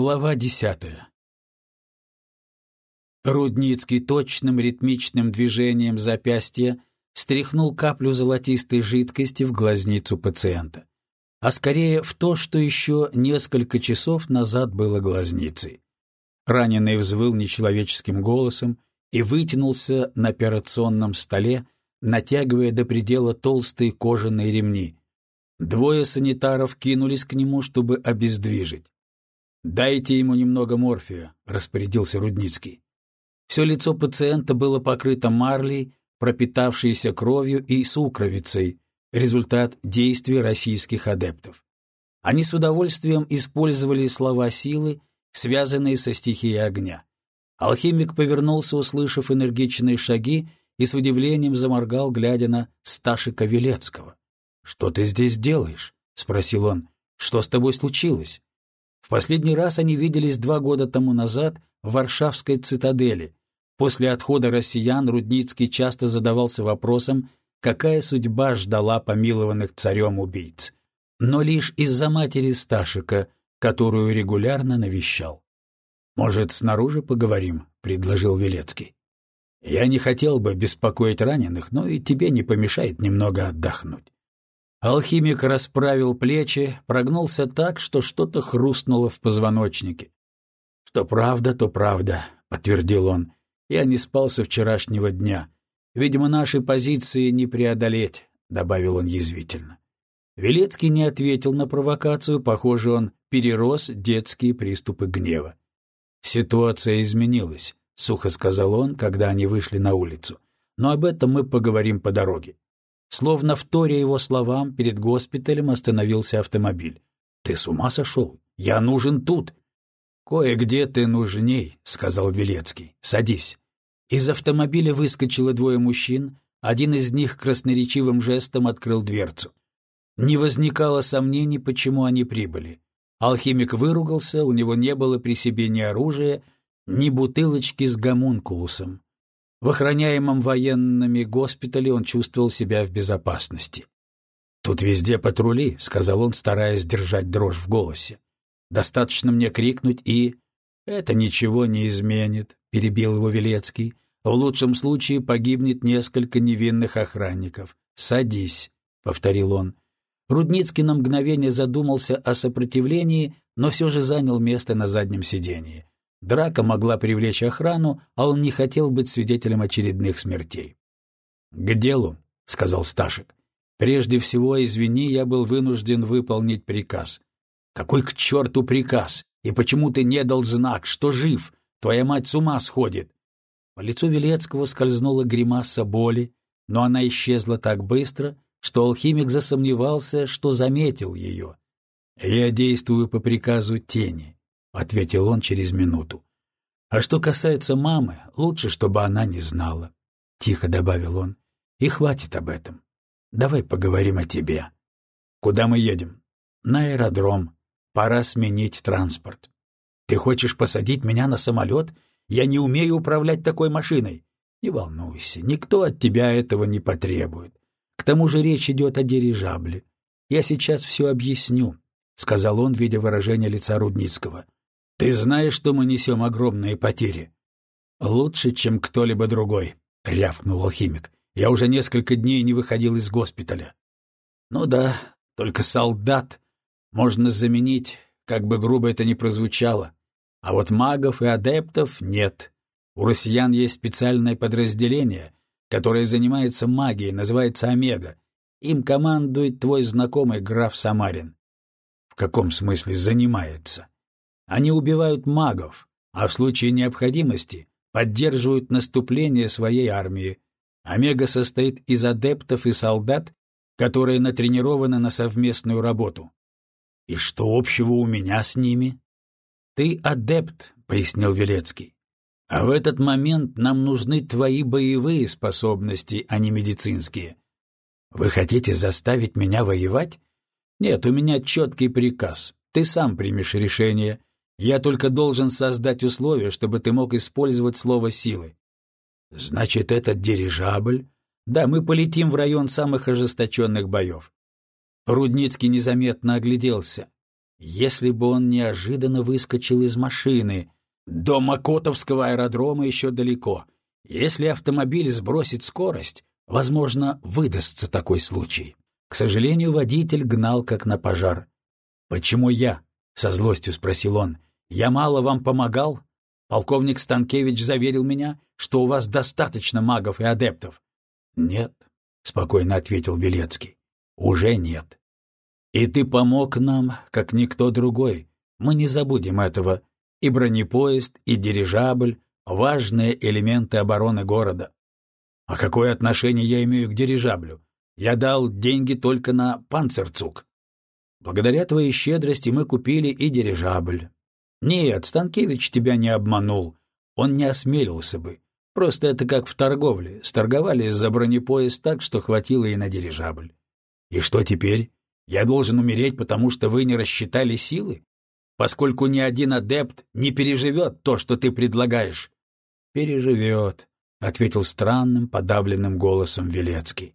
Глава десятая Рудницкий точным ритмичным движением запястья стряхнул каплю золотистой жидкости в глазницу пациента, а скорее в то, что еще несколько часов назад было глазницей. Раненый взвыл нечеловеческим голосом и вытянулся на операционном столе, натягивая до предела толстые кожаные ремни. Двое санитаров кинулись к нему, чтобы обездвижить. «Дайте ему немного морфия», — распорядился Рудницкий. Все лицо пациента было покрыто марлей, пропитавшейся кровью и сукровицей, результат действий российских адептов. Они с удовольствием использовали слова силы, связанные со стихией огня. Алхимик повернулся, услышав энергичные шаги, и с удивлением заморгал, глядя на Сташика Велецкого. «Что ты здесь делаешь?» — спросил он. «Что с тобой случилось?» В последний раз они виделись два года тому назад в Варшавской цитадели, После отхода россиян Рудницкий часто задавался вопросом, какая судьба ждала помилованных царем убийц. Но лишь из-за матери Сташика, которую регулярно навещал. «Может, снаружи поговорим?» — предложил Велецкий. «Я не хотел бы беспокоить раненых, но и тебе не помешает немного отдохнуть». Алхимик расправил плечи, прогнулся так, что что-то хрустнуло в позвоночнике. «Что правда, то правда», — подтвердил он. Я не спал со вчерашнего дня. Видимо, наши позиции не преодолеть, — добавил он язвительно. Велецкий не ответил на провокацию, похоже, он перерос детские приступы гнева. «Ситуация изменилась», — сухо сказал он, когда они вышли на улицу. «Но об этом мы поговорим по дороге». Словно вторя его словам, перед госпиталем остановился автомобиль. «Ты с ума сошел? Я нужен тут!» «Кое-где ты нужней», — сказал Белецкий. «Садись». Из автомобиля выскочило двое мужчин, один из них красноречивым жестом открыл дверцу. Не возникало сомнений, почему они прибыли. Алхимик выругался, у него не было при себе ни оружия, ни бутылочки с гомункулусом. В охраняемом военными госпитале он чувствовал себя в безопасности. «Тут везде патрули», — сказал он, стараясь держать дрожь в голосе. Достаточно мне крикнуть и... Это ничего не изменит, — перебил его Велецкий. В лучшем случае погибнет несколько невинных охранников. Садись, — повторил он. Рудницкий на мгновение задумался о сопротивлении, но все же занял место на заднем сидении. Драка могла привлечь охрану, а он не хотел быть свидетелем очередных смертей. — К делу, — сказал Сташек. — Прежде всего, извини, я был вынужден выполнить приказ. Какой к черту приказ? И почему ты не дал знак, что жив? Твоя мать с ума сходит. По лицу Велецкого скользнула гримаса боли, но она исчезла так быстро, что алхимик засомневался, что заметил ее. «Я действую по приказу тени», — ответил он через минуту. «А что касается мамы, лучше, чтобы она не знала», — тихо добавил он. «И хватит об этом. Давай поговорим о тебе. Куда мы едем?» «На аэродром», Пора сменить транспорт. Ты хочешь посадить меня на самолет? Я не умею управлять такой машиной. Не волнуйся, никто от тебя этого не потребует. К тому же речь идет о дирижабле. Я сейчас все объясню, — сказал он, видя выражение лица Рудницкого. Ты знаешь, что мы несем огромные потери? Лучше, чем кто-либо другой, — рявкнул алхимик. Я уже несколько дней не выходил из госпиталя. Ну да, только солдат можно заменить, как бы грубо это ни прозвучало. А вот магов и адептов нет. У россиян есть специальное подразделение, которое занимается магией, называется Омега. Им командует твой знакомый граф Самарин. В каком смысле занимается? Они убивают магов, а в случае необходимости поддерживают наступление своей армии. Омега состоит из адептов и солдат, которые натренированы на совместную работу. И что общего у меня с ними? Ты адепт, пояснил Велецкий. А в этот момент нам нужны твои боевые способности, а не медицинские. Вы хотите заставить меня воевать? Нет, у меня четкий приказ. Ты сам примешь решение. Я только должен создать условия, чтобы ты мог использовать слово силы. Значит, этот дирижабль? Да, мы полетим в район самых ожесточенных боев. Рудницкий незаметно огляделся. если бы он неожиданно выскочил из машины. До Макотовского аэродрома еще далеко. Если автомобиль сбросит скорость, возможно, выдастся такой случай. К сожалению, водитель гнал как на пожар. «Почему я?» — со злостью спросил он. «Я мало вам помогал? Полковник Станкевич заверил меня, что у вас достаточно магов и адептов». «Нет», — спокойно ответил Белецкий. «Уже нет. И ты помог нам, как никто другой. Мы не забудем этого. И бронепоезд, и дирижабль — важные элементы обороны города. А какое отношение я имею к дирижаблю? Я дал деньги только на панцерцуг. Благодаря твоей щедрости мы купили и дирижабль. Нет, Станкевич тебя не обманул. Он не осмелился бы. Просто это как в торговле. Сторговались за бронепоезд так, что хватило и на дирижабль. И что теперь? Я должен умереть, потому что вы не рассчитали силы? Поскольку ни один адепт не переживет то, что ты предлагаешь. Переживет, — ответил странным, подавленным голосом Велецкий.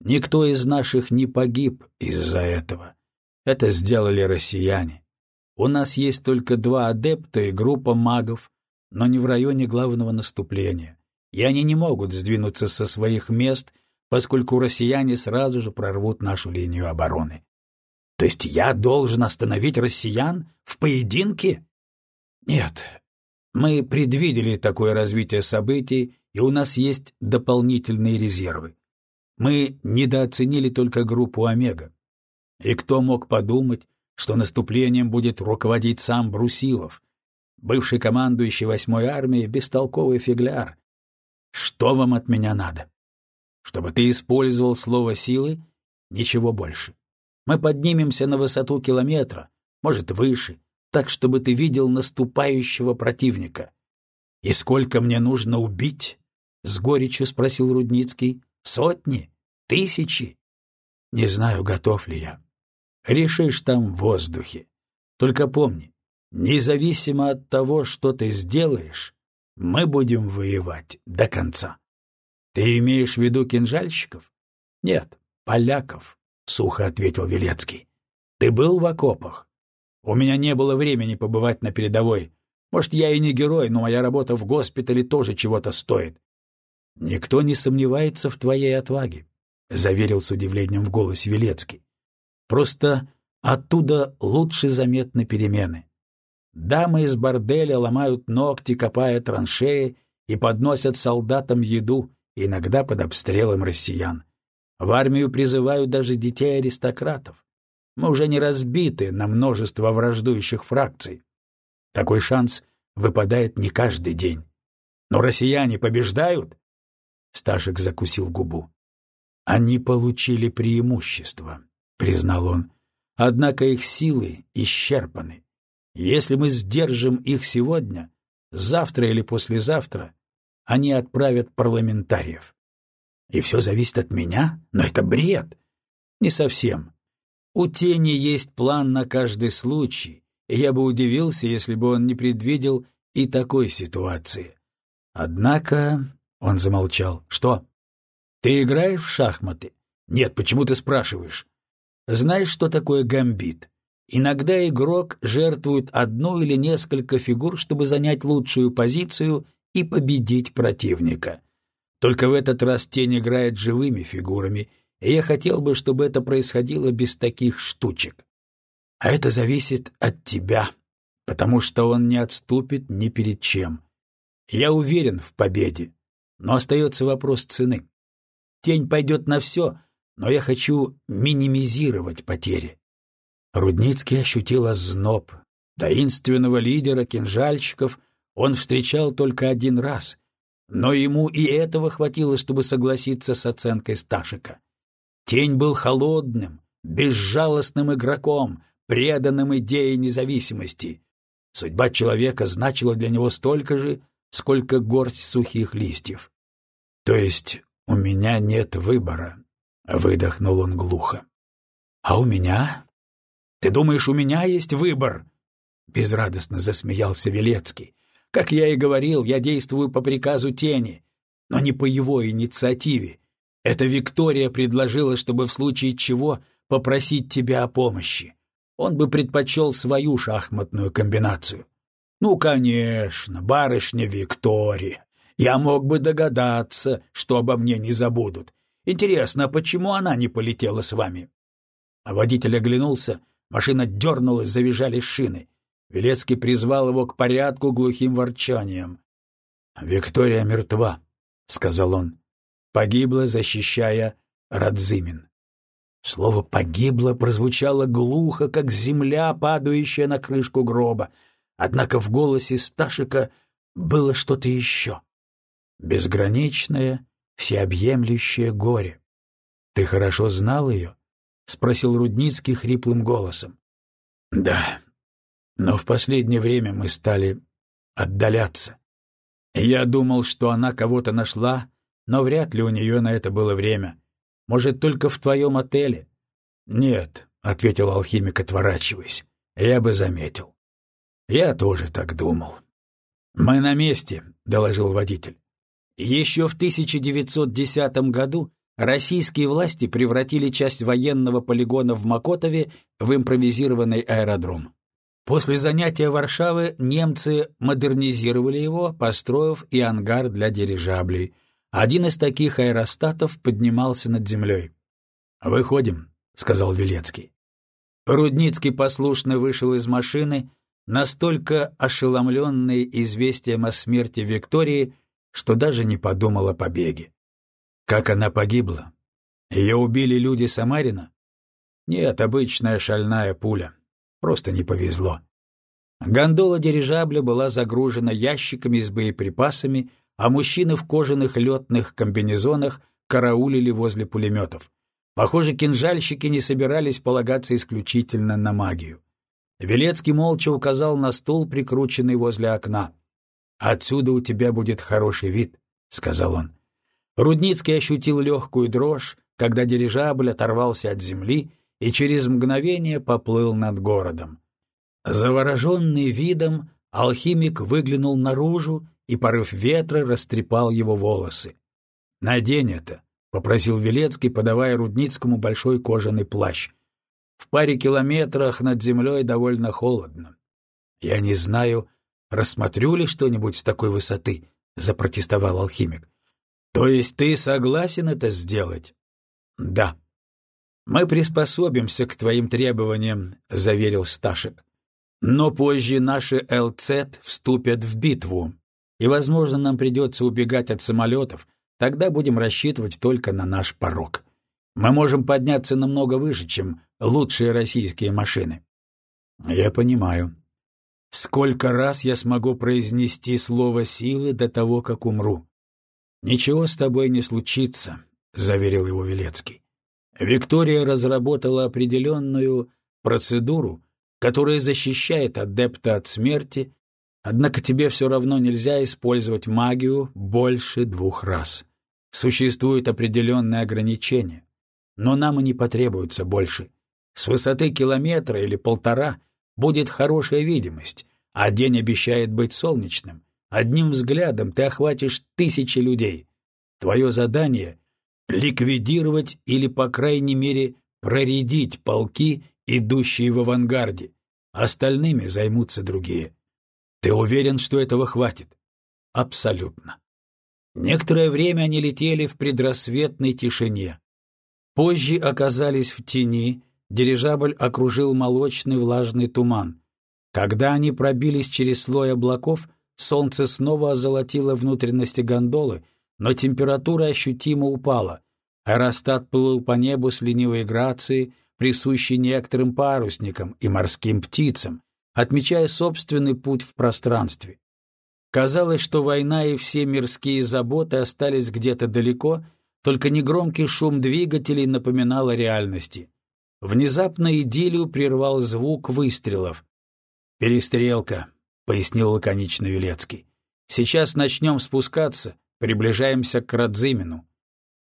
Никто из наших не погиб из-за этого. Это сделали россияне. У нас есть только два адепта и группа магов, но не в районе главного наступления. И они не могут сдвинуться со своих мест, поскольку россияне сразу же прорвут нашу линию обороны. То есть я должен остановить россиян в поединке? Нет. Мы предвидели такое развитие событий, и у нас есть дополнительные резервы. Мы недооценили только группу «Омега». И кто мог подумать, что наступлением будет руководить сам Брусилов, бывший командующий восьмой армией, бестолковый фигляр. Что вам от меня надо? Чтобы ты использовал слово «силы» — ничего больше. Мы поднимемся на высоту километра, может, выше, так, чтобы ты видел наступающего противника. — И сколько мне нужно убить? — с горечью спросил Рудницкий. — Сотни? Тысячи? Не знаю, готов ли я. Решишь там в воздухе. Только помни, независимо от того, что ты сделаешь, мы будем воевать до конца. Ты имеешь в виду кинжальщиков? Нет, поляков, — сухо ответил Велецкий. Ты был в окопах? У меня не было времени побывать на передовой. Может, я и не герой, но моя работа в госпитале тоже чего-то стоит. Никто не сомневается в твоей отваге. — заверил с удивлением в голосе Велецкий. «Просто оттуда лучше заметны перемены. Дамы из борделя ломают ногти, копая траншеи, и подносят солдатам еду, иногда под обстрелом россиян. В армию призывают даже детей аристократов. Мы уже не разбиты на множество враждующих фракций. Такой шанс выпадает не каждый день. Но россияне побеждают?» Сташек закусил губу. Они получили преимущество, признал он. Однако их силы исчерпаны. Если мы сдержим их сегодня, завтра или послезавтра они отправят парламентариев. И все зависит от меня? Но это бред. Не совсем. У тени есть план на каждый случай, и я бы удивился, если бы он не предвидел и такой ситуации. Однако он замолчал. Что? Ты играешь в шахматы? Нет, почему ты спрашиваешь? Знаешь, что такое гамбит? Иногда игрок жертвует одну или несколько фигур, чтобы занять лучшую позицию и победить противника. Только в этот раз тень играет живыми фигурами, и я хотел бы, чтобы это происходило без таких штучек. А это зависит от тебя, потому что он не отступит ни перед чем. Я уверен в победе, но остается вопрос цены. Тень пойдет на все, но я хочу минимизировать потери. Рудницкий ощутил озноб. Таинственного лидера кинжальщиков он встречал только один раз, но ему и этого хватило, чтобы согласиться с оценкой Сташика. Тень был холодным, безжалостным игроком, преданным идее независимости. Судьба человека значила для него столько же, сколько горсть сухих листьев. То есть «У меня нет выбора», — выдохнул он глухо. «А у меня? Ты думаешь, у меня есть выбор?» Безрадостно засмеялся Велецкий. «Как я и говорил, я действую по приказу тени, но не по его инициативе. Это Виктория предложила, чтобы в случае чего попросить тебя о помощи. он бы предпочел свою шахматную комбинацию. Ну, конечно, барышня Виктория. Я мог бы догадаться, что обо мне не забудут. Интересно, а почему она не полетела с вами? А водитель оглянулся, машина дернулась, завизжали шины. Велецкий призвал его к порядку глухим ворчанием. «Виктория мертва», — сказал он. «Погибла, защищая Радзимин». Слово «погибла» прозвучало глухо, как земля, падающая на крышку гроба. Однако в голосе Сташика было что-то еще. Безграничное, всеобъемлющее горе. «Ты хорошо знал ее?» — спросил Рудницкий хриплым голосом. «Да, но в последнее время мы стали отдаляться. Я думал, что она кого-то нашла, но вряд ли у нее на это было время. Может, только в твоем отеле? — Нет, — ответил алхимик, отворачиваясь. — Я бы заметил. Я тоже так думал. — Мы на месте, — доложил водитель. Еще в 1910 году российские власти превратили часть военного полигона в Макотове в импровизированный аэродром. После занятия Варшавы немцы модернизировали его, построив и ангар для дирижаблей, один из таких аэростатов поднимался над землей. «Выходим», — сказал Велецкий. Рудницкий послушно вышел из машины, настолько ошеломленный известием о смерти Виктории, что даже не подумал о побеге. Как она погибла? Ее убили люди Самарина? Нет, обычная шальная пуля. Просто не повезло. Гондола дирижабля была загружена ящиками с боеприпасами, а мужчины в кожаных летных комбинезонах караулили возле пулеметов. Похоже, кинжальщики не собирались полагаться исключительно на магию. Велецкий молча указал на стул, прикрученный возле окна. «Отсюда у тебя будет хороший вид», — сказал он. Рудницкий ощутил легкую дрожь, когда дирижабль оторвался от земли и через мгновение поплыл над городом. Завороженный видом, алхимик выглянул наружу и порыв ветра растрепал его волосы. «Надень это», — попросил Велецкий, подавая Рудницкому большой кожаный плащ. «В паре километрах над землей довольно холодно. Я не знаю, рассмотрю ли что-нибудь с такой высоты», — запротестовал алхимик. «То есть ты согласен это сделать?» «Да». «Мы приспособимся к твоим требованиям», — заверил Сташек. «Но позже наши ЛЦ вступят в битву, и, возможно, нам придется убегать от самолетов, тогда будем рассчитывать только на наш порог. Мы можем подняться намного выше, чем лучшие российские машины. Я понимаю. Сколько раз я смогу произнести слово силы до того, как умру? Ничего с тобой не случится, заверил его Велецкий. Виктория разработала определенную процедуру, которая защищает адепта от смерти Однако тебе все равно нельзя использовать магию больше двух раз. Существуют определенные ограничения. Но нам и не потребуется больше. С высоты километра или полтора будет хорошая видимость, а день обещает быть солнечным. Одним взглядом ты охватишь тысячи людей. Твое задание — ликвидировать или, по крайней мере, проредить полки, идущие в авангарде. Остальными займутся другие. Ты уверен, что этого хватит? Абсолютно. Некоторое время они летели в предрассветной тишине. Позже оказались в тени, дирижабль окружил молочный влажный туман. Когда они пробились через слой облаков, солнце снова озолотило внутренности гондолы, но температура ощутимо упала. Аэростат плыл по небу с ленивой грацией, присущей некоторым парусникам и морским птицам, отмечая собственный путь в пространстве. Казалось, что война и все мирские заботы остались где-то далеко, только негромкий шум двигателей напоминал о реальности. Внезапно идиллию прервал звук выстрелов. «Перестрелка», — пояснил лаконично Юлецкий. «Сейчас начнем спускаться, приближаемся к Радзимину».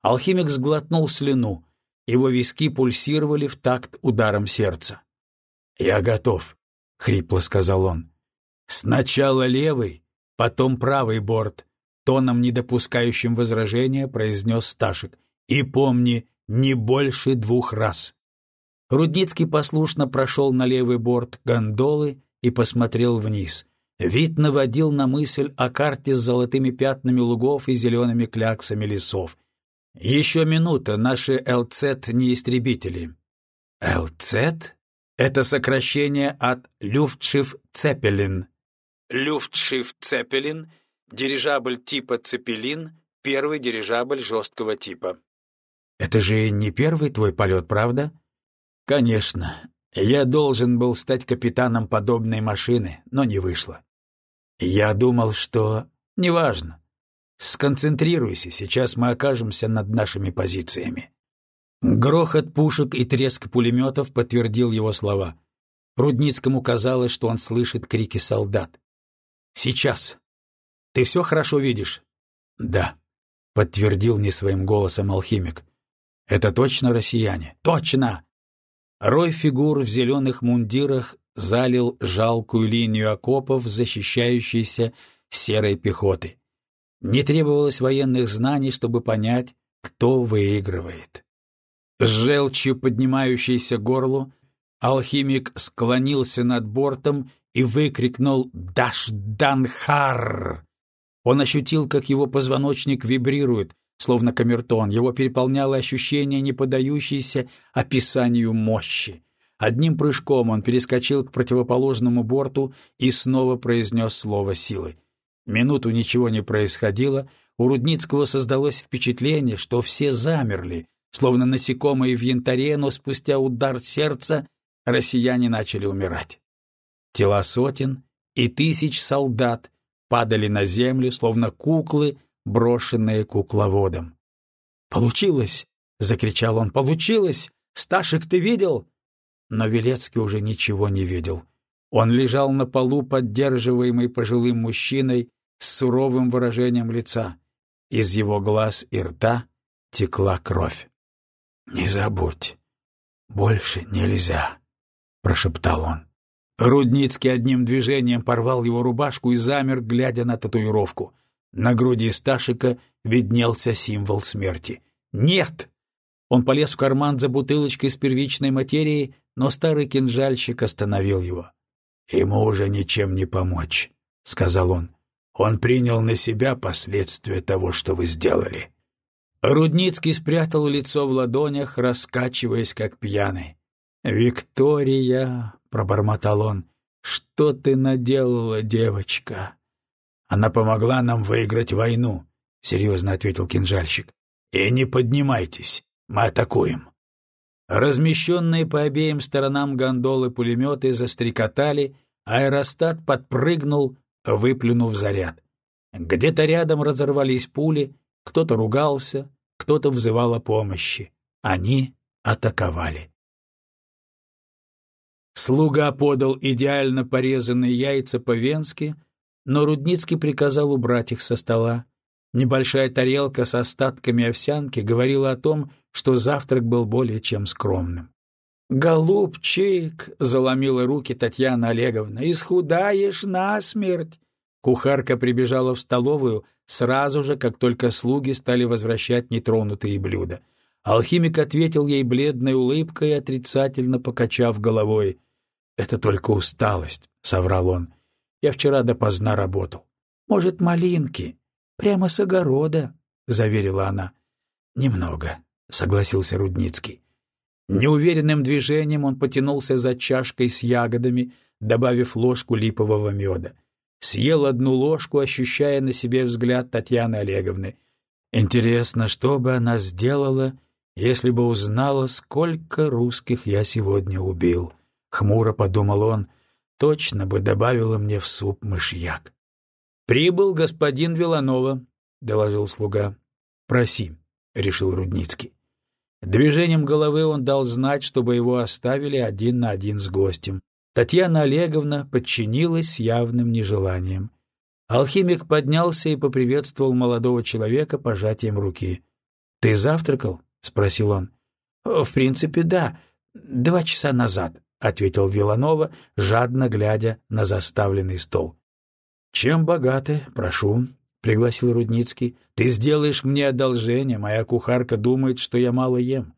Алхимик сглотнул слюну, его виски пульсировали в такт ударом сердца. «Я готов», — хрипло сказал он. «Сначала левый, потом правый борт», — тоном, не допускающим возражения, произнес Сташек. «И помни, не больше двух раз». Рудницкий послушно прошел на левый борт гондолы и посмотрел вниз. Вид наводил на мысль о карте с золотыми пятнами лугов и зелеными кляксами лесов. Еще минута, наши ЛЦ не истребители. ЛЦ? Это сокращение от Люфтшиф Цепелин. Люфтшиф Цепелин — дирижабль типа Цепелин, первый дирижабль жесткого типа. Это же не первый твой полет, правда? Конечно. Я должен был стать капитаном подобной машины, но не вышло. Я думал, что... Неважно. Сконцентрируйся, сейчас мы окажемся над нашими позициями. Грохот пушек и треск пулеметов подтвердил его слова. Рудницкому казалось, что он слышит крики солдат. «Сейчас. Ты все хорошо видишь?» «Да», — подтвердил не своим голосом алхимик. «Это точно россияне?» «Точно!» Рой фигур в зеленых мундирах залил жалкую линию окопов, защищающейся серой пехоты. Не требовалось военных знаний, чтобы понять, кто выигрывает. С желчью поднимающейся горлу алхимик склонился над бортом и выкрикнул «Дашданхар!». Он ощутил, как его позвоночник вибрирует, словно камертон, его переполняло ощущение, не поддающееся описанию мощи. Одним прыжком он перескочил к противоположному борту и снова произнес слово силы. Минуту ничего не происходило, у Рудницкого создалось впечатление, что все замерли, словно насекомые в янтаре, но спустя удар сердца россияне начали умирать. Тела сотен и тысяч солдат падали на землю, словно куклы, брошенные кукловодом. «Получилось!» — закричал он. «Получилось! Сташек ты видел?» Но Велецкий уже ничего не видел. Он лежал на полу, поддерживаемый пожилым мужчиной с суровым выражением лица. Из его глаз и рта текла кровь. «Не забудь, больше нельзя», — прошептал он. Рудницкий одним движением порвал его рубашку и замер, глядя на татуировку. На груди Сташика виднелся символ смерти. «Нет!» Он полез в карман за бутылочкой с первичной материей, но старый кинжальщик остановил его. «Ему уже ничем не помочь», — сказал он. «Он принял на себя последствия того, что вы сделали». Рудницкий спрятал лицо в ладонях, раскачиваясь, как пьяный. «Виктория», — пробормотал он, — «что ты наделала, девочка?» «Она помогла нам выиграть войну», — серьезно ответил кинжальщик. «И не поднимайтесь, мы атакуем». Размещенные по обеим сторонам гондолы пулеметы застрекотали, аэростат подпрыгнул, выплюнув заряд. Где-то рядом разорвались пули, кто-то ругался, кто-то взывал о помощи. Они атаковали. Слуга подал идеально порезанные яйца по-венски, но Рудницкий приказал убрать их со стола. Небольшая тарелка с остатками овсянки говорила о том, что завтрак был более чем скромным. «Голубчик!» — заломила руки Татьяна Олеговна. «Исхудаешь насмерть!» Кухарка прибежала в столовую сразу же, как только слуги стали возвращать нетронутые блюда. Алхимик ответил ей бледной улыбкой, отрицательно покачав головой. «Это только усталость», — соврал он. «Я вчера допоздна работал». «Может, малинки?» Прямо с огорода, — заверила она. — Немного, — согласился Рудницкий. Неуверенным движением он потянулся за чашкой с ягодами, добавив ложку липового меда. Съел одну ложку, ощущая на себе взгляд Татьяны Олеговны. Интересно, что бы она сделала, если бы узнала, сколько русских я сегодня убил. Хмуро подумал он, точно бы добавила мне в суп мышьяк. «Прибыл господин Виланова», — доложил слуга. «Проси», — решил Рудницкий. Движением головы он дал знать, чтобы его оставили один на один с гостем. Татьяна Олеговна подчинилась явным нежеланием. Алхимик поднялся и поприветствовал молодого человека пожатием руки. «Ты завтракал?» — спросил он. «В принципе, да. Два часа назад», — ответил Виланова, жадно глядя на заставленный стол. «Чем богаты, прошу», — пригласил Рудницкий. «Ты сделаешь мне одолжение, моя кухарка думает, что я мало ем».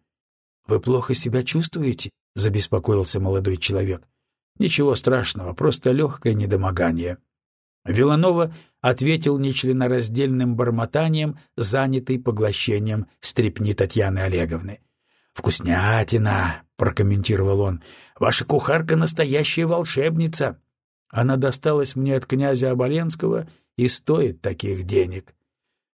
«Вы плохо себя чувствуете?» — забеспокоился молодой человек. Ничего страшного, просто легкое недомогание. Виланова ответил нечленораздельным бормотанием, занятый поглощением стрепни Татьяны Олеговны. «Вкуснятина!» — прокомментировал он. «Ваша кухарка — настоящая волшебница!» Она досталась мне от князя Оболенского и стоит таких денег.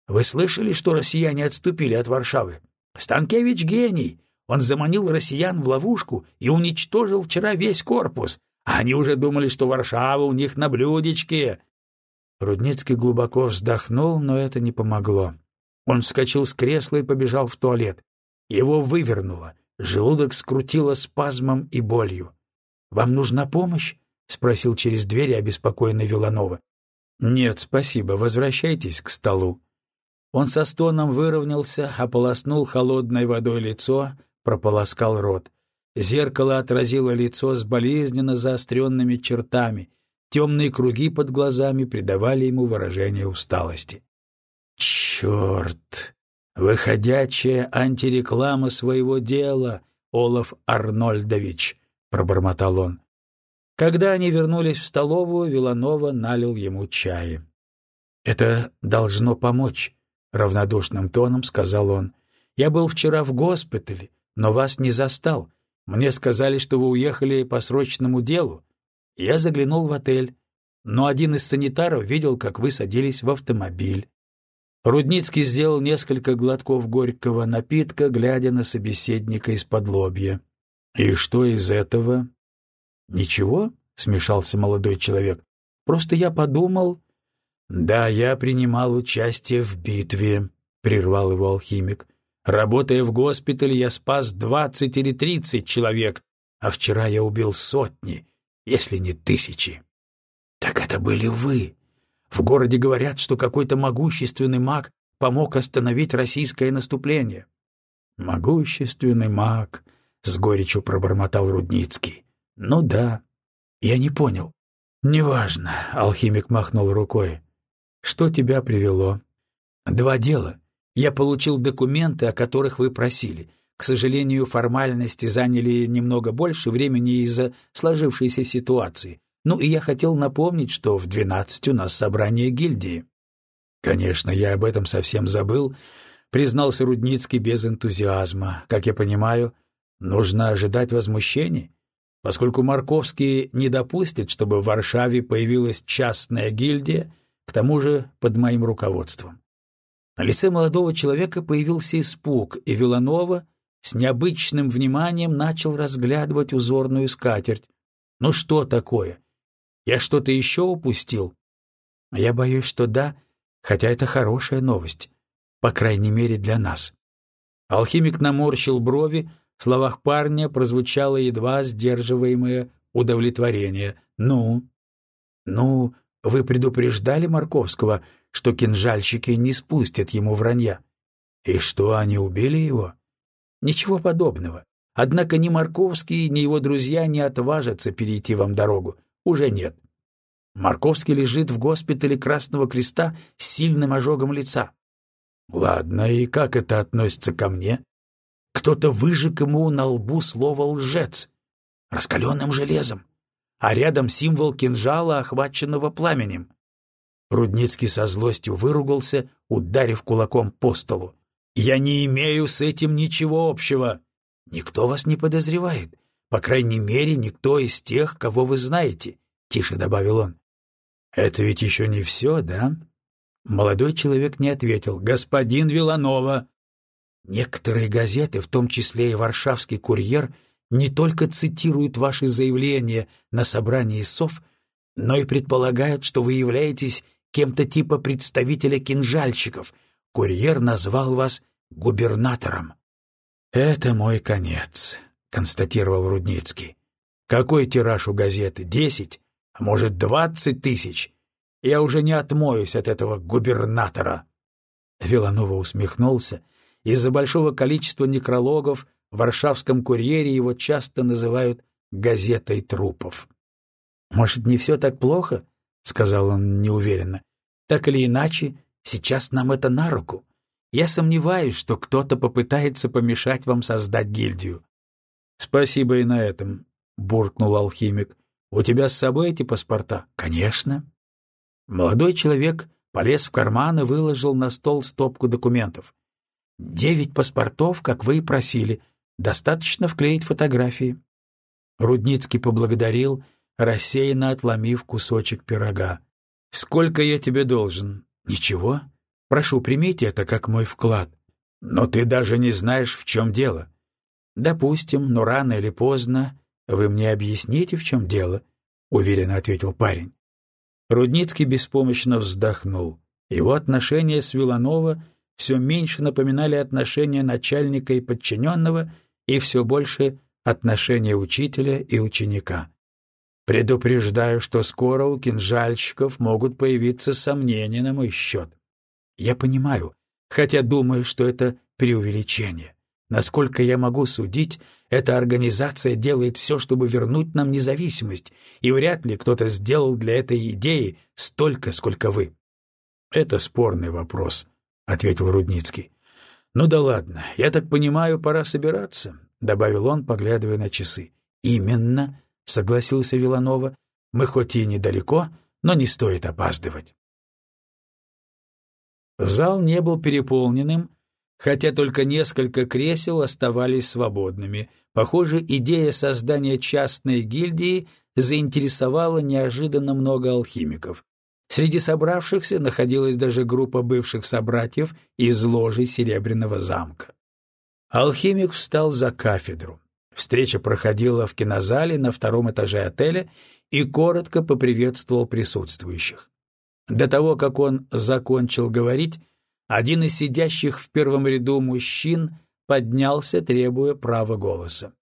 Вы слышали, что россияне отступили от Варшавы? Станкевич гений! Он заманил россиян в ловушку и уничтожил вчера весь корпус, они уже думали, что Варшава у них на блюдечке. Рудницкий глубоко вздохнул, но это не помогло. Он вскочил с кресла и побежал в туалет. Его вывернуло, желудок скрутило спазмом и болью. — Вам нужна помощь? — спросил через дверь обеспокоенный Виланова. — Нет, спасибо, возвращайтесь к столу. Он со стоном выровнялся, ополоснул холодной водой лицо, прополоскал рот. Зеркало отразило лицо с болезненно заостренными чертами. Темные круги под глазами придавали ему выражение усталости. «Черт! Выходящая антиреклама своего дела, Олаф Арнольдович!» — пробормотал он. Когда они вернулись в столовую, Виланова налил ему чая. «Это должно помочь», — равнодушным тоном сказал он. «Я был вчера в госпитале, но вас не застал. Мне сказали, что вы уехали по срочному делу. Я заглянул в отель, но один из санитаров видел, как вы садились в автомобиль. Рудницкий сделал несколько глотков горького напитка, глядя на собеседника из-под лобья. «И что из этого?» «Ничего?» — смешался молодой человек. «Просто я подумал...» «Да, я принимал участие в битве», — прервал его алхимик. Работая в госпитале, я спас двадцать или тридцать человек, а вчера я убил сотни, если не тысячи. Так это были вы. В городе говорят, что какой-то могущественный маг помог остановить российское наступление. Могущественный маг, с горечью пробормотал Рудницкий. Ну да. Я не понял. Неважно, алхимик махнул рукой. Что тебя привело? Два дела. Я получил документы, о которых вы просили. К сожалению, формальности заняли немного больше времени из-за сложившейся ситуации. Ну и я хотел напомнить, что в двенадцать у нас собрание гильдии. Конечно, я об этом совсем забыл, признался Рудницкий без энтузиазма. Как я понимаю, нужно ожидать возмущений, поскольку Марковский не допустит, чтобы в Варшаве появилась частная гильдия, к тому же под моим руководством. На лице молодого человека появился испуг, и Виланова с необычным вниманием начал разглядывать узорную скатерть. «Ну что такое? Я что-то еще упустил?» «Я боюсь, что да, хотя это хорошая новость, по крайней мере для нас». Алхимик наморщил брови, в словах парня прозвучало едва сдерживаемое удовлетворение. «Ну?» «Ну, вы предупреждали Марковского, что кинжальщики не спустят ему вранья. И что, они убили его? Ничего подобного. Однако ни Марковский, ни его друзья не отважатся перейти вам дорогу. Уже нет. Марковский лежит в госпитале Красного Креста с сильным ожогом лица. Ладно, и как это относится ко мне? Кто-то выжег ему на лбу слово «лжец» раскаленным железом, а рядом символ кинжала, охваченного пламенем. Рудницкий со злостью выругался, ударив кулаком по столу. «Я не имею с этим ничего общего. Никто вас не подозревает. По крайней мере, никто из тех, кого вы знаете», — тише добавил он. «Это ведь еще не все, да?» Молодой человек не ответил. «Господин Виланова!» Некоторые газеты, в том числе и «Варшавский курьер», не только цитируют ваши заявления на собрании СОВ, но и предполагают, что вы являетесь кем-то типа представителя кинжальщиков. Курьер назвал вас губернатором. «Это мой конец», — констатировал Рудницкий. «Какой тираж у газеты? Десять? А может, двадцать тысяч? Я уже не отмоюсь от этого губернатора». Виланова усмехнулся. Из-за большого количества некрологов в варшавском курьере его часто называют «газетой трупов». «Может, не все так плохо?» — сказал он неуверенно. «Так или иначе, сейчас нам это на руку. Я сомневаюсь, что кто-то попытается помешать вам создать гильдию». Спасибо и на этом, буркнул алхимик. У тебя с собой эти паспорта? Конечно. Молодой человек полез в карман и выложил на стол стопку документов. Девять паспортов, как вы и просили. Достаточно вклеить фотографии. Рудницкий поблагодарил, рассеянно отломив кусочек пирога. «Сколько я тебе должен?» «Ничего. Прошу, примите это как мой вклад. Но ты даже не знаешь, в чем дело». «Допустим, но рано или поздно вы мне объясните, в чем дело», — уверенно ответил парень. Рудницкий беспомощно вздохнул. Его отношения с Виланова все меньше напоминали отношения начальника и подчиненного, и все больше отношения учителя и ученика. Предупреждаю, что скоро у кинжальщиков могут появиться сомнения на мой счет. Я понимаю, хотя думаю, что это преувеличение. Насколько я могу судить, эта организация делает все, чтобы вернуть нам независимость, и вряд ли кто-то сделал для этой идеи столько, сколько вы. Это спорный вопрос, ответил Рудницкий. Ну да ладно, я так понимаю, пора собираться, добавил он, поглядывая на часы. Именно, согласился Виланова. Мы хоть и недалеко, но не стоит опаздывать. Зал не был переполненным, хотя только несколько кресел оставались свободными. Похоже, идея создания частной гильдии заинтересовала неожиданно много алхимиков. Среди собравшихся находилась даже группа бывших собратьев из ложи Серебряного замка. Алхимик встал за кафедру. Встреча проходила в кинозале на втором этаже отеля и коротко поприветствовал присутствующих. До того, как он закончил говорить, один из сидящих в первом ряду мужчин поднялся, требуя права голоса.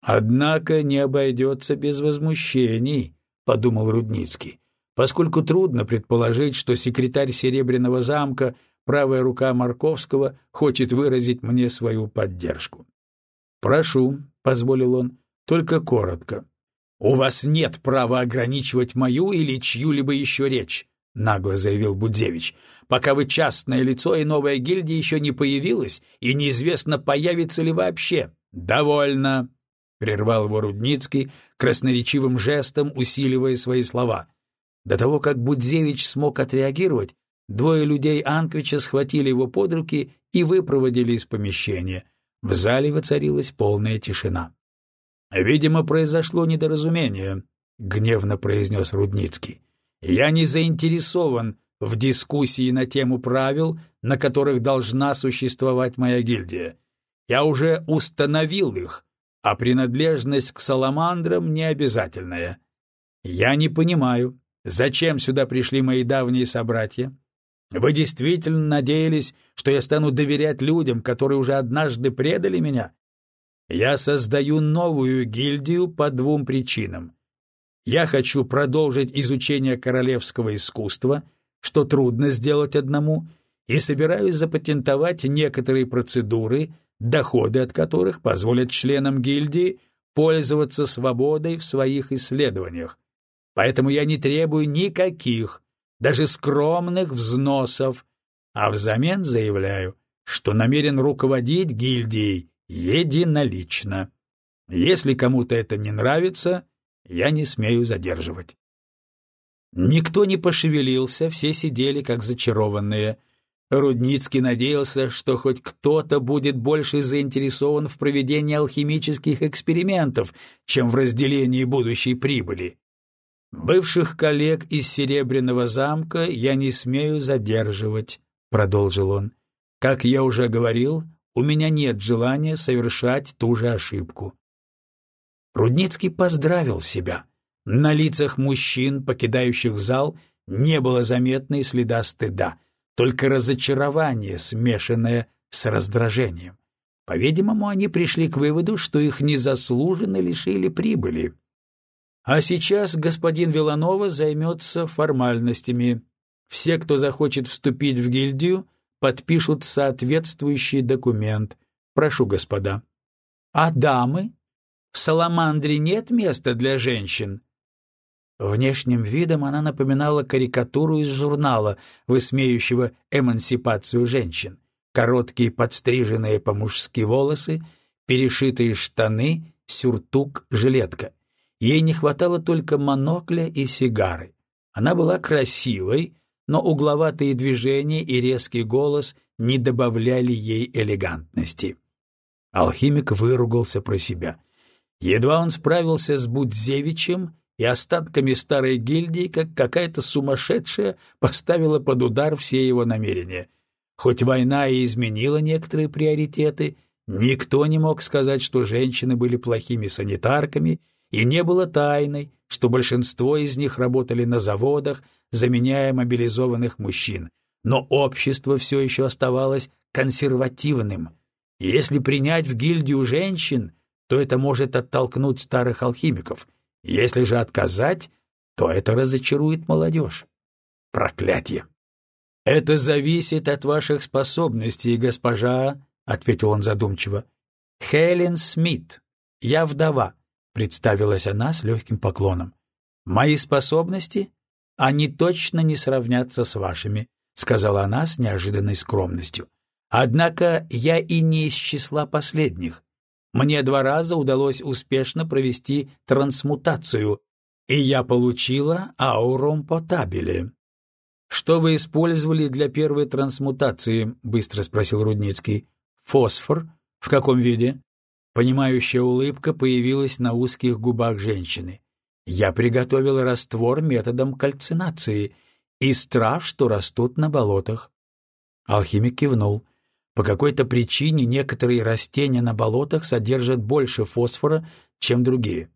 «Однако не обойдется без возмущений», — подумал Рудницкий поскольку трудно предположить, что секретарь Серебряного замка, правая рука Марковского, хочет выразить мне свою поддержку. «Прошу», — позволил он, — «только коротко». «У вас нет права ограничивать мою или чью-либо еще речь», — нагло заявил Будзевич, «пока вы частное лицо и новая гильдия еще не появилась, и неизвестно, появится ли вообще». «Довольно», — прервал его Рудницкий, красноречивым жестом усиливая свои слова. До того, как Будзевич смог отреагировать, двое людей Анквича схватили его под руки и выпроводили из помещения. В зале воцарилась полная тишина. «Видимо, произошло недоразумение», — гневно произнес Рудницкий. «Я не заинтересован в дискуссии на тему правил, на которых должна существовать моя гильдия. Я уже установил их, а принадлежность к саламандрам не обязательная. Я не понимаю, Зачем сюда пришли мои давние собратья? Вы действительно надеялись, что я стану доверять людям, которые уже однажды предали меня? Я создаю новую гильдию по двум причинам. Я хочу продолжить изучение королевского искусства, что трудно сделать одному, и собираюсь запатентовать некоторые процедуры, доходы от которых позволят членам гильдии пользоваться свободой в своих исследованиях. Поэтому я не требую никаких, даже скромных взносов, а взамен заявляю, что намерен руководить гильдией единолично. Если кому-то это не нравится, я не смею задерживать. Никто не пошевелился, все сидели как зачарованные. Рудницкий надеялся, что хоть кто-то будет больше заинтересован в проведении алхимических экспериментов, чем в разделении будущей прибыли. «Бывших коллег из Серебряного замка я не смею задерживать», — продолжил он. «Как я уже говорил, у меня нет желания совершать ту же ошибку». Рудницкий поздравил себя. На лицах мужчин, покидающих зал, не было заметно и следа стыда, только разочарование, смешанное с раздражением. По-видимому, они пришли к выводу, что их незаслуженно лишили прибыли. А сейчас господин Виланова займется формальностями. Все, кто захочет вступить в гильдию, подпишут соответствующий документ. Прошу, господа. А дамы? В Саламандре нет места для женщин. Внешним видом она напоминала карикатуру из журнала, высмеющего эмансипацию женщин. Короткие подстриженные по-мужски волосы, перешитые штаны сюртук, жилетка. Ей не хватало только монокля и сигары. Она была красивой, но угловатые движения и резкий голос не добавляли ей элегантности. Алхимик выругался про себя. Едва он справился с Будзевичем и остатками старой гильдии, как какая-то сумасшедшая поставила под удар все его намерения. Хоть война и изменила некоторые приоритеты, никто не мог сказать, что женщины были плохими санитарками, и не было тайной, что большинство из них работали на заводах, заменяя мобилизованных мужчин. Но общество все еще оставалось консервативным. Если принять в гильдию женщин, то это может оттолкнуть старых алхимиков. Если же отказать, то это разочарует молодежь. Проклятье! — Это зависит от ваших способностей, госпожа, — ответил он задумчиво. — Хелен Смит. Я вдова, — представилась она с легким поклоном. — Мои способности? Они точно не сравнятся с вашими, — сказала она с неожиданной скромностью. Однако я и не из числа последних. Мне два раза удалось успешно провести трансмутацию, и я получила аурум потабеле. «Что вы использовали для первой трансмутации?» — быстро спросил Рудницкий. «Фосфор? В каком виде?» Понимающая улыбка появилась на узких губах женщины. «Я приготовил раствор методом кальцинации из трав, что растут на болотах». Алхимик кивнул. По какой-то причине некоторые растения на болотах содержат больше фосфора, чем другие.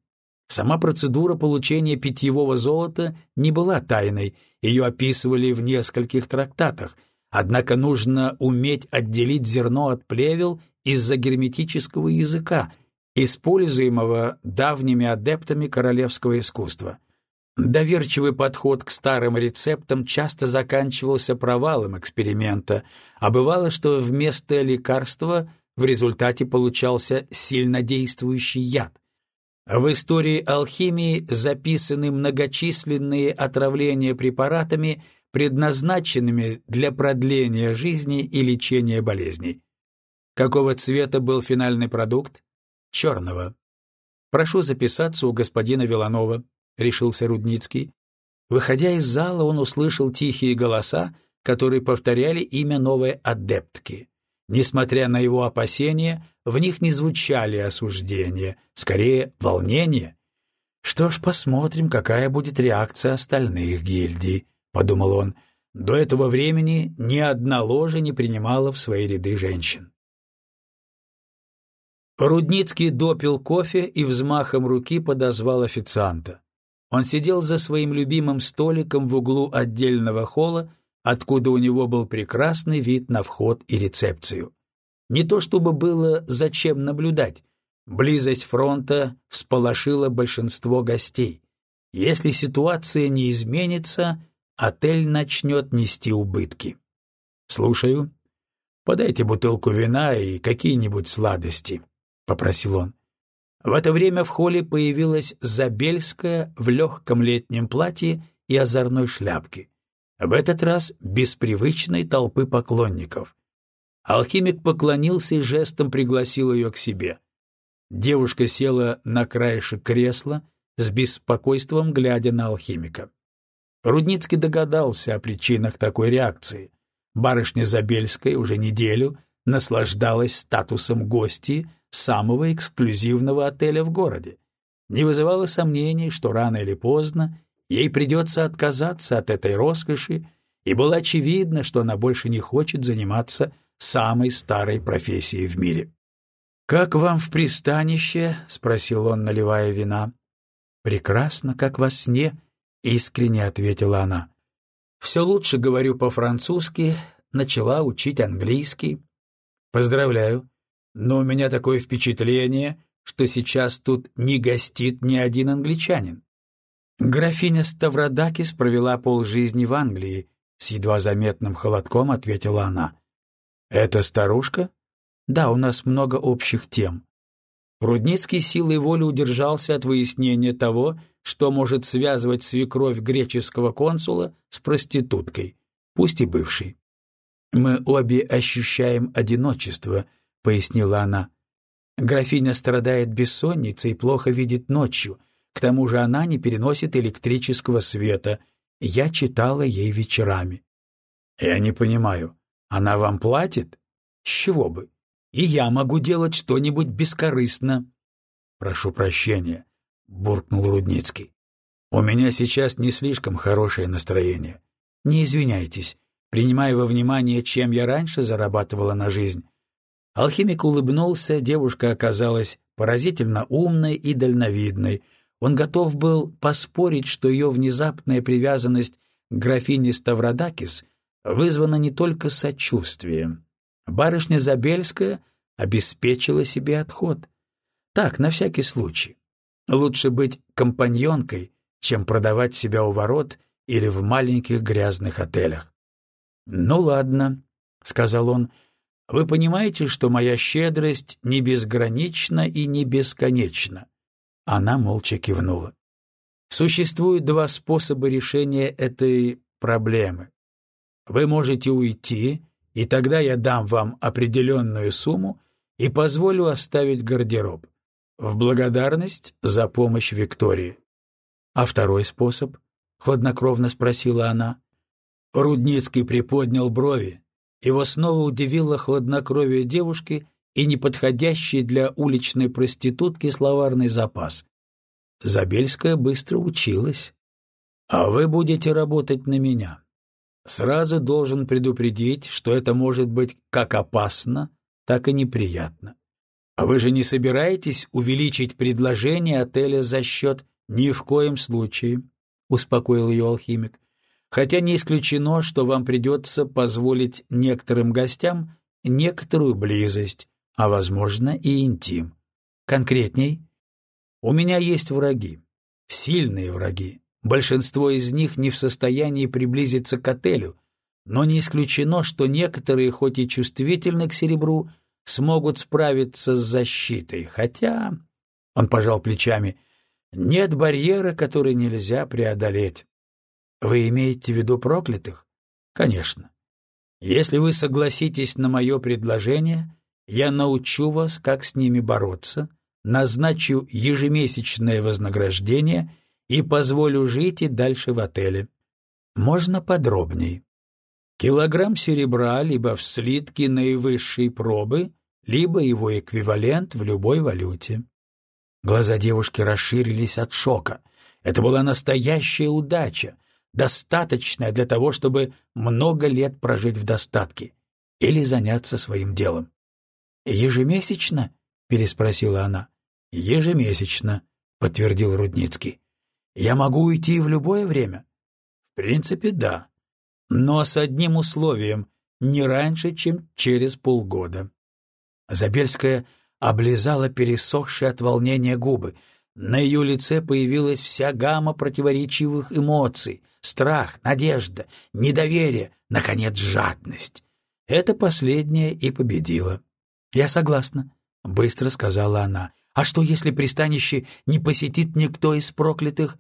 Сама процедура получения питьевого золота не была тайной, ее описывали в нескольких трактатах, однако нужно уметь отделить зерно от плевел из-за герметического языка, используемого давними адептами королевского искусства. Доверчивый подход к старым рецептам часто заканчивался провалом эксперимента, а бывало, что вместо лекарства в результате получался сильнодействующий яд. В истории алхимии записаны многочисленные отравления препаратами, предназначенными для продления жизни и лечения болезней. Какого цвета был финальный продукт? Черного. Прошу записаться у господина Виланова, — решился Рудницкий. Выходя из зала, он услышал тихие голоса, которые повторяли имя новой адептки. Несмотря на его опасения, в них не звучали осуждения, скорее волнение. «Что ж, посмотрим, какая будет реакция остальных гильдий», — подумал он. До этого времени ни одна ложа не принимала в свои ряды женщин. Рудницкий допил кофе и взмахом руки подозвал официанта. Он сидел за своим любимым столиком в углу отдельного холла, откуда у него был прекрасный вид на вход и рецепцию. Не то чтобы было зачем наблюдать. Близость фронта всполошила большинство гостей. Если ситуация не изменится, отель начнет нести убытки. «Слушаю. Подайте бутылку вина и какие-нибудь сладости», — попросил он. В это время в холле появилась Забельская в легком летнем платье и озорной шляпке. В этот раз без привычной толпы поклонников. Алхимик поклонился и жестом пригласил ее к себе. Девушка села на краешек кресла, с беспокойством глядя на алхимика. Рудницкий догадался о причинах такой реакции. Барышня Забельская уже неделю наслаждалась статусом гости самого эксклюзивного отеля в городе. Не вызывало сомнений, что рано или поздно ей придется отказаться от этой роскоши, и было очевидно, что она больше не хочет заниматься самой старой профессией в мире. «Как вам в пристанище?» — спросил он, наливая вина. «Прекрасно, как во сне», — искренне ответила она. «Все лучше говорю по-французски, начала учить английский. Поздравляю, но у меня такое впечатление, что сейчас тут не гостит ни один англичанин. Графиня Ставродакис провела полжизни в Англии, с едва заметным холодком ответила она. «Это старушка?» «Да, у нас много общих тем». Рудницкий силой воли удержался от выяснения того, что может связывать свекровь греческого консула с проституткой, пусть и бывшей. «Мы обе ощущаем одиночество», — пояснила она. Графиня страдает бессонницей и плохо видит ночью. К тому же она не переносит электрического света. Я читала ей вечерами. Я не понимаю, она вам платит? С чего бы? И я могу делать что-нибудь бескорыстно. Прошу прощения, буркнул Рудницкий. У меня сейчас не слишком хорошее настроение. Не извиняйтесь, принимая во внимание, чем я раньше зарабатывала на жизнь. Алхимик улыбнулся, девушка оказалась поразительно умной и дальновидной. Он готов был поспорить, что ее внезапная привязанность к графине Ставродакис вызвана не только сочувствием. Барышня Забельская обеспечила себе отход. Так, на всякий случай. Лучше быть компаньонкой, чем продавать себя у ворот или в маленьких грязных отелях. «Ну ладно», — сказал он, — вы понимаете, что моя щедрость не безгранична и не бесконечна?» Она молча кивнула. Существует два способа решения этой проблемы. Вы можете уйти, и тогда я дам вам определенную сумму и позволю оставить гардероб в благодарность за помощь Виктории. А второй способ? — хладнокровно спросила она. Рудницкий приподнял брови, его снова удивило хладнокровие девушки и неподходящий для уличной проститутки словарный запас. Забельская быстро училась. «А вы будете работать на меня. Сразу должен предупредить, что это может быть как опасно, так и неприятно. А вы же не собираетесь увеличить предложение отеля за счет ни в коем случае?» — успокоил ее алхимик хотя не исключено, что вам придется позволить некоторым гостям некоторую близость, а, возможно, и интим. Конкретней, у меня есть враги, сильные враги. Большинство из них не в состоянии приблизиться к отелю, но не исключено, что некоторые, хоть и чувствительны к серебру, смогут справиться с защитой, хотя, он пожал плечами, нет барьера, который нельзя преодолеть. Вы имеете в виду проклятых? Конечно. Если вы согласитесь на мое предложение, я научу вас, как с ними бороться, назначу ежемесячное вознаграждение и позволю жить и дальше в отеле. Можно подробней. Килограмм серебра либо в слитке наивысшей пробы, либо его эквивалент в любой валюте. Глаза девушки расширились от шока. Это была настоящая удача — достаточное для того, чтобы много лет прожить в достатке или заняться своим делом. «Ежемесячно?» — переспросила она. «Ежемесячно», — подтвердил Рудницкий. «Я могу уйти в любое время?» «В принципе, да. Но с одним условием — не раньше, чем через полгода». Забельская облизала пересохшие от волнения губы — на ее лице появилась вся гамма противоречивых эмоций — страх, надежда, недоверие, наконец, жадность. Это последнее и победило. «Я согласна», — быстро сказала она. «А что, если пристанище не посетит никто из проклятых?»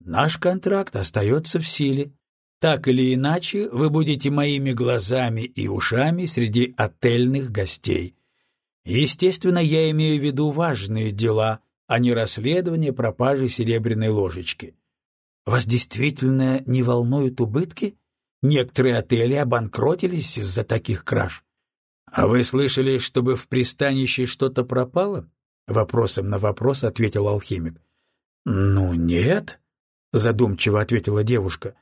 «Наш контракт остается в силе. Так или иначе, вы будете моими глазами и ушами среди отельных гостей. Естественно, я имею в виду важные дела — а не расследование пропажи серебряной ложечки. Вас действительно не волнуют убытки? Некоторые отели обанкротились из-за таких краж. А вы слышали, чтобы в пристанище что-то пропало? Вопросом на вопрос ответил алхимик. Ну, нет, задумчиво ответила девушка.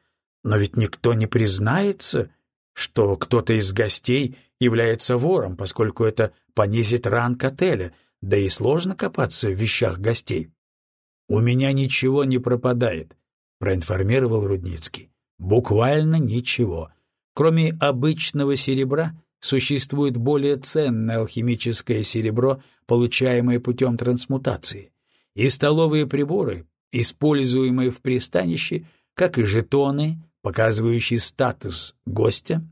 Но ведь никто не признается, что кто-то из гостей является вором, поскольку это понизит ранг отеля, да и сложно копаться в вещах гостей. «У меня ничего не пропадает», — проинформировал Рудницкий. «Буквально ничего. Кроме обычного серебра существует более ценное алхимическое серебро, получаемое путем трансмутации. И столовые приборы, используемые в пристанище, как и жетоны, показывающие статус гостя,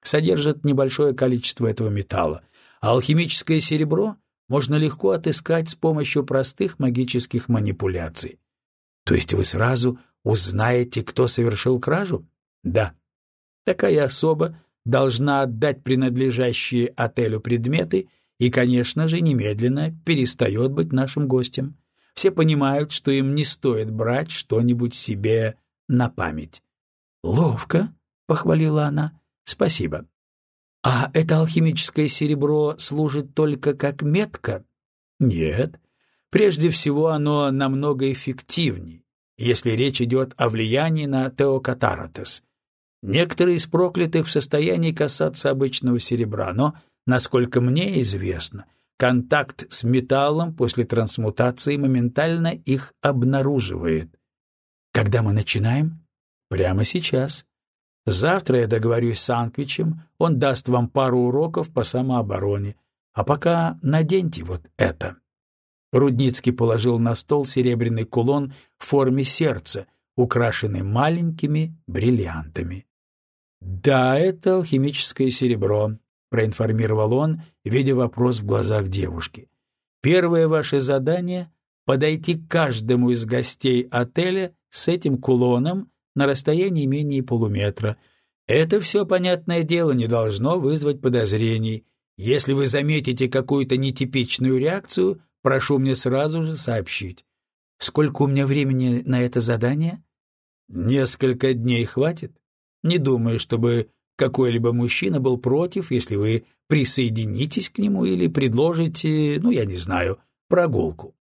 содержат небольшое количество этого металла, а алхимическое серебро — можно легко отыскать с помощью простых магических манипуляций. То есть вы сразу узнаете, кто совершил кражу? Да. Такая особа должна отдать принадлежащие отелю предметы и, конечно же, немедленно перестает быть нашим гостем. Все понимают, что им не стоит брать что-нибудь себе на память. «Ловко», — похвалила она, — «спасибо». «А это алхимическое серебро служит только как метка?» «Нет. Прежде всего, оно намного эффективней, если речь идет о влиянии на теокатаратес. Некоторые из проклятых в состоянии касаться обычного серебра, но, насколько мне известно, контакт с металлом после трансмутации моментально их обнаруживает. Когда мы начинаем? Прямо сейчас. Завтра я договорюсь с Анквичем, он даст вам пару уроков по самообороне. А пока наденьте вот это. Рудницкий положил на стол серебряный кулон в форме сердца, украшенный маленькими бриллиантами. «Да, это алхимическое серебро», — проинформировал он, видя вопрос в глазах девушки. «Первое ваше задание — подойти к каждому из гостей отеля с этим кулоном на расстоянии менее полуметра. Это все, понятное дело, не должно вызвать подозрений. Если вы заметите какую-то нетипичную реакцию, прошу мне сразу же сообщить. Сколько у меня времени на это задание? Несколько дней хватит. Не думаю, чтобы какой-либо мужчина был против, если вы присоединитесь к нему или предложите, ну, я не знаю, прогулку.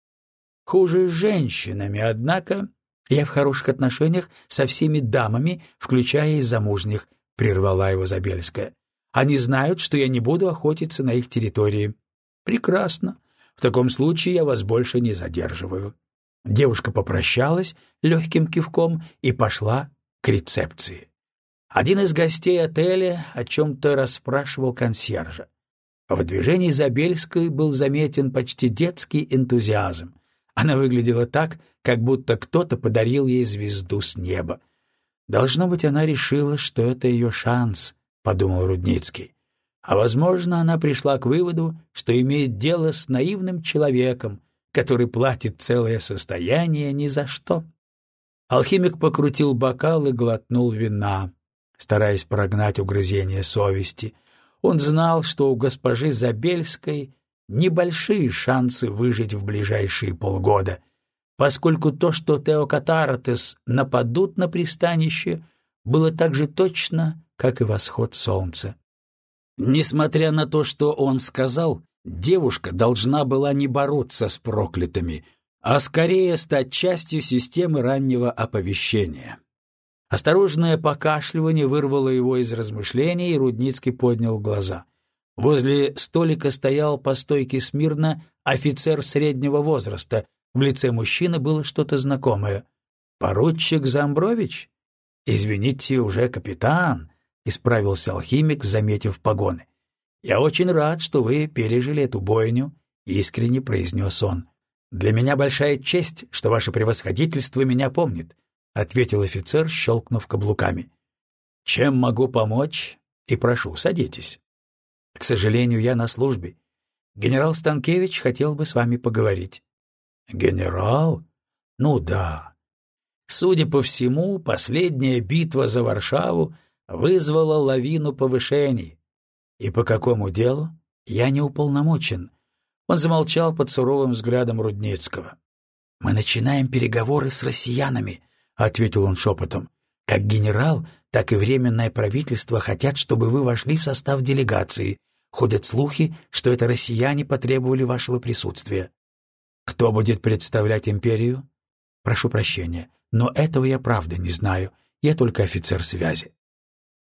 Хуже с женщинами, однако, я в хороших отношениях со всеми дамами, включая и замужних, — прервала его Забельская. Они знают, что я не буду охотиться на их территории. Прекрасно. В таком случае я вас больше не задерживаю. Девушка попрощалась легким кивком и пошла к рецепции. Один из гостей отеля о чем-то расспрашивал консьержа. В движении Забельской был заметен почти детский энтузиазм. Она выглядела так, как будто кто-то подарил ей звезду с неба. Должно быть, она решила, что это ее шанс, — подумал Рудницкий. А, возможно, она пришла к выводу, что имеет дело с наивным человеком, который платит целое состояние ни за что. Алхимик покрутил бокал и глотнул вина, стараясь прогнать угрызение совести. Он знал, что у госпожи Забельской небольшие шансы выжить в ближайшие полгода, поскольку то, что Теокатаратес нападут на пристанище, было так же точно, как и восход солнца. Несмотря на то, что он сказал, девушка должна была не бороться с проклятыми, а скорее стать частью системы раннего оповещения. Осторожное покашливание вырвало его из размышлений, и Рудницкий поднял глаза — Возле столика стоял по стойке смирно офицер среднего возраста. В лице мужчины было что-то знакомое. «Поручик Замбрович?» «Извините, уже капитан», — исправился алхимик, заметив погоны. «Я очень рад, что вы пережили эту бойню», — искренне произнес он. «Для меня большая честь, что ваше превосходительство меня помнит», — ответил офицер, щелкнув каблуками. «Чем могу помочь?» «И прошу, садитесь». К сожалению, я на службе. Генерал Станкевич хотел бы с вами поговорить. Генерал? Ну да. Судя по всему, последняя битва за Варшаву вызвала лавину повышений. И по какому делу? Я не уполномочен. Он замолчал под суровым взглядом Рудницкого. «Мы начинаем переговоры с россиянами», — ответил он шепотом. «Как генерал, так и Временное правительство хотят, чтобы вы вошли в состав делегации. Ходят слухи, что это россияне потребовали вашего присутствия. Кто будет представлять империю? Прошу прощения, но этого я правда не знаю. Я только офицер связи.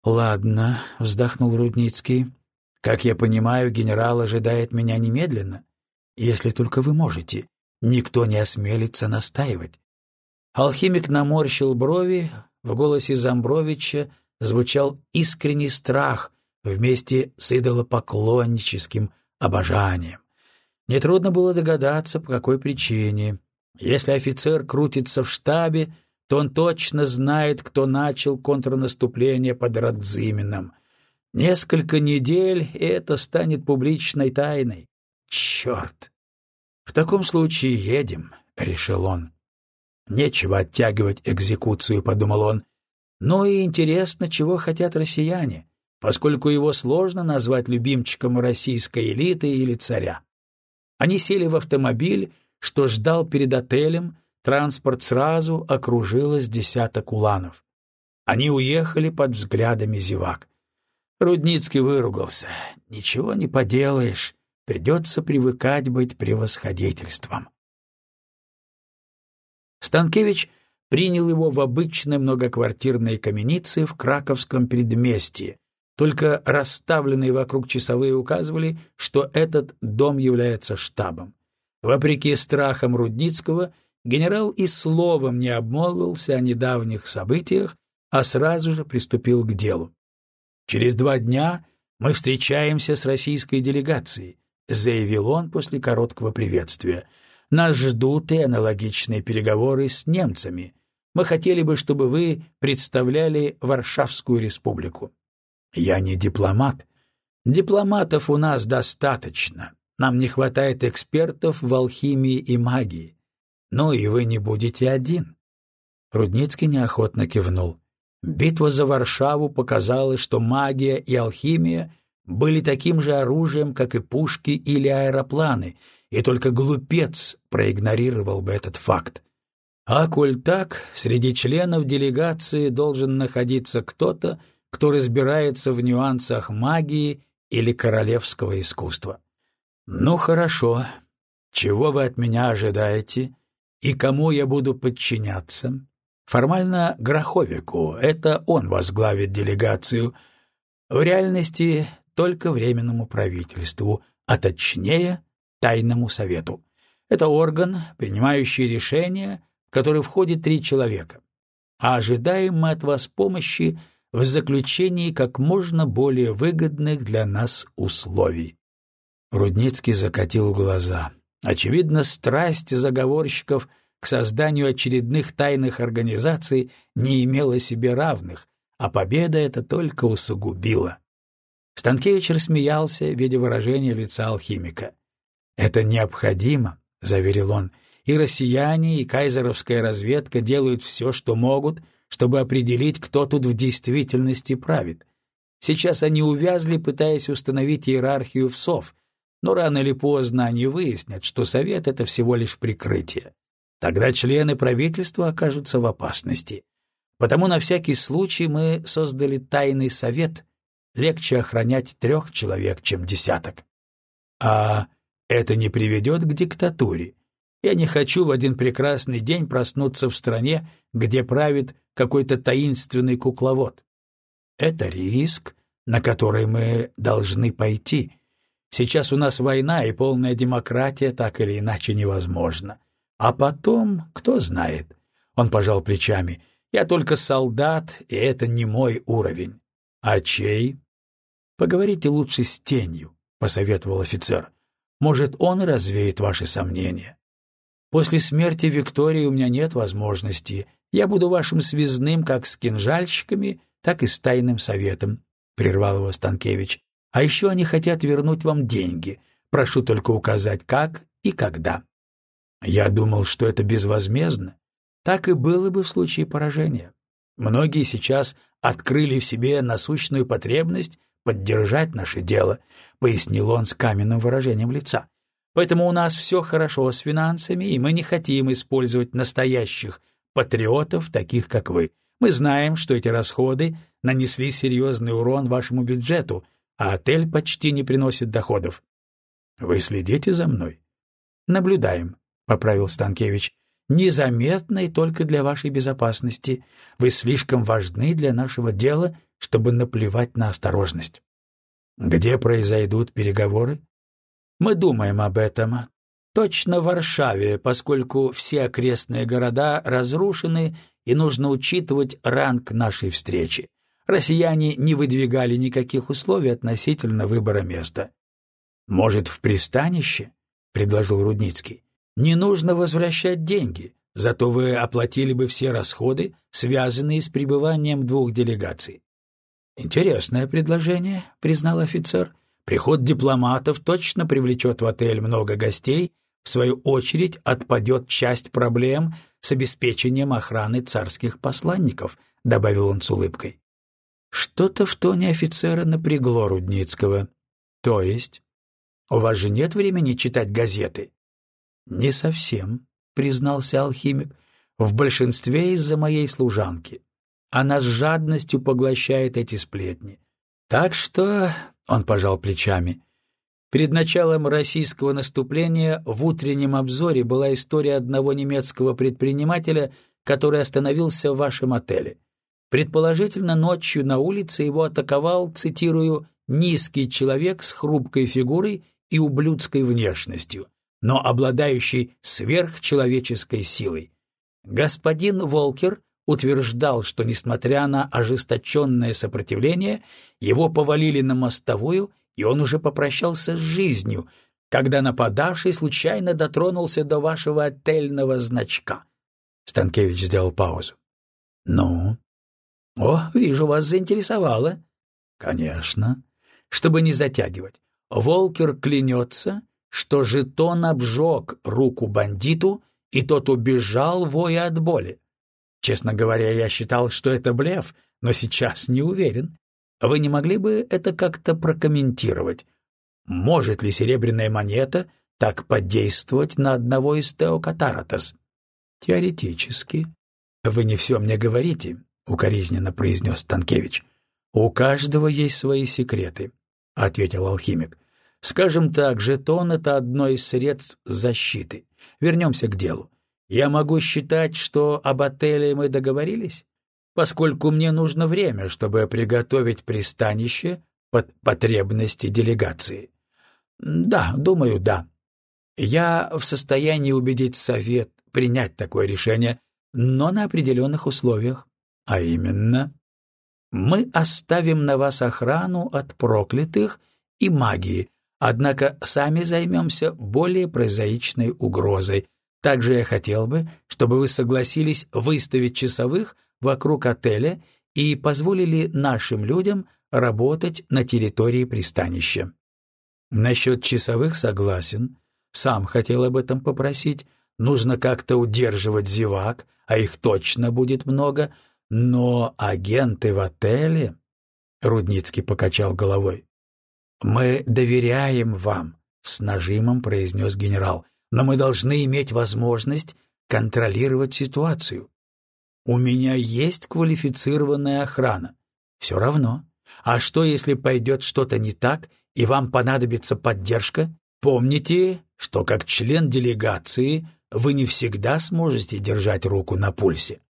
Ладно, вздохнул Рудницкий. Как я понимаю, генерал ожидает меня немедленно. Если только вы можете. Никто не осмелится настаивать. Алхимик наморщил брови, в голосе Замбровича звучал искренний страх вместе с идолопоклонническим обожанием. Нетрудно было догадаться, по какой причине. Если офицер крутится в штабе, то он точно знает, кто начал контрнаступление под Радзимином. Несколько недель, и это станет публичной тайной. Черт! В таком случае едем, — решил он. Нечего оттягивать экзекуцию, — подумал он. Ну и интересно, чего хотят россияне. поскольку его сложно назвать любимчиком российской элиты или царя. Они сели в автомобиль, что ждал перед отелем, транспорт сразу окружило с десяток уланов. Они уехали под взглядами зевак. Рудницкий выругался. «Ничего не поделаешь, придется привыкать быть превосходительством». Станкевич принял его в обычной многоквартирной каменице в Краковском предместье, только расставленные вокруг часовые указывали, что этот дом является штабом. Вопреки страхам Рудницкого, генерал и словом не обмолвился о недавних событиях, а сразу же приступил к делу. «Через два дня мы встречаемся с российской делегацией», — заявил он после короткого приветствия. «Нас ждут и аналогичные переговоры с немцами. Мы хотели бы, чтобы вы представляли Варшавскую республику». Я не дипломат. Дипломатов у нас достаточно. Нам не хватает экспертов в алхимии и магии. Ну и вы не будете один. Рудницкий неохотно кивнул. Битва за Варшаву показала, что магия и алхимия были таким же оружием, как и пушки или аэропланы, и только глупец проигнорировал бы этот факт. А коль так, среди членов делегации должен находиться кто-то, кто разбирается в нюансах магии или королевского искусства. Ну хорошо, чего вы от меня ожидаете и кому я буду подчиняться? Формально Гроховику, это он возглавит делегацию, в реальности только Временному правительству, а точнее Тайному совету. Это орган, принимающий решения, в который входит три человека. А ожидаем мы от вас помощи — в заключении как можно более выгодных для нас условий. Рудницкий закатил глаза. Очевидно, страсть заговорщиков к созданию очередных тайных организаций не имела себе равных, а победа это только усугубила. Станкевич рассмеялся, видя выражение лица алхимика. «Это необходимо», — заверил он, — «и россияне, и кайзеровская разведка делают все, что могут, чтобы определить, кто тут в действительности правит. Сейчас они увязли, пытаясь установить иерархию ВСОВ, но рано или поздно они выяснят, что Совет — это всего лишь прикрытие. Тогда члены правительства окажутся в опасности. Потому на всякий случай мы создали тайный совет. Легче охранять трех человек, чем десяток. А это не приведет к диктатуре. Я не хочу в один прекрасный день проснуться в стране, где правит какой-то таинственный кукловод. Это риск, на который мы должны пойти. Сейчас у нас война, и полная демократия так или иначе невозможна. А потом, кто знает. Он пожал плечами. Я только солдат, и это не мой уровень. А чей? Поговорите лучше с тенью, посоветовал офицер. Может, он развеет ваши сомнения. После смерти Виктории у меня нет возможности я буду вашим связным как с кинжальщиками, так и с тайным советом, — прервал его Станкевич. А еще они хотят вернуть вам деньги. Прошу только указать, как и когда. Я думал, что это безвозмездно. Так и было бы в случае поражения. Многие сейчас открыли в себе насущную потребность поддержать наше дело, — пояснил он с каменным выражением лица. Поэтому у нас все хорошо с финансами, и мы не хотим использовать настоящих патриотов, таких как вы. Мы знаем, что эти расходы нанесли серьезный урон вашему бюджету, а отель почти не приносит доходов. Вы следите за мной? Наблюдаем, — поправил Станкевич. Незаметно и только для вашей безопасности. Вы слишком важны для нашего дела, чтобы наплевать на осторожность. Где произойдут переговоры? Мы думаем об этом. Точно в Варшаве, поскольку все окрестные города разрушены, и нужно учитывать ранг нашей встречи. Россияне не выдвигали никаких условий относительно выбора места. «Может, в пристанище?» — предложил Рудницкий. «Не нужно возвращать деньги, зато вы оплатили бы все расходы, связанные с пребыванием двух делегаций». «Интересное предложение», — признал офицер. «Приход дипломатов точно привлечет в отель много гостей в свою очередь, отпадет часть проблем с обеспечением охраны царских посланников, добавил он с улыбкой. Что-то в тоне офицера напрягло Рудницкого. То есть? У вас же нет времени читать газеты? Не совсем, признался алхимик. В большинстве из-за моей служанки. Она с жадностью поглощает эти сплетни. Так что, он пожал плечами, перед началом российского наступления в утреннем обзоре была история одного немецкого предпринимателя, который остановился в вашем отеле. Предположительно, ночью на улице его атаковал, цитирую, «низкий человек с хрупкой фигурой и ублюдской внешностью, но обладающий сверхчеловеческой силой. Господин Волкер утверждал, что, несмотря на ожесточенное сопротивление, его повалили на мостовую, и он уже попрощался с жизнью, когда нападавший случайно дотронулся до вашего отельного значка. Станкевич сделал паузу. — Ну, «О, вижу, вас заинтересовало». «Конечно. Чтобы не затягивать. Волкер клянется, что жетон обжег руку бандиту, и тот убежал, воя от боли. Честно говоря, я считал, что это блеф, но сейчас не уверен. Вы не могли бы это как-то прокомментировать? Может ли серебряная монета так подействовать на одного из Теокатаратос? Теоретически. Вы не все мне говорите. — укоризненно произнес Станкевич. «У каждого есть свои секреты», — ответил алхимик. «Скажем так, жетон — это одно из средств защиты. Вернемся к делу. Я могу считать, что об отеле мы договорились, поскольку мне нужно время, чтобы приготовить пристанище под потребности делегации». «Да, думаю, да. Я в состоянии убедить совет принять такое решение, но на определенных условиях. А именно, мы оставим на вас охрану от проклятых и магии, однако сами займемся более прозаичной угрозой. Также я хотел бы, чтобы вы согласились выставить часовых вокруг отеля и позволили нашим людям работать на территории пристанища. Насчет часовых согласен. Сам хотел об этом попросить. Нужно как-то удерживать зевак, а их точно будет много — но агенты в отеле... Рудницкий покачал головой. «Мы доверяем вам», — с нажимом произнес генерал, «но мы должны иметь возможность контролировать ситуацию. У меня есть квалифицированная охрана. Все равно. А что, если пойдет что-то не так, и вам понадобится поддержка? Помните, что как член делегации вы не всегда сможете держать руку на пульсе.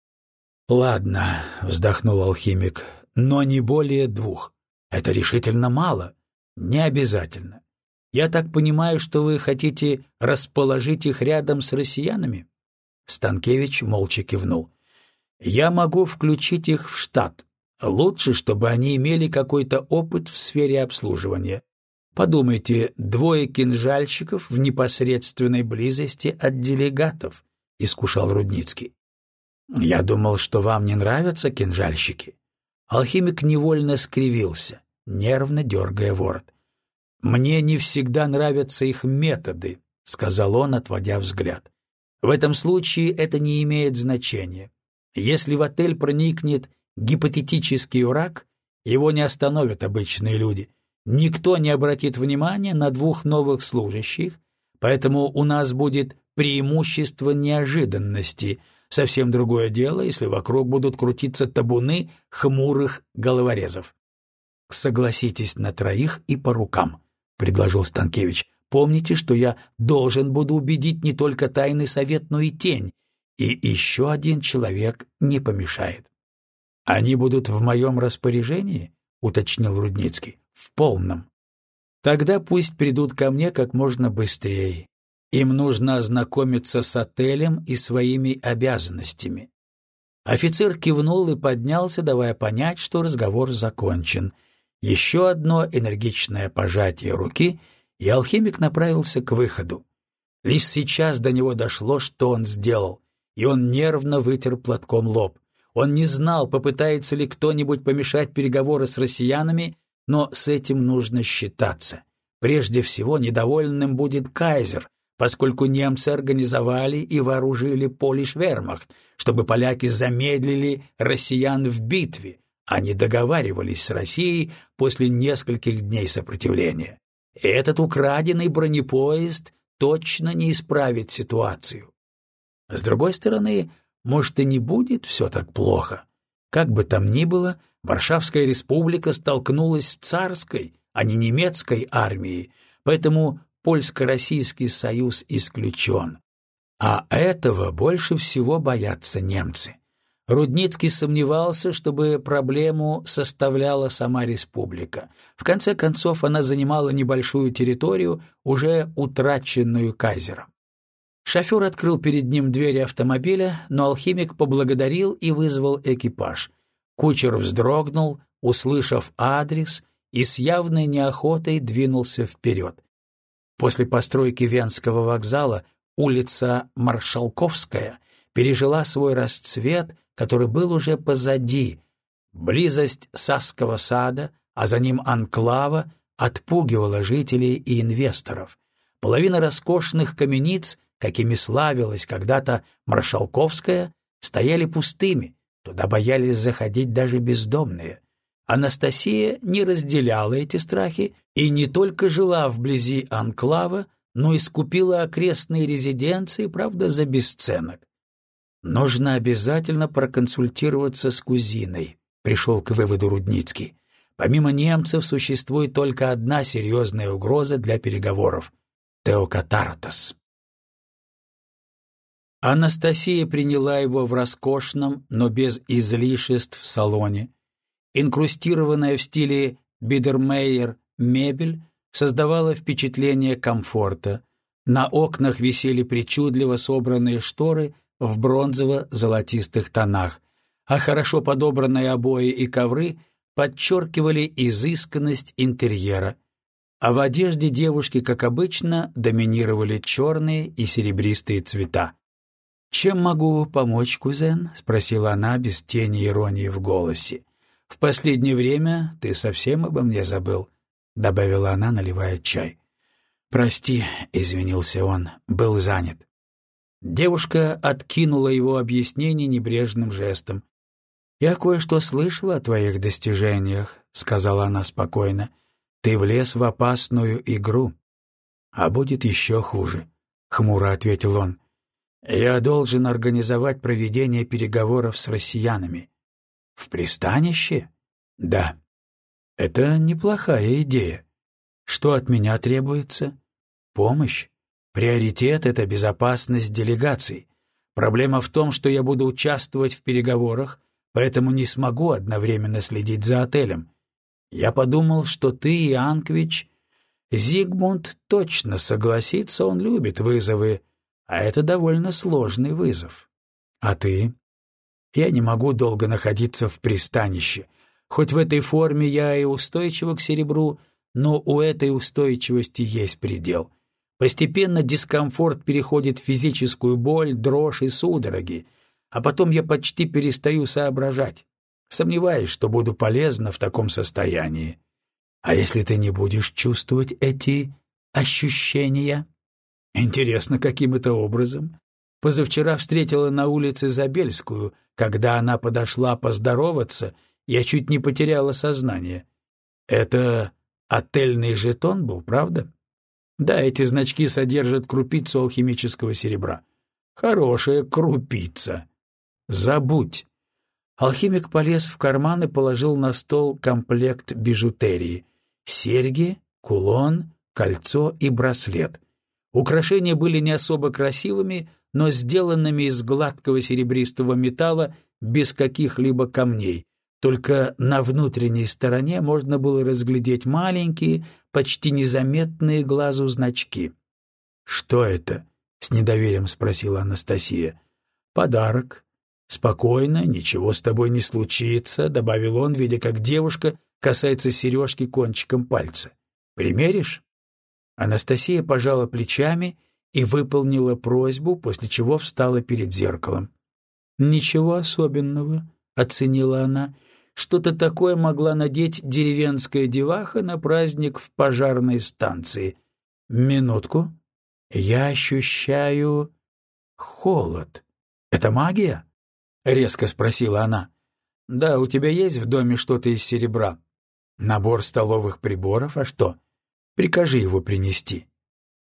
«Ладно», — вздохнул алхимик, — «но не более двух. Это решительно мало. Не обязательно. Я так понимаю, что вы хотите расположить их рядом с россиянами?» Станкевич молча кивнул. «Я могу включить их в штат. Лучше, чтобы они имели какой-то опыт в сфере обслуживания. Подумайте, двое кинжальщиков в непосредственной близости от делегатов», — искушал Рудницкий. «Я думал, что вам не нравятся кинжальщики». Алхимик невольно скривился, нервно дергая ворот. «Мне не всегда нравятся их методы», — сказал он, отводя взгляд. «В этом случае это не имеет значения. Если в отель проникнет гипотетический враг, его не остановят обычные люди. Никто не обратит внимания на двух новых служащих, поэтому у нас будет преимущество неожиданности — Совсем другое дело, если вокруг будут крутиться табуны хмурых головорезов. «Согласитесь на троих и по рукам», — предложил Станкевич. «Помните, что я должен буду убедить не только тайный совет, но и тень, и еще один человек не помешает». «Они будут в моем распоряжении?» — уточнил Рудницкий. «В полном». «Тогда пусть придут ко мне как можно быстрее. Им нужно ознакомиться с отелем и своими обязанностями. Офицер кивнул и поднялся, давая понять, что разговор закончен. Еще одно энергичное пожатие руки, и алхимик направился к выходу. Лишь сейчас до него дошло, что он сделал, и он нервно вытер платком лоб. Он не знал, попытается ли кто-нибудь помешать переговоры с россиянами, но с этим нужно считаться. Прежде всего, недовольным будет кайзер, поскольку немцы организовали и вооружили полишвермахт, чтобы поляки замедлили россиян в битве, Они договаривались с Россией после нескольких дней сопротивления. Этот украденный бронепоезд точно не исправит ситуацию. С другой стороны, может, и не будет все так плохо. Как бы там ни было, Варшавская республика столкнулась с царской, а не немецкой армией, поэтому польско-российский союз исключен. А этого больше всего боятся немцы. Рудницкий сомневался, чтобы проблему составляла сама республика. В конце концов, она занимала небольшую территорию, уже утраченную кайзером. Шофер открыл перед ним двери автомобиля, но алхимик поблагодарил и вызвал экипаж. Кучер вздрогнул, услышав адрес, и с явной неохотой двинулся вперед. После постройки Венского вокзала улица Маршалковская пережила свой расцвет, который был уже позади. Близость Сасского сада, а за ним анклава, отпугивала жителей и инвесторов. Половина роскошных камениц, какими славилась когда-то Маршалковская, стояли пустыми, туда боялись заходить даже бездомные. Анастасия не разделяла эти страхи и не только жила вблизи анклава, но и скупила окрестные резиденции, правда, за бесценок. Нужно обязательно проконсультироваться с кузиной, пришел к выводу Рудницкий. Помимо немцев существует только одна серьезная угроза для переговоров — Теокатартас. Анастасия приняла его в роскошном, но без излишеств салоне. Инкрустированная в стиле Бидермейер мебель создавала впечатление комфорта. На окнах висели причудливо собранные шторы в бронзово-золотистых тонах, а хорошо подобранные обои и ковры подчеркивали изысканность интерьера. А в одежде девушки, как обычно, доминировали черные и серебристые цвета. «Чем могу помочь, кузен?» — спросила она без тени иронии в голосе. В последнее время ты совсем обо мне забыл, — добавила она, наливая чай. «Прости», — извинился он, — был занят. Девушка откинула его объяснение небрежным жестом. «Я кое-что слышала о твоих достижениях», — сказала она спокойно. «Ты влез в опасную игру». «А будет еще хуже», — хмуро ответил он. «Я должен организовать проведение переговоров с россиянами. В пристанище? Да. Это неплохая идея. Что от меня требуется? Помощь. Приоритет — это безопасность делегаций. Проблема в том, что я буду участвовать в переговорах, поэтому не смогу одновременно следить за отелем. Я подумал, что ты и Анквич... Зигмунд точно согласится, он любит вызовы, а это довольно сложный вызов. А ты? Я не могу долго находиться в пристанище. Хоть в этой форме я и устойчива к серебру, но у этой устойчивости есть предел. Постепенно дискомфорт переходит в физическую боль, дрожь и судороги, а потом я почти перестаю соображать. Сомневаюсь, что буду полезна в таком состоянии. А если ты не будешь чувствовать эти ощущения? Интересно, каким это образом? Позавчера встретила на улице Забельскую. Когда она подошла поздороваться, я чуть не потеряла сознание. Это отельный жетон был, правда? Да, эти значки содержат крупицу алхимического серебра. Хорошая крупица. Забудь. Алхимик полез в карман и положил на стол комплект бижутерии. Серьги, кулон, кольцо и браслет. Украшения были не особо красивыми, но сделанными из гладкого серебристого металла без каких-либо камней. Только на внутренней стороне можно было разглядеть маленькие, почти незаметные глазу значки. «Что это?» — с недоверием спросила Анастасия. «Подарок. Спокойно, ничего с тобой не случится», — добавил он, видя, как девушка касается сережки кончиком пальца. «Примеришь?» Анастасия пожала плечами и выполнила просьбу, после чего встала перед зеркалом. «Ничего особенного», — оценила она. «Что-то такое могла надеть деревенская деваха на праздник в пожарной станции. Минутку. Я ощущаю холод. Это магия?» — резко спросила она. Да, у тебя есть в доме что-то из серебра? Набор столовых приборов, а что? Прикажи его принести.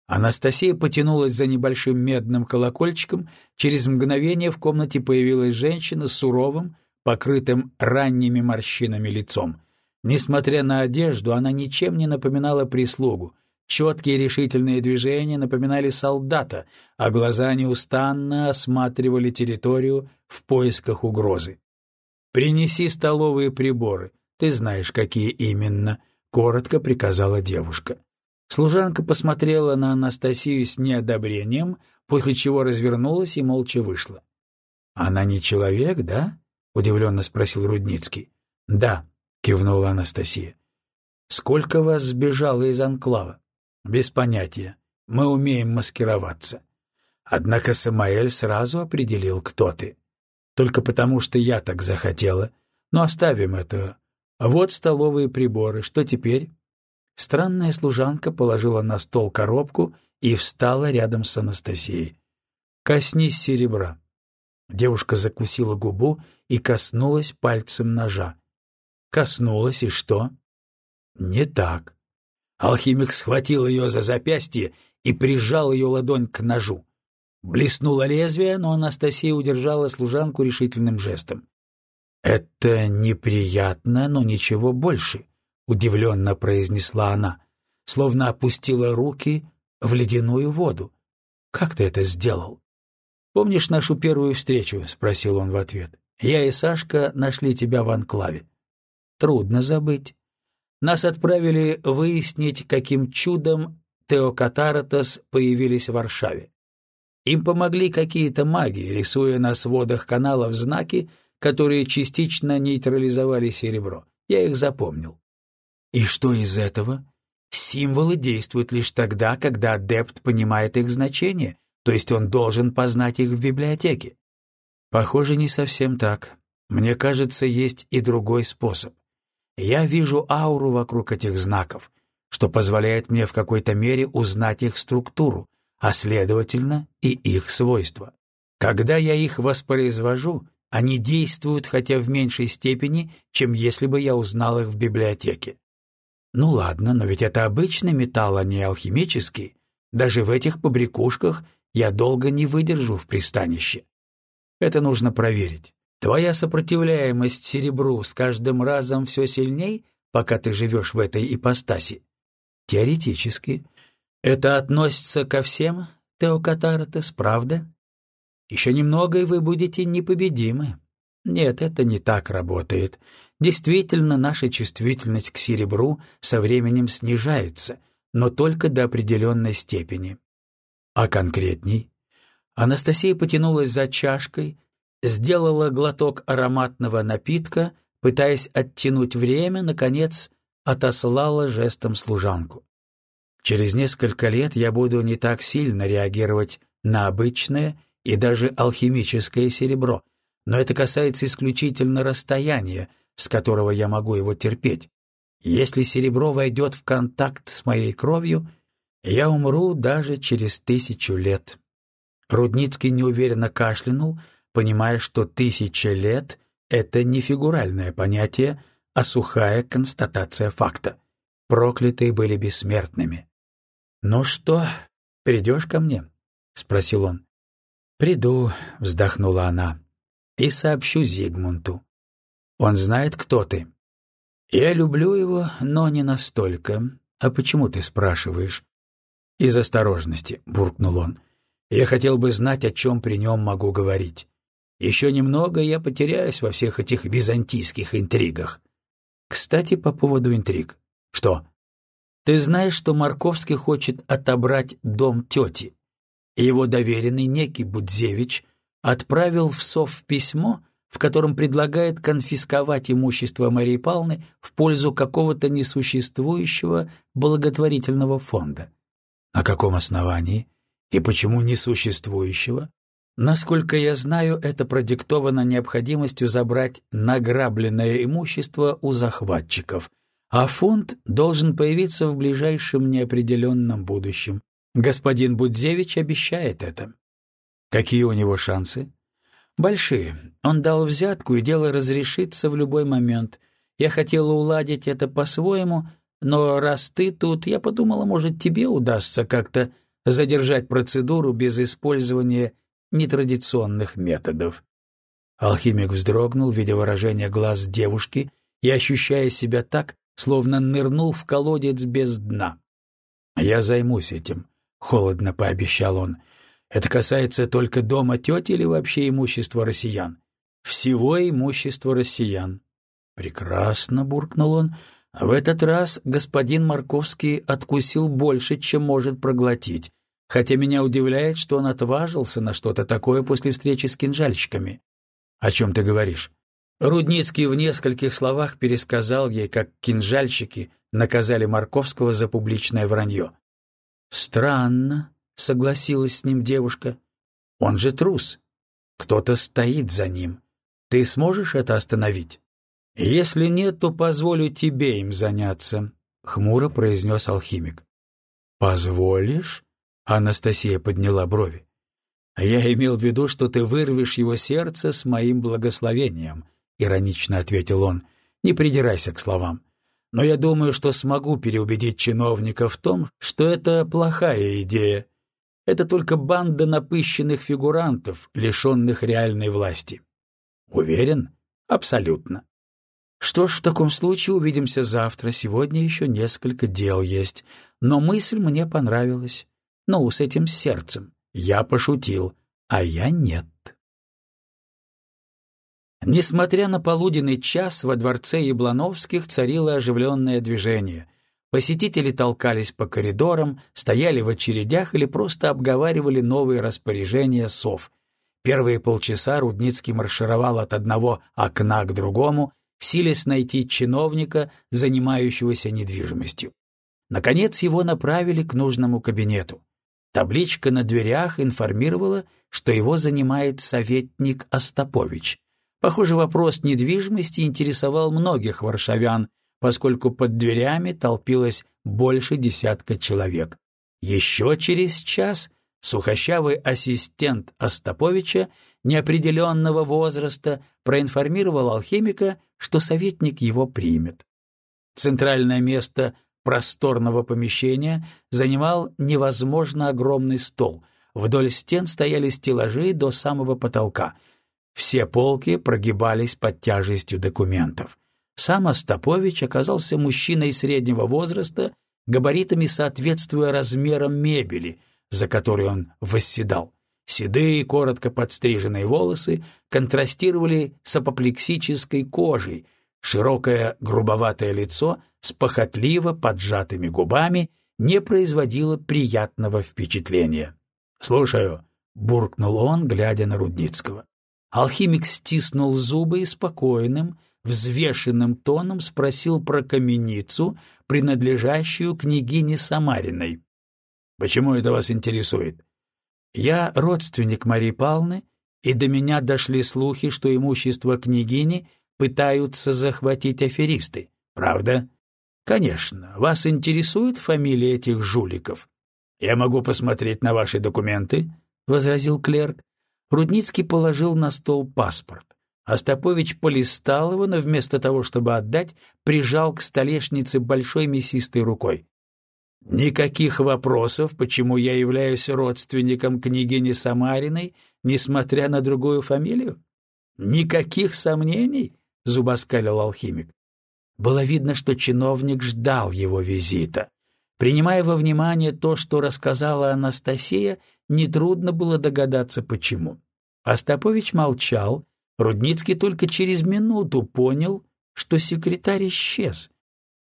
Анастасия потянулась за небольшим медным колокольчиком. Через мгновение в комнате появилась женщина с суровым, покрытым ранними морщинами лицом. Несмотря на одежду, она ничем не напоминала прислугу. Четкие решительные движения напоминали солдата, а глаза неустанно осматривали территорию в поисках угрозы. «Принеси столовые приборы. Ты знаешь, какие именно», — коротко приказала девушка. Служанка посмотрела на Анастасию с неодобрением, после чего развернулась и молча вышла. «Она не человек, да?» — удивленно спросил Рудницкий. «Да», — кивнула Анастасия. «Сколько вас сбежало из анклава?» «Без понятия. Мы умеем маскироваться». Однако Самаэль сразу определил, кто ты. Только потому, что я так захотела. Но оставим это. Вот столовые приборы. Что теперь? Странная служанка положила на стол коробку и встала рядом с Анастасией. «Коснись серебра». Девушка закусила губу и коснулась пальцем ножа. Коснулась, и что? Не так. Алхимик схватил ее за запястье и прижал ее ладонь к ножу. Блеснуло лезвие, но Анастасия удержала служанку решительным жестом. «Это неприятно, но ничего больше удивленно произнесла она, словно опустила руки в ледяную воду. Как ты это сделал? Помнишь нашу первую встречу? спросил он в ответ. Я и Сашка нашли тебя в анклаве. Трудно забыть. Нас отправили выяснить, каким чудом Теокатаратос появились в Варшаве. Им помогли какие-то маги, рисуя на сводах каналов знаки, которые частично нейтрализовали серебро. Я их запомнил. И что из этого? Символы действуют лишь тогда, когда адепт понимает их значение, то есть он должен познать их в библиотеке. Похоже, не совсем так. Мне кажется, есть и другой способ. Я вижу ауру вокруг этих знаков, что позволяет мне в какой-то мере узнать их структуру, а следовательно и их свойства. Когда я их воспроизвожу, они действуют хотя в меньшей степени, чем если бы я узнал их в библиотеке. Ну ладно, но ведь это обычный металл, а не алхимический. Даже в этих побрякушках я долго не выдержу в пристанище. Это нужно проверить. Твоя сопротивляемость серебру с каждым разом все сильней, пока ты живешь в этой ипостаси? Теоретически. Это относится ко всем, Теокатаратес, правда? Еще немного, и вы будете непобедимы. Нет, это не так работает. Действительно, наша чувствительность к серебру со временем снижается, но только до определенной степени. А конкретней? Анастасия потянулась за чашкой, сделала глоток ароматного напитка, пытаясь оттянуть время, наконец отослала жестом служанку. Через несколько лет я буду не так сильно реагировать на обычное и даже алхимическое серебро, но это касается исключительно расстояния, с которого я могу его терпеть. Если серебро войдет в контакт с моей кровью, я умру даже через тысячу лет. Рудницкий неуверенно кашлянул, понимая, что тысяча лет — это не фигуральное понятие, а сухая констатация факта. Проклятые были бессмертными. «Ну что, придешь ко мне?» — спросил он. «Приду», — вздохнула она и сообщу Зигмунту. Он знает, кто ты. Я люблю его, но не настолько. А почему ты спрашиваешь? Из осторожности, буркнул он. Я хотел бы знать, о чем при нем могу говорить. Еще немного, я потеряюсь во всех этих византийских интригах. Кстати, по поводу интриг. Что? Ты знаешь, что Марковский хочет отобрать дом тети? Его доверенный некий Будзевич отправил в СОВ письмо, в котором предлагает конфисковать имущество Марии Павловны в пользу какого-то несуществующего благотворительного фонда. На каком основании? И почему несуществующего? Насколько я знаю, это продиктовано необходимостью забрать награбленное имущество у захватчиков, а фонд должен появиться в ближайшем неопределенном будущем. Господин Будзевич обещает это. Какие у него шансы? Большие. Он дал взятку, и дело разрешится в любой момент. Я хотела уладить это по-своему, но раз ты тут, я подумала, может, тебе удастся как-то задержать процедуру без использования нетрадиционных методов. Алхимик вздрогнул, видя выражение глаз девушки и ощущая себя так, словно нырнул в колодец без дна. «Я займусь этим», — холодно пообещал он. «Это касается только дома тети или вообще имущества россиян?» «Всего имущества россиян». «Прекрасно», — буркнул он. «В этот раз господин Марковский откусил больше, чем может проглотить, хотя меня удивляет, что он отважился на что-то такое после встречи с кинжальщиками». «О чем ты говоришь?» Рудницкий в нескольких словах пересказал ей, как кинжальщики наказали Марковского за публичное вранье. «Странно», — согласилась с ним девушка. «Он же трус. Кто-то стоит за ним. Ты сможешь это остановить?» «Если нет, то позволю тебе им заняться», — хмуро произнес алхимик. «Позволишь?» — Анастасия подняла брови. «Я имел в виду, что ты вырвешь его сердце с моим благословением», иронично ответил он. Не придирайся к словам. Но я думаю, что смогу переубедить чиновника в том, что это плохая идея. Это только банда напыщенных фигурантов, лишенных реальной власти. Уверен? Абсолютно. Что ж, в таком случае увидимся завтра. Сегодня еще несколько дел есть. Но мысль мне понравилась. Ну, с этим сердцем. Я пошутил, а я нет. Несмотря на полуденный час, во дворце Яблановских царило оживленное движение. Посетители толкались по коридорам, стояли в очередях или просто обговаривали новые распоряжения сов. Первые полчаса Рудницкий маршировал от одного окна к другому, силясь найти чиновника, занимающегося недвижимостью. Наконец его направили к нужному кабинету. Табличка на дверях информировала, что его занимает советник Остапович — Похоже, вопрос недвижимости интересовал многих варшавян, поскольку под дверями толпилось больше десятка человек. Еще через час сухощавый ассистент Остаповича неопределенного возраста проинформировал алхимика, что советник его примет. Центральное место просторного помещения занимал невозможно огромный стол. Вдоль стен стояли стеллажи до самого потолка — все полки прогибались под тяжестью документов. Сам Остапович оказался мужчиной среднего возраста, габаритами соответствуя размерам мебели, за которой он восседал. Седые, коротко подстриженные волосы контрастировали с апоплексической кожей, широкое грубоватое лицо с похотливо поджатыми губами не производило приятного впечатления. «Слушаю», — буркнул он, глядя на Рудницкого. Алхимик стиснул зубы и спокойным, взвешенным тоном спросил про каменицу, принадлежащую княгине Самариной. «Почему это вас интересует?» «Я родственник Марии Павловны, и до меня дошли слухи, что имущество княгини пытаются захватить аферисты. Правда?» «Конечно. Вас интересует фамилия этих жуликов?» «Я могу посмотреть на ваши документы», — возразил клерк. Рудницкий положил на стол паспорт. Остапович полистал его, но вместо того, чтобы отдать, прижал к столешнице большой мясистой рукой. «Никаких вопросов, почему я являюсь родственником княгини Самариной, несмотря на другую фамилию? Никаких сомнений?» — зубоскалил алхимик. Было видно, что чиновник ждал его визита. Принимая во внимание то, что рассказала Анастасия, нетрудно было догадаться, почему. Остапович молчал, Рудницкий только через минуту понял, что секретарь исчез.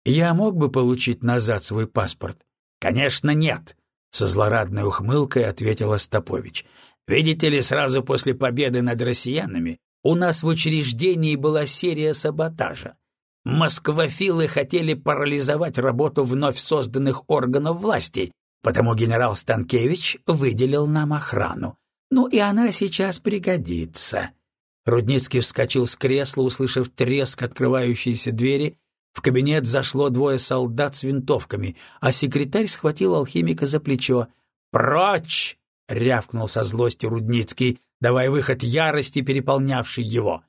«Я мог бы получить назад свой паспорт?» «Конечно, нет», — со злорадной ухмылкой ответил Остапович. «Видите ли, сразу после победы над россиянами у нас в учреждении была серия саботажа. Москвофилы хотели парализовать работу вновь созданных органов власти, потому генерал Станкевич выделил нам охрану. Ну и она сейчас пригодится. Рудницкий вскочил с кресла, услышав треск открывающейся двери. В кабинет зашло двое солдат с винтовками, а секретарь схватил алхимика за плечо. «Прочь!» — рявкнул со злости Рудницкий. давая выход ярости, переполнявшей его.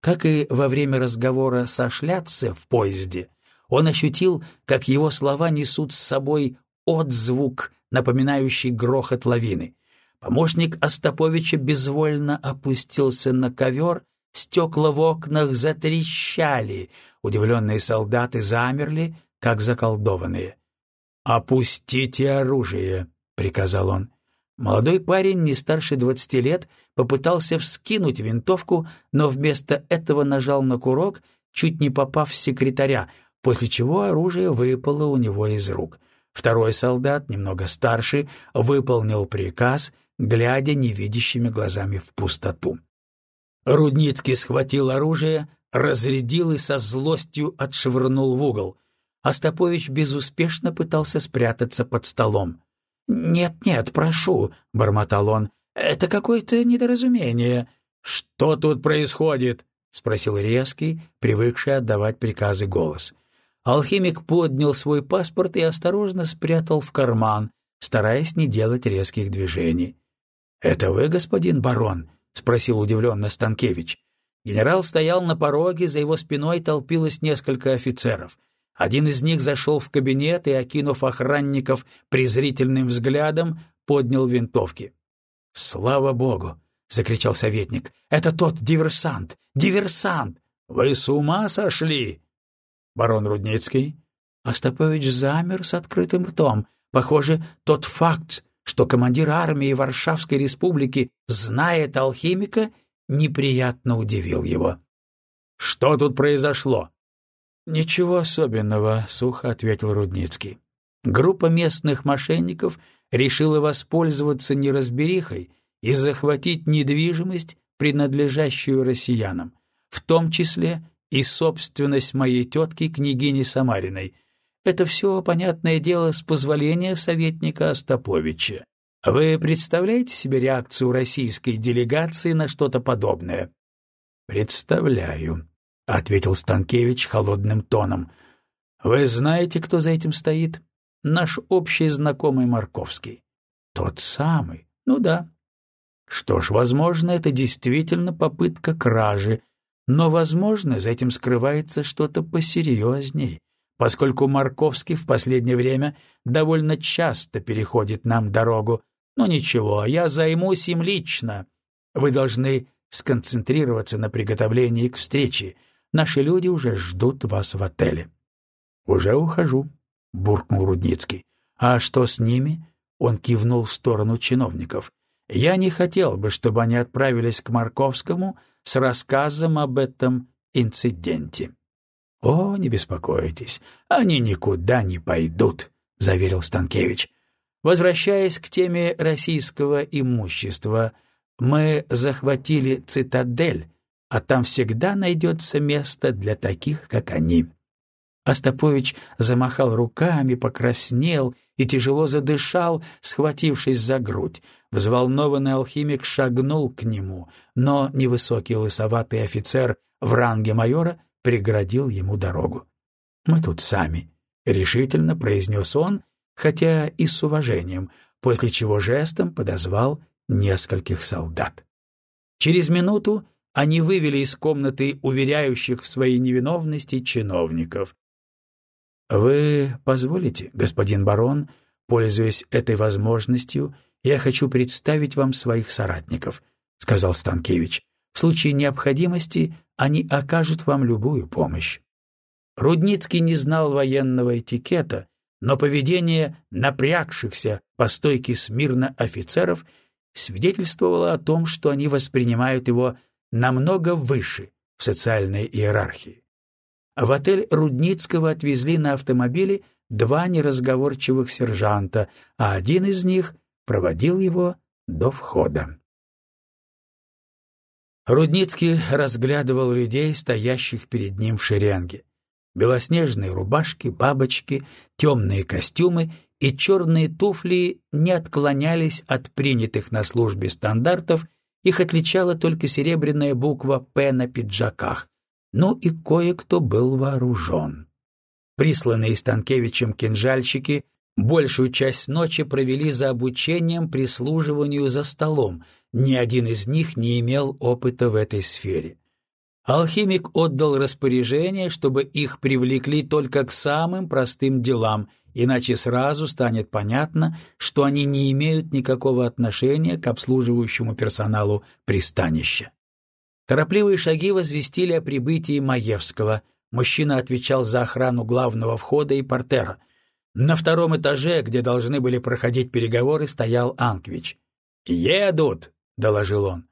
Как и во время разговора со Шляцце в поезде, он ощутил, как его слова несут с собой отзвук, напоминающий грохот лавины. Помощник Остаповича безвольно опустился на ковер, стекла в окнах затрещали, удивленные солдаты замерли, как заколдованные. «Опустите оружие», — приказал он. Молодой парень, не старше двадцати лет, попытался вскинуть винтовку, но вместо этого нажал на курок, чуть не попав в секретаря, после чего оружие выпало у него из рук. Второй солдат, немного старше, выполнил приказ, глядя невидящими глазами в пустоту. Рудницкий схватил оружие, разрядил и со злостью отшвырнул в угол. Остапович безуспешно пытался спрятаться под столом. «Нет-нет, прошу», — бормотал он, — «это какое-то недоразумение». «Что тут происходит?» — спросил резкий, привыкший отдавать приказы голос. Алхимик поднял свой паспорт и осторожно спрятал в карман, стараясь не делать резких движений. «Это вы, господин барон?» — спросил удивленно Станкевич. Генерал стоял на пороге, за его спиной толпилось несколько офицеров. Один из них зашел в кабинет и, окинув охранников презрительным взглядом, поднял винтовки. «Слава богу!» — закричал советник. «Это тот диверсант! Диверсант! Вы с ума сошли?» «Барон Рудницкий?» Остапович замер с открытым ртом. Похоже, тот факт, что командир армии Варшавской республики знает алхимика, неприятно удивил его. «Что тут произошло?» «Ничего особенного», — сухо ответил Рудницкий. Группа местных мошенников решила воспользоваться неразберихой и захватить недвижимость, принадлежащую россиянам, в том числе и собственность моей тетки, княгини Самариной. Это все, понятное дело, с позволения советника Остаповича. Вы представляете себе реакцию российской делегации на что-то подобное? Представляю, — ответил Станкевич холодным тоном. — Вы знаете, кто за этим стоит? Наш общий знакомый Марковский. — Тот самый. Ну да. Что ж, возможно, это действительно попытка кражи, но, возможно, за этим скрывается что-то посерьезней, поскольку Марковский в последнее время довольно часто переходит нам дорогу. Но ничего, я займусь им лично. Вы должны сконцентрироваться на приготовлении к встрече — Наши люди уже ждут вас в отеле. — Уже ухожу, — буркнул Рудницкий. — А что с ними? Он кивнул в сторону чиновников. — Я не хотел бы, чтобы они отправились к Марковскому с рассказом об этом инциденте. — О, не беспокойтесь, они никуда не пойдут, — заверил Станкевич. Возвращаясь к теме российского имущества, мы захватили цитадель, а там всегда найдется место для таких, как они. Остапович замахал руками, покраснел и тяжело задышал, схватившись за грудь. Взволнованный алхимик шагнул к нему, но невысокий лысоватый офицер в ранге майора преградил ему дорогу. «Мы тут сами», — решительно произнес он, хотя и с уважением, после чего жестом подозвал нескольких солдат. Через минуту они вывели из комнаты уверяющих в своей невиновности чиновников. «Вы позволите, господин барон, пользуясь этой возможностью, я хочу представить вам своих соратников», — сказал Станкевич. «В случае необходимости они окажут вам любую помощь». Рудницкий не знал военного этикета, но поведение напрягшихся по стойке смирно офицеров свидетельствовало о том, что они воспринимают его намного выше в социальной иерархии. В отель Рудницкого отвезли на автомобиле два неразговорчивых сержанта, а один из них проводил его до входа. Рудницкий разглядывал людей, стоящих перед ним в шеренге. Белоснежные рубашки, бабочки, темные костюмы и черные туфли не отклонялись от принятых на службе стандартов их отличала только серебряная буква «П» на пиджаках. Ну и кое-кто был вооружен. Присланные Станкевичем кинжальщики большую часть ночи провели за обучением прислуживанию за столом, ни один из них не имел опыта в этой сфере. Алхимик отдал распоряжение, чтобы их привлекли только к самым простым делам, иначе сразу станет понятно, что они не имеют никакого отношения к обслуживающему персоналу пристанища. Торопливые шаги возвестили о прибытии Маевского. Мужчина отвечал за охрану главного входа и портера. На втором этаже, где должны были проходить переговоры, стоял Анквич. «Едут!» — доложил он.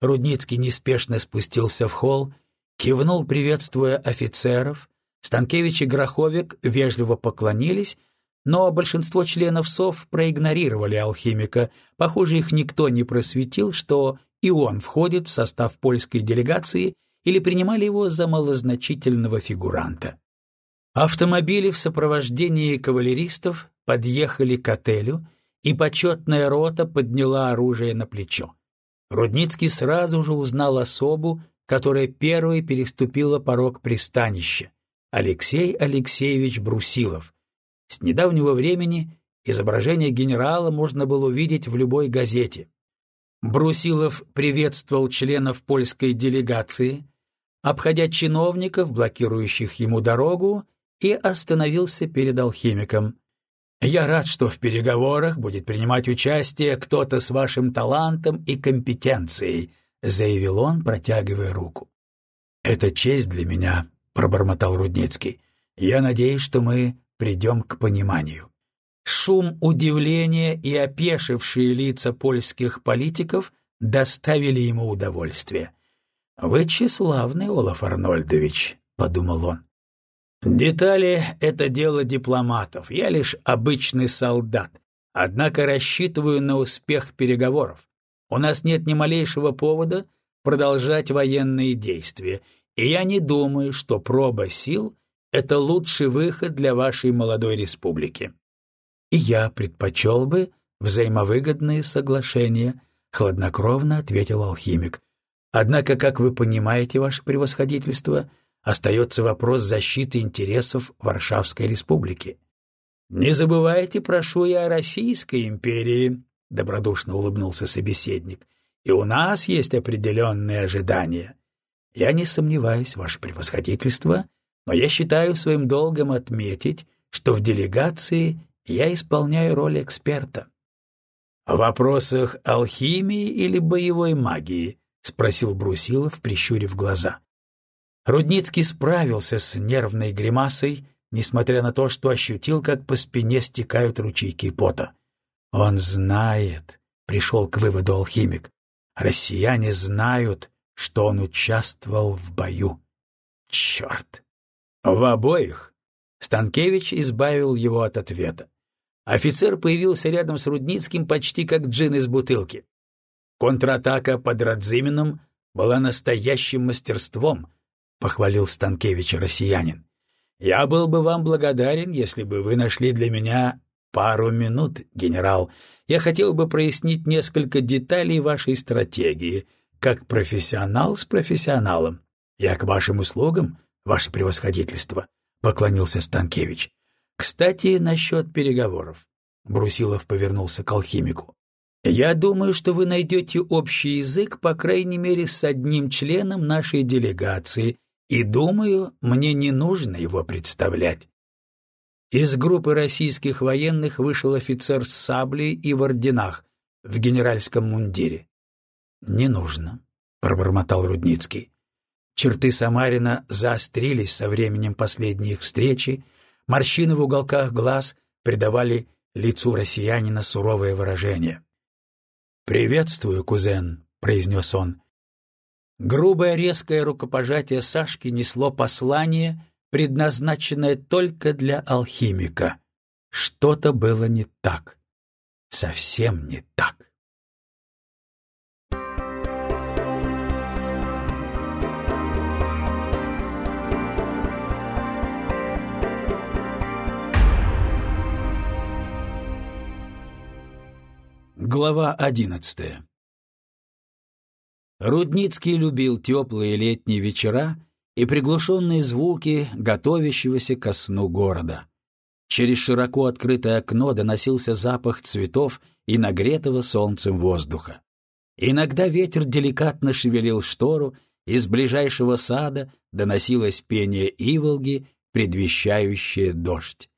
Рудницкий неспешно спустился в холл, кивнул, приветствуя офицеров. Станкевич и Гроховик вежливо поклонились, но большинство членов СОВ проигнорировали алхимика. Похоже, их никто не просветил, что и он входит в состав польской делегации или принимали его за малозначительного фигуранта. Автомобили в сопровождении кавалеристов подъехали к отелю, и почетная рота подняла оружие на плечо. Рудницкий сразу же узнал особу, которая первой переступила порог пристанища — Алексей Алексеевич Брусилов. С недавнего времени изображение генерала можно было увидеть в любой газете. Брусилов приветствовал членов польской делегации, обходя чиновников, блокирующих ему дорогу, и остановился перед алхимиком. Я рад, что в переговорах будет принимать участие кто-то с вашим талантом и компетенцией, заявил он, протягивая руку. Это честь для меня, пробормотал Рудницкий. Я надеюсь, что мы придем к пониманию. Шум удивления и опешившие лица польских политиков доставили ему удовольствие. «Вы тщеславный, Олаф Арнольдович», — подумал он. Детали — это дело дипломатов, я лишь обычный солдат, однако рассчитываю на успех переговоров. У нас нет ни малейшего повода продолжать военные действия, и я не думаю, что проба сил — это лучший выход для вашей молодой республики. И я предпочел бы взаимовыгодные соглашения, — хладнокровно ответил алхимик. Однако, как вы понимаете, ваше превосходительство — остается вопрос защиты интересов Варшавской республики. «Не забывайте, прошу я, о Российской империи», — добродушно улыбнулся собеседник. «И у нас есть определенные ожидания. Я не сомневаюсь, ваше превосходительство, но я считаю своим долгом отметить, что в делегации я исполняю роль эксперта». «В вопросах алхимии или боевой магии?» — спросил Брусилов, прищурив глаза. Рудницкий справился с нервной гримасой, несмотря на то, что ощутил, как по спине стекают ручейки пота. «Он знает», — пришел к выводу алхимик. «Россияне знают, что он участвовал в бою. Черт!» «В обоих?» Станкевич избавил его от ответа. Офицер появился рядом с Рудницким почти как джин из бутылки. Контратака под Радзимином была настоящим мастерством, — похвалил Станкевич россиянин. «Я был бы вам благодарен, если бы вы нашли для меня пару минут, генерал. Я хотел бы прояснить несколько деталей вашей стратегии, как профессионал с профессионалом. Я к вашим услугам, ваше превосходительство», — поклонился Станкевич. «Кстати, насчет переговоров». Брусилов повернулся к алхимику. Я думаю, что вы найдете общий язык, по крайней мере, с одним членом нашей делегации, и, думаю, мне не нужно его представлять. Из группы российских военных вышел офицер с саблей и в орденах, в генеральском мундире. «Не нужно», — пробормотал Рудницкий. Черты Самарина заострились со временем последней их встречи, морщины в уголках глаз придавали лицу россиянина суровое выражение. «Приветствую, кузен», — произнес он. Грубое резкое рукопожатие Сашки несло послание, предназначенное только для алхимика. Что-то было не так. Совсем не так. Глава одиннадцатая Рудницкий любил теплые летние вечера и приглушенные звуки готовящегося ко сну города. Через широко открытое окно доносился запах цветов и нагретого солнцем воздуха. Иногда ветер деликатно шевелил штору, из ближайшего сада доносилось пение иволги, предвещающее дождь.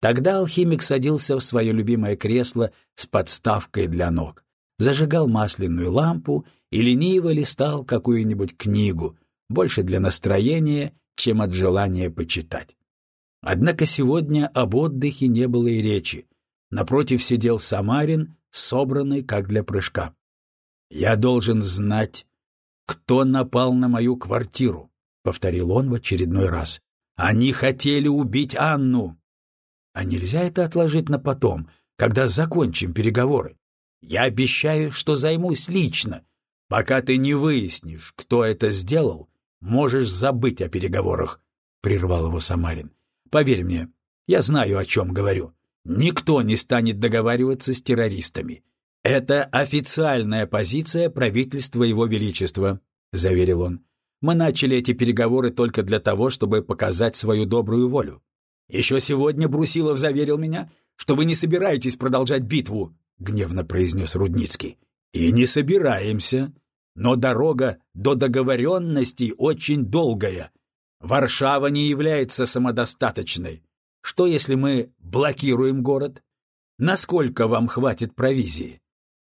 Тогда алхимик садился в свое любимое кресло с подставкой для ног, зажигал масляную лампу и лениво листал какую-нибудь книгу, больше для настроения, чем от желания почитать. Однако сегодня об отдыхе не было и речи. Напротив сидел Самарин, собранный как для прыжка. «Я должен знать, кто напал на мою квартиру», — повторил он в очередной раз. «Они хотели убить Анну». «А нельзя это отложить на потом, когда закончим переговоры? Я обещаю, что займусь лично. Пока ты не выяснишь, кто это сделал, можешь забыть о переговорах», — прервал его Самарин. «Поверь мне, я знаю, о чем говорю. Никто не станет договариваться с террористами. «Это официальная позиция правительства Его Величества», — заверил он. «Мы начали эти переговоры только для того, чтобы показать свою добрую волю. Еще сегодня Брусилов заверил меня, что вы не собираетесь продолжать битву», — гневно произнес Рудницкий. «И не собираемся. Но дорога до договоренностей очень долгая. Варшава не является самодостаточной. Что, если мы блокируем город? Насколько вам хватит провизии?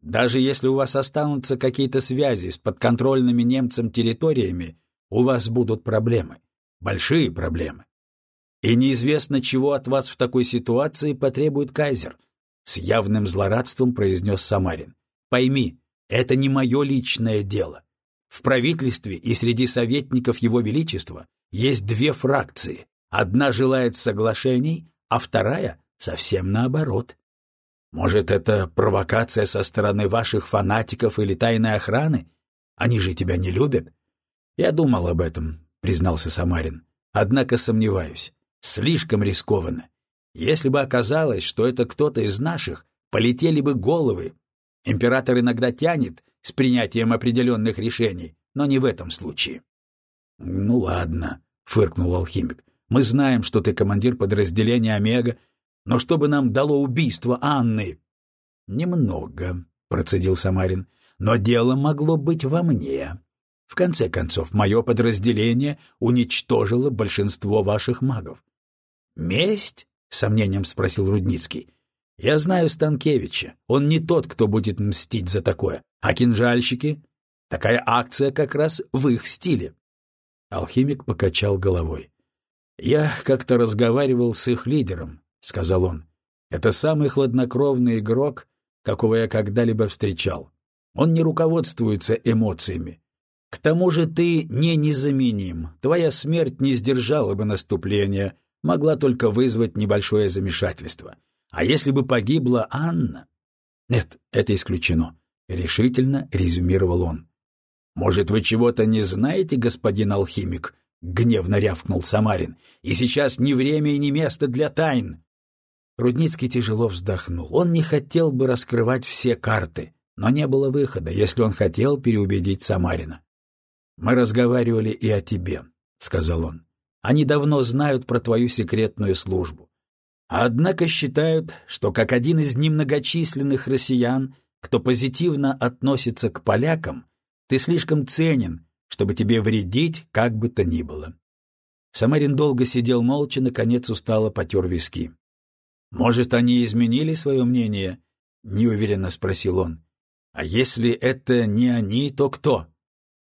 Даже если у вас останутся какие-то связи с подконтрольными немцам территориями, у вас будут проблемы. Большие проблемы. И неизвестно, чего от вас в такой ситуации потребует кайзер, с явным злорадством произнес Самарин. Пойми, это не мое личное дело. В правительстве и среди советников Его Величества есть две фракции. Одна желает соглашений, а вторая совсем наоборот. Может, это провокация со стороны ваших фанатиков или тайной охраны? Они же тебя не любят. Я думал об этом, признался Самарин. Однако сомневаюсь. Слишком рискованно. Если бы оказалось, что это кто-то из наших, полетели бы головы. Император иногда тянет с принятием определенных решений, но не в этом случае. — Ну ладно, — фыркнул алхимик. — Мы знаем, что ты командир подразделения «Омега», но что бы нам дало убийство Анны? — Немного, — процедил Самарин, — но дело могло быть во мне. В конце концов, мое подразделение уничтожило большинство ваших магов. — Месть? — сомнением спросил Рудницкий. — Я знаю Станкевича. Он не тот, кто будет мстить за такое. А кинжальщики? Такая акция как раз в их стиле. Алхимик покачал головой. Я как-то разговаривал с их лидером, — сказал он. «Это самый хладнокровный игрок, какого я когда-либо встречал. Он не руководствуется эмоциями. К тому же ты не незаменим. Твоя смерть не сдержала бы наступления, могла только вызвать небольшое замешательство. А если бы погибла Анна? Нет, это исключено, решительно резюмировал он. Может, вы чего-то не знаете, господин алхимик? гневно рявкнул Самарин. И сейчас ни время и ни место для тайн. Рудницкий тяжело вздохнул. Он не хотел бы раскрывать все карты, но не было выхода, если он хотел переубедить Самарина. «Мы разговаривали и о тебе», — сказал он. «Они давно знают про твою секретную службу. Однако считают, что как один из немногочисленных россиян, кто позитивно относится к полякам, ты слишком ценен, чтобы тебе вредить как бы то ни было». Самарин долго сидел молча, наконец устало потер виски. «Может, они изменили свое мнение?» — неуверенно спросил он. «А если это не они, то кто?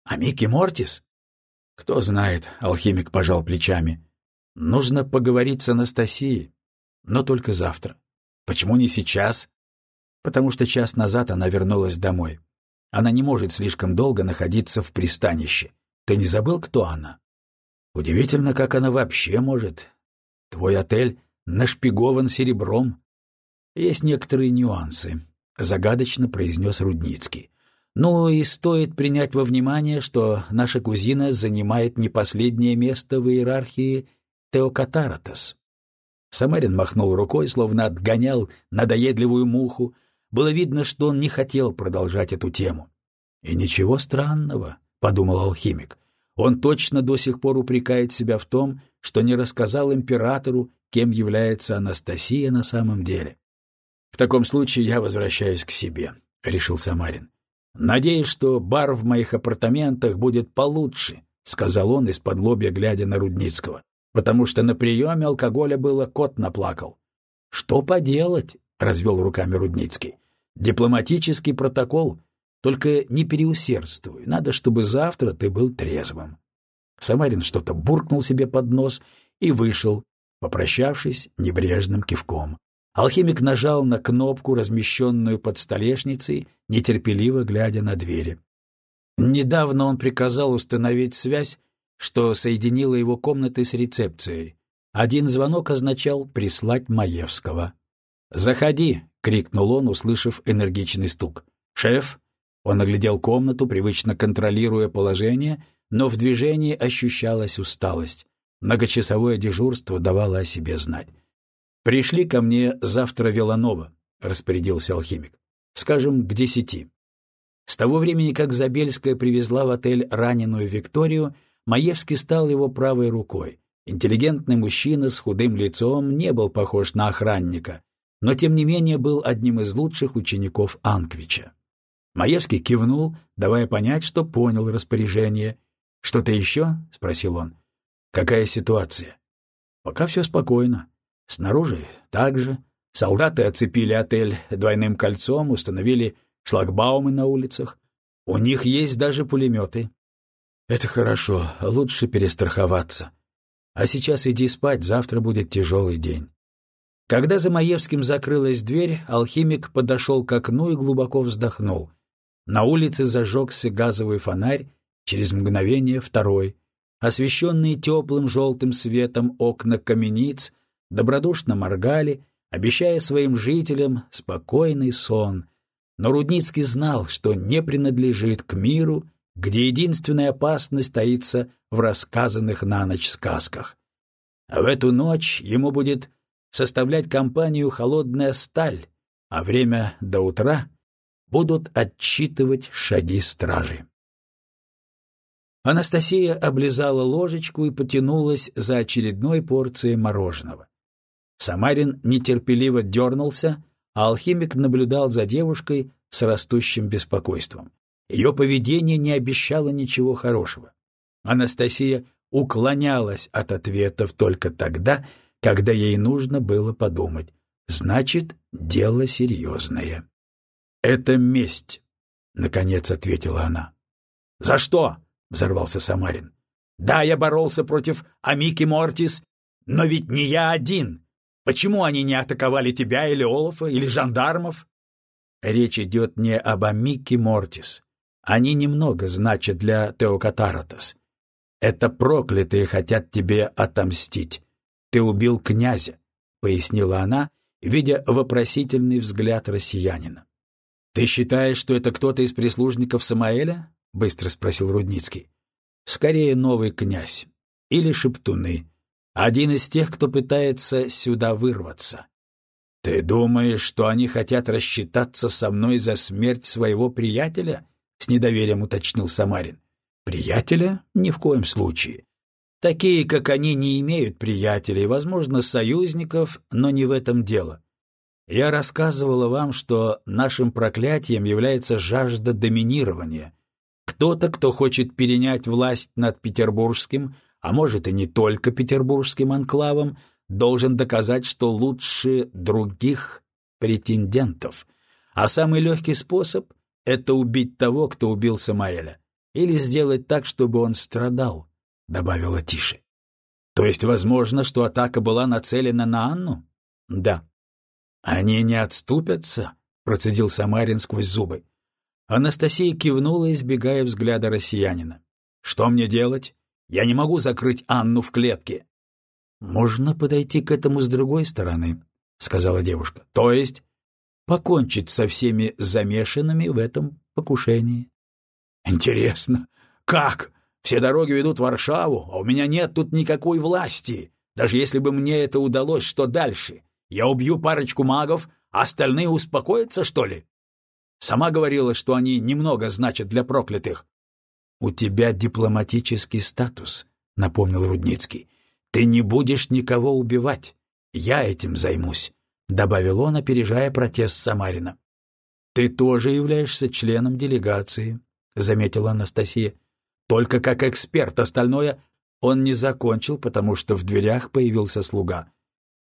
А Микки Мортис?» «Кто знает», — алхимик пожал плечами. «Нужно поговорить с Анастасией, но только завтра. Почему не сейчас?» «Потому что час назад она вернулась домой. Она не может слишком долго находиться в пристанище. Ты не забыл, кто она?» «Удивительно, как она вообще может. Твой отель нашпигован серебром. Есть некоторые нюансы, загадочно произнес Рудницкий. Ну и стоит принять во внимание, что наша кузина занимает не последнее место в иерархии Теокатаратас. Самарин махнул рукой, словно отгонял надоедливую муху. Было видно, что он не хотел продолжать эту тему. «И ничего странного», — подумал алхимик. «Он точно до сих пор упрекает себя в том, что не рассказал императору кем является Анастасия на самом деле. «В таком случае я возвращаюсь к себе», — решил Самарин. «Надеюсь, что бар в моих апартаментах будет получше», — сказал он из-под лобья, глядя на Рудницкого, «потому что на приеме алкоголя было кот наплакал». «Что поделать?» — развел руками Рудницкий. «Дипломатический протокол. Только не переусердствуй. Надо, чтобы завтра ты был трезвым». Самарин что-то буркнул себе под нос и вышел, попрощавшись небрежным кивком. Алхимик нажал на кнопку, размещенную под столешницей, нетерпеливо глядя на двери. Недавно он приказал установить связь, что соединила его комнаты с рецепцией. Один звонок означал прислать Маевского. «Заходи!» — крикнул он, услышав энергичный стук. «Шеф?» Он оглядел комнату, привычно контролируя положение, но в движении ощущалась усталость. Многочасовое дежурство давало о себе знать. «Пришли ко мне завтра Веланова», — распорядился алхимик. «Скажем, к десяти». С того времени, как Забельская привезла в отель раненую Викторию, Маевский стал его правой рукой. Интеллигентный мужчина с худым лицом не был похож на охранника, но тем не менее был одним из лучших учеников Анквича. Маевский кивнул, давая понять, что понял распоряжение. «Что-то еще?» — спросил он. «Какая ситуация?» «Пока все спокойно. Снаружи также. Солдаты оцепили отель двойным кольцом, установили шлагбаумы на улицах. У них есть даже пулеметы. Это хорошо, лучше перестраховаться. А сейчас иди спать, завтра будет тяжелый день. Когда за Маевским закрылась дверь, алхимик подошел к окну и глубоко вздохнул. На улице зажегся газовый фонарь, через мгновение второй. Освещенные теплым желтым светом окна камениц добродушно моргали, обещая своим жителям спокойный сон. Но Рудницкий знал, что не принадлежит к миру, где единственная опасность таится в рассказанных на ночь сказках. А в эту ночь ему будет составлять компанию холодная сталь, а время до утра будут отчитывать шаги стражи. Анастасия облизала ложечку и потянулась за очередной порцией мороженого. Самарин нетерпеливо дернулся, а алхимик наблюдал за девушкой с растущим беспокойством. Ее поведение не обещало ничего хорошего. Анастасия уклонялась от ответов только тогда, когда ей нужно было подумать. Значит, дело серьезное. «Это месть», — наконец ответила она. «За что?» — взорвался Самарин. «Да, я боролся против Амики Мортис, но ведь не я один. Почему они не атаковали тебя или Олафа, или жандармов? Речь идет не об Амике Мортис. Они немного значат для Теокатаратас. Это проклятые хотят тебе отомстить. Ты убил князя, — пояснила она, видя вопросительный взгляд россиянина. — Ты считаешь, что это кто-то из прислужников Самаэля? — быстро спросил Рудницкий. — Скорее новый князь. Или шептуны. Один из тех, кто пытается сюда вырваться. Ты думаешь, что они хотят рассчитаться со мной за смерть своего приятеля? С недоверием уточнил Самарин. Приятеля? Ни в коем случае. Такие, как они, не имеют приятелей, возможно, союзников, но не в этом дело. Я рассказывала вам, что нашим проклятием является жажда доминирования. Кто-то, кто хочет перенять власть над Петербургским, а может и не только петербургским анклавом, должен доказать, что лучше других претендентов. А самый легкий способ — это убить того, кто убил Самаэля. Или сделать так, чтобы он страдал, — добавила Тише. То есть возможно, что атака была нацелена на Анну? Да. Они не отступятся, — процедил Самарин сквозь зубы. Анастасия кивнула, избегая взгляда россиянина. Что мне делать? Я не могу закрыть Анну в клетке. Можно подойти к этому с другой стороны, сказала девушка. То есть покончить со всеми замешанными в этом покушении. Интересно, как? Все дороги ведут в Варшаву, а у меня нет тут никакой власти. Даже если бы мне это удалось, что дальше? Я убью парочку магов, а остальные успокоятся, что ли? Сама говорила, что они немного значат для проклятых. «У тебя дипломатический статус», — напомнил Рудницкий. «Ты не будешь никого убивать. Я этим займусь», — добавил он, опережая протест Самарина. ты тоже являешься членом делегации, заметила Анастасия. Только как эксперт, остальное он не закончил, потому что в дверях появился слуга.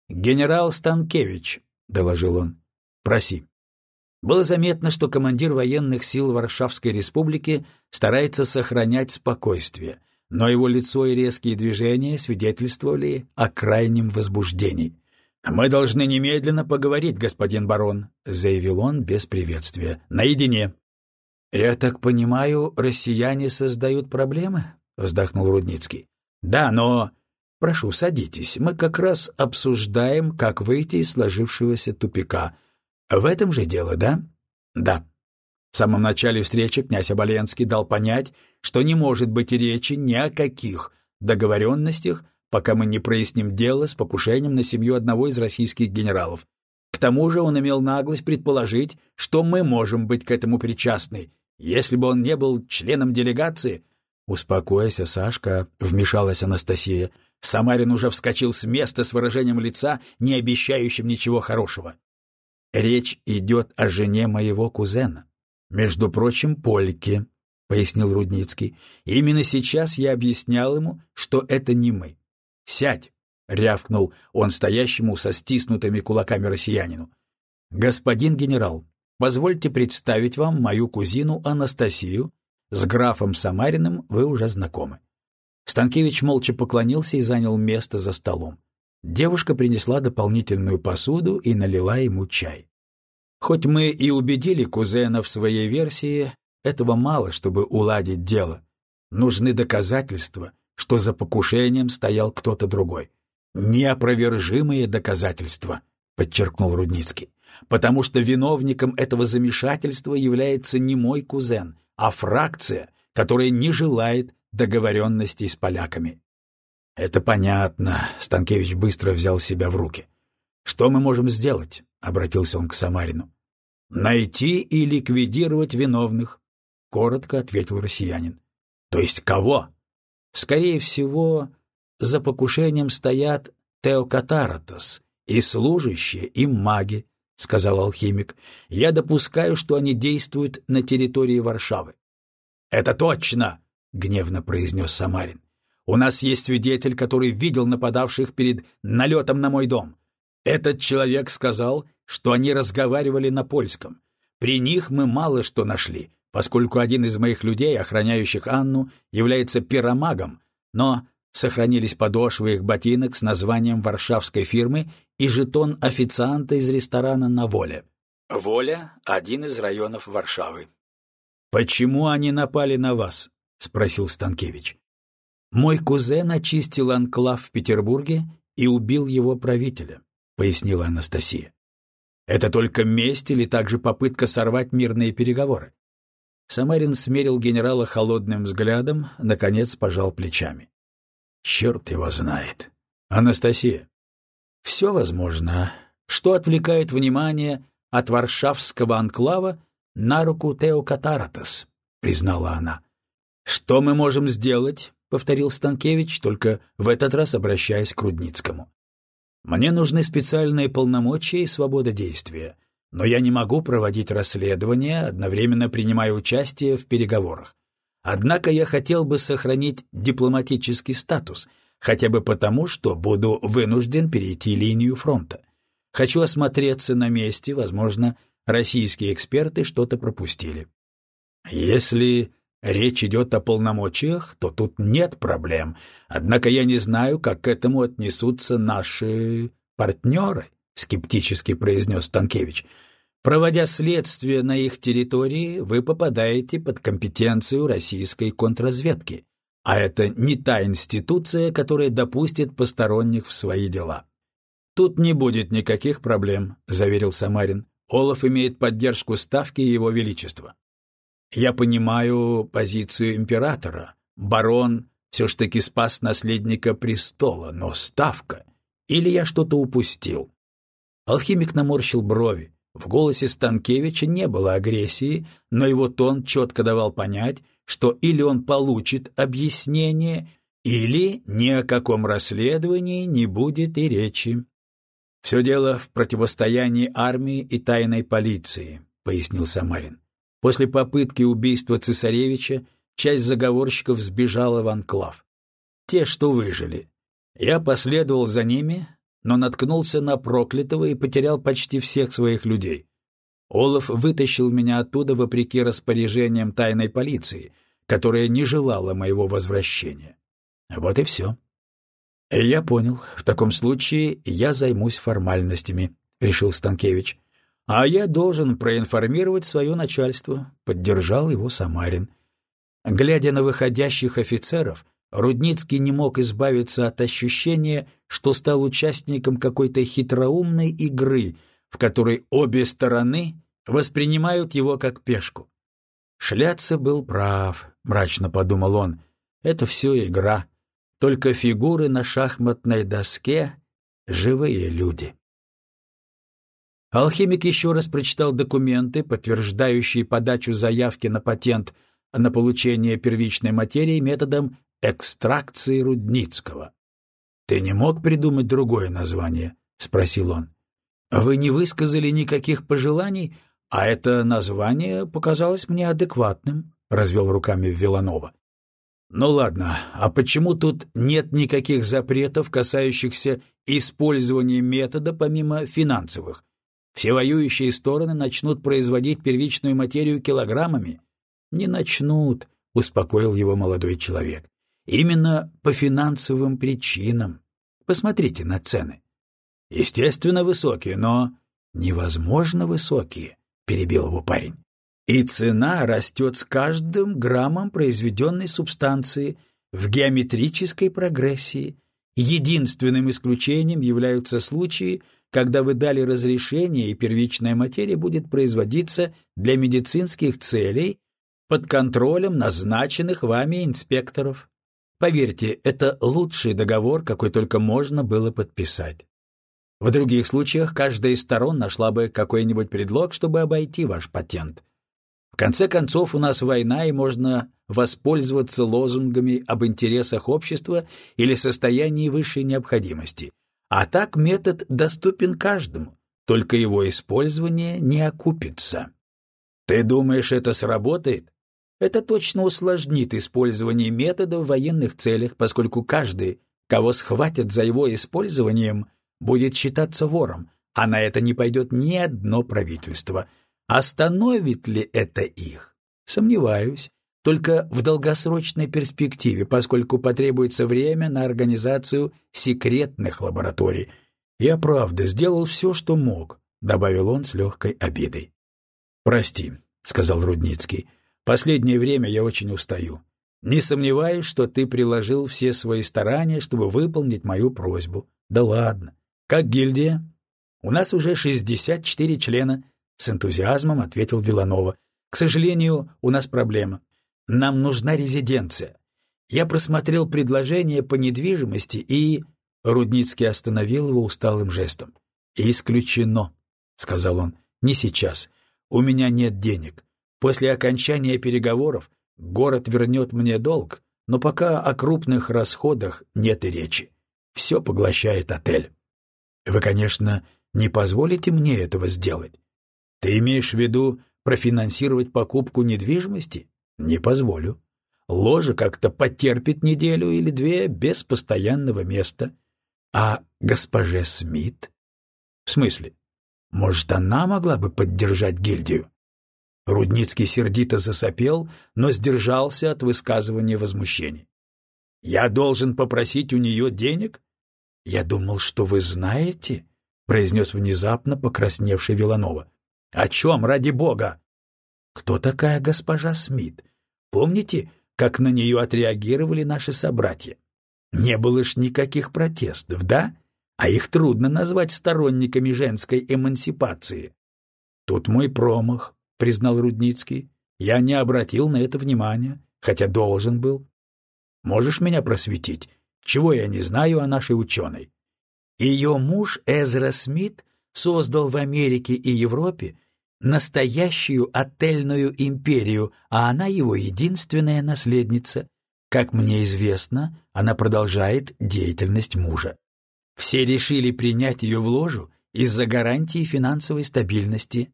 «Генерал Станкевич», — доложил он, — «проси». Было заметно, что командир военных сил Варшавской республики старается сохранять спокойствие, но его лицо и резкие движения свидетельствовали о крайнем возбуждении. «Мы должны немедленно поговорить, господин барон», — заявил он без приветствия. «Наедине». «Я так понимаю, россияне создают проблемы?» — вздохнул Рудницкий. «Да, но...» «Прошу, садитесь. Мы как раз обсуждаем, как выйти из сложившегося тупика. В этом же дело, да?» «Да». В самом начале встречи князь Оболенский дал понять, что не может быть речи ни о каких договоренностях, пока мы не проясним дело с покушением на семью одного из российских генералов. К тому же он имел наглость предположить, что мы можем быть к этому причастны. Если бы он не был членом делегации... «Успокойся, Сашка», — вмешалась Анастасия. Самарин уже вскочил с места с выражением лица, не обещающим ничего хорошего. «Речь идет о жене моего кузена. Между прочим, Польке», — пояснил Рудницкий. «Именно сейчас я объяснял ему, что это не мы. «Сядь!» — рявкнул он стоящему со стиснутыми кулаками россиянину. «Господин генерал, позвольте представить вам мою кузину Анастасию. С графом Самариным вы уже знакомы». Станкевич молча поклонился и занял место за столом. Девушка принесла дополнительную посуду и налила ему чай. Хоть мы и убедили кузена в своей версии, этого мало, чтобы уладить дело. Нужны доказательства — что за покушением стоял кто-то другой. «Неопровержимые доказательства», — подчеркнул Рудницкий, «потому что виновником этого замешательства является не мой кузен, а фракция, которая не желает договоренностей с поляками». «Это понятно», — Станкевич быстро взял себя в руки. «Что мы можем сделать?» — обратился он к Самарину. «Найти и ликвидировать виновных», — коротко ответил россиянин. «То есть кого?» Скорее всего, за покушением стоят Теокатаратос и служащие им маги, — сказал алхимик. — Я допускаю, что они действуют на территории Варшавы. — Это точно! — гневно произнес Самарин. — У нас есть свидетель, который видел нападавших перед налетом на мой дом. Этот человек сказал, что они разговаривали на польском. При них мы мало что нашли, поскольку один из моих людей, охраняющих Анну, является пиромагом, но сохранились подошвы их ботинок с названием варшавской фирмы и жетон официанта из ресторана на Воле. Воля — один из районов Варшавы. «Почему они напали на вас?» — спросил Станкевич. «Мой кузен очистил анклав в Петербурге и убил его правителя», — пояснила Анастасия. «Это только месть или также попытка сорвать мирные переговоры?» Самарин смерил генерала холодным взглядом, наконец пожал плечами. Черт его знает. Анастасия. Все возможно. Что отвлекает внимание от варшавского анклава на руку Тео Катаратас, признала она. Что мы можем сделать? Повторил Станкевич, только в этот раз обращаясь к Рудницкому. Мне нужны специальные полномочия и свобода действия но я не могу проводить расследование, одновременно принимая участие в переговорах. Однако я хотел бы сохранить дипломатический статус, хотя бы потому, что буду вынужден перейти линию фронта. Хочу осмотреться на месте, возможно, российские эксперты что-то пропустили. Если речь идет о полномочиях, то тут нет проблем, однако я не знаю, как к этому отнесутся наши партнеры, — скептически произнес Танкевич. Проводя следствие на их территории, вы попадаете под компетенцию российской контрразведки, а это не та институция, которая допустит посторонних в свои дела. Тут не будет никаких проблем, заверил Самарин. Олаф имеет поддержку ставки Его Величества. Я понимаю позицию императора. Барон все ж таки спас наследника престола, но ставка... Или я что-то упустил? Алхимик наморщил брови. В голосе Станкевича не было агрессии, но его тон четко давал понять, что или он получит объяснение, или ни о каком расследовании не будет и речи. Все дело в противостоянии армии и тайной полиции, пояснил Самарин. После попытки убийства цесаревича часть заговорщиков сбежала в анклав. Те, что выжили. Я последовал за ними, но наткнулся на проклятого и потерял почти всех своих людей. Олаф вытащил меня оттуда вопреки распоряжениям тайной полиции, которая не желала моего возвращения. Вот и все. «Я понял. В таком случае я займусь формальностями», — решил Станкевич. «А я должен проинформировать свое начальство», — поддержал его Самарин. Глядя на выходящих офицеров, Рудницкий не мог избавиться от ощущения, что стал участником какой-то хитроумной игры, в которой обе стороны воспринимают его как пешку. «Шляться был прав», — мрачно подумал он. «Это все игра. Только фигуры на шахматной доске — живые люди». Алхимик еще раз прочитал документы, подтверждающие подачу заявки на патент на получение первичной материи методом экстракции Рудницкого. «Ты не мог придумать другое название?» — спросил он. «Вы не высказали никаких пожеланий, а это название показалось мне адекватным», — развел руками Виланова. «Ну ладно, а почему тут нет никаких запретов, касающихся использования метода помимо финансовых? Все воюющие стороны начнут производить первичную материю килограммами?» «Не начнут», — успокоил его молодой человек. «Именно по финансовым причинам. Посмотрите на цены. Естественно, высокие, но невозможно высокие», — перебил его парень. «И цена растет с каждым граммом произведенной субстанции в геометрической прогрессии. Единственным исключением являются случаи, когда вы дали разрешение, и первичная материя будет производиться для медицинских целей под контролем назначенных вами инспекторов. Поверьте, это лучший договор, какой только можно было подписать. В других случаях каждая из сторон нашла бы какой-нибудь предлог, чтобы обойти ваш патент. В конце концов, у нас война, и можно воспользоваться лозунгами об интересах общества или состоянии высшей необходимости – а так метод доступен каждому, только его использование не окупится. Ты думаешь, это сработает? Это точно усложнит использование метода в военных целях, поскольку каждый, кого схватят за его использованием, будет считаться вором, а на это не пойдет ни одно правительство. Остановит ли это их? Сомневаюсь только в долгосрочной перспективе, поскольку потребуется время на организацию секретных лабораторий. Я, правда, сделал все, что мог, — добавил он с легкой обидой. — Прости, — сказал Рудницкий, — последнее время я очень устаю. Не сомневаюсь, что ты приложил все свои старания, чтобы выполнить мою просьбу. Да ладно. Как гильдия? У нас уже шестьдесят четыре члена, — с энтузиазмом ответил Виланова. К сожалению, у нас проблема. Нам нужна резиденция. Я просмотрел предложение по недвижимости и...» Рудницкий остановил его усталым жестом. «Исключено», — сказал он. «Не сейчас. У меня нет денег. После окончания переговоров город вернет мне долг, но пока о крупных расходах нет и речи. Все поглощает отель. Вы, конечно, не позволите мне этого сделать. Ты имеешь в виду профинансировать покупку недвижимости? Не позволю. Ложа как-то потерпит неделю или две без постоянного места. А госпоже Смит? В смысле? Может, она могла бы поддержать гильдию? Рудницкий сердито засопел, но сдержался от высказывания возмущений. «Я должен попросить у нее денег?» «Я думал, что вы знаете», — произнес внезапно покрасневший Виланова. «О чем, ради бога?» Кто такая госпожа Смит? Помните, как на нее отреагировали наши собратья? Не было ж никаких протестов, да? А их трудно назвать сторонниками женской эмансипации. Тут мой промах, признал Рудницкий. Я не обратил на это внимания, хотя должен был. Можешь меня просветить? Чего я не знаю о нашей ученой? Ее муж Эзра Смит создал в Америке и Европе настоящую отельную империю, а она его единственная наследница. Как мне известно, она продолжает деятельность мужа. Все решили принять ее в ложу из-за гарантии финансовой стабильности.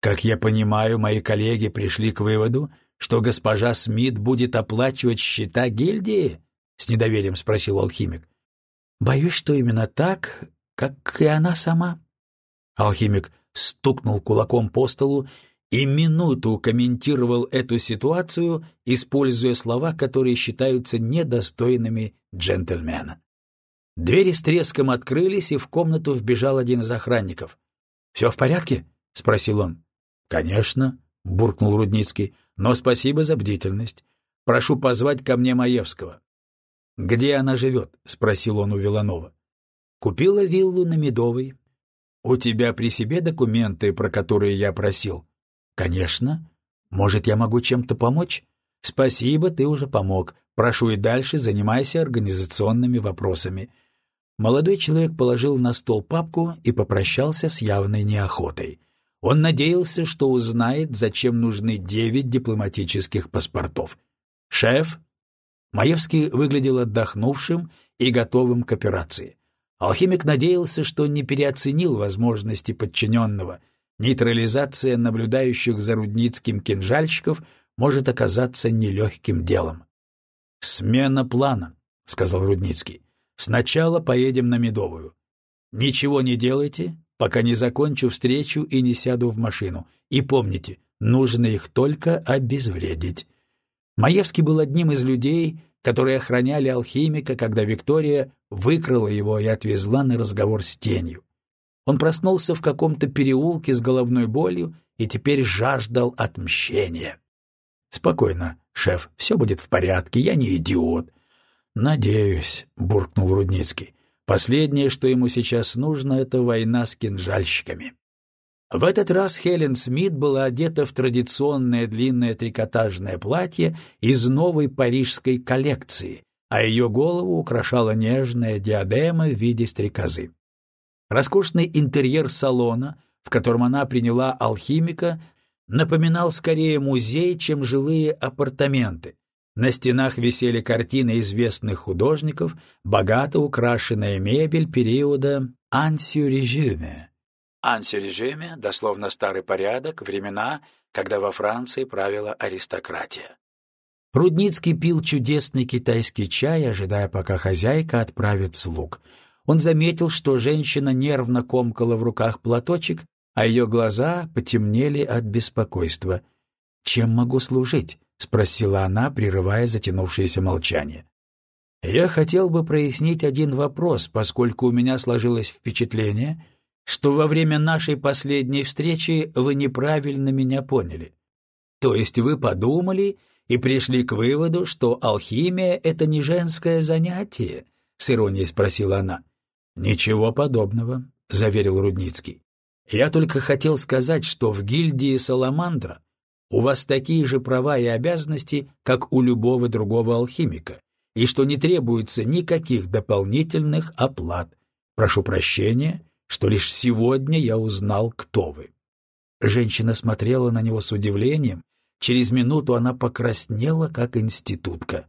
Как я понимаю, мои коллеги пришли к выводу, что госпожа Смит будет оплачивать счета гильдии? С недоверием спросил алхимик. Боюсь, что именно так, как и она сама. Алхимик стукнул кулаком по столу и минуту комментировал эту ситуацию, используя слова, которые считаются недостойными джентльмена. Двери с треском открылись, и в комнату вбежал один из охранников. — Все в порядке? — спросил он. — Конечно, — буркнул Рудницкий, — но спасибо за бдительность. Прошу позвать ко мне Маевского. — Где она живет? — спросил он у Виланова. — Купила виллу на Медовой. — У тебя при себе документы, про которые я просил? — Конечно. Может, я могу чем-то помочь? — Спасибо, ты уже помог. Прошу и дальше занимайся организационными вопросами. Молодой человек положил на стол папку и попрощался с явной неохотой. Он надеялся, что узнает, зачем нужны девять дипломатических паспортов. «Шеф?» Маевский выглядел отдохнувшим и готовым к операции. Алхимик надеялся, что не переоценил возможности подчиненного. Нейтрализация наблюдающих за Рудницким кинжальщиков может оказаться нелегким делом. «Смена плана», — сказал Рудницкий. «Сначала поедем на Медовую. Ничего не делайте, пока не закончу встречу и не сяду в машину. И помните, нужно их только обезвредить». Маевский был одним из людей, которые охраняли алхимика, когда Виктория выкрала его и отвезла на разговор с тенью. Он проснулся в каком-то переулке с головной болью и теперь жаждал отмщения. «Спокойно, шеф, все будет в порядке, я не идиот». «Надеюсь», — буркнул Рудницкий. «Последнее, что ему сейчас нужно, — это война с кинжальщиками». В этот раз Хелен Смит была одета в традиционное длинное трикотажное платье из новой парижской коллекции, а ее голову украшала нежная диадема в виде стрекозы. Роскошный интерьер салона, в котором она приняла алхимика, напоминал скорее музей, чем жилые апартаменты. На стенах висели картины известных художников, богато украшенная мебель периода «ансюрежюме», Ансережиме, дословно старый порядок, времена, когда во Франции правила аристократия. Рудницкий пил чудесный китайский чай, ожидая, пока хозяйка отправит слуг. Он заметил, что женщина нервно комкала в руках платочек, а ее глаза потемнели от беспокойства. «Чем могу служить?» — спросила она, прерывая затянувшееся молчание. «Я хотел бы прояснить один вопрос, поскольку у меня сложилось впечатление, что во время нашей последней встречи вы неправильно меня поняли. То есть вы подумали и пришли к выводу, что алхимия — это не женское занятие? — с иронией спросила она. — Ничего подобного, — заверил Рудницкий. Я только хотел сказать, что в гильдии Саламандра у вас такие же права и обязанности, как у любого другого алхимика, и что не требуется никаких дополнительных оплат. Прошу прощения, что лишь сегодня я узнал, кто вы. Женщина смотрела на него с удивлением. Через минуту она покраснела, как институтка.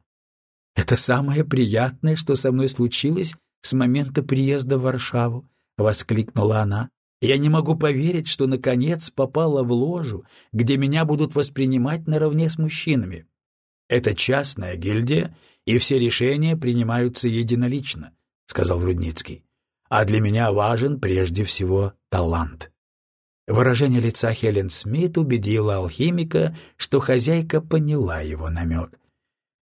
«Это самое приятное, что со мной случилось с момента приезда в Варшаву», — воскликнула она. «Я не могу поверить, что, наконец, попала в ложу, где меня будут воспринимать наравне с мужчинами. Это частная гильдия, и все решения принимаются единолично», — сказал Рудницкий а для меня важен прежде всего талант. Выражение лица Хелен Смит убедило алхимика, что хозяйка поняла его намек.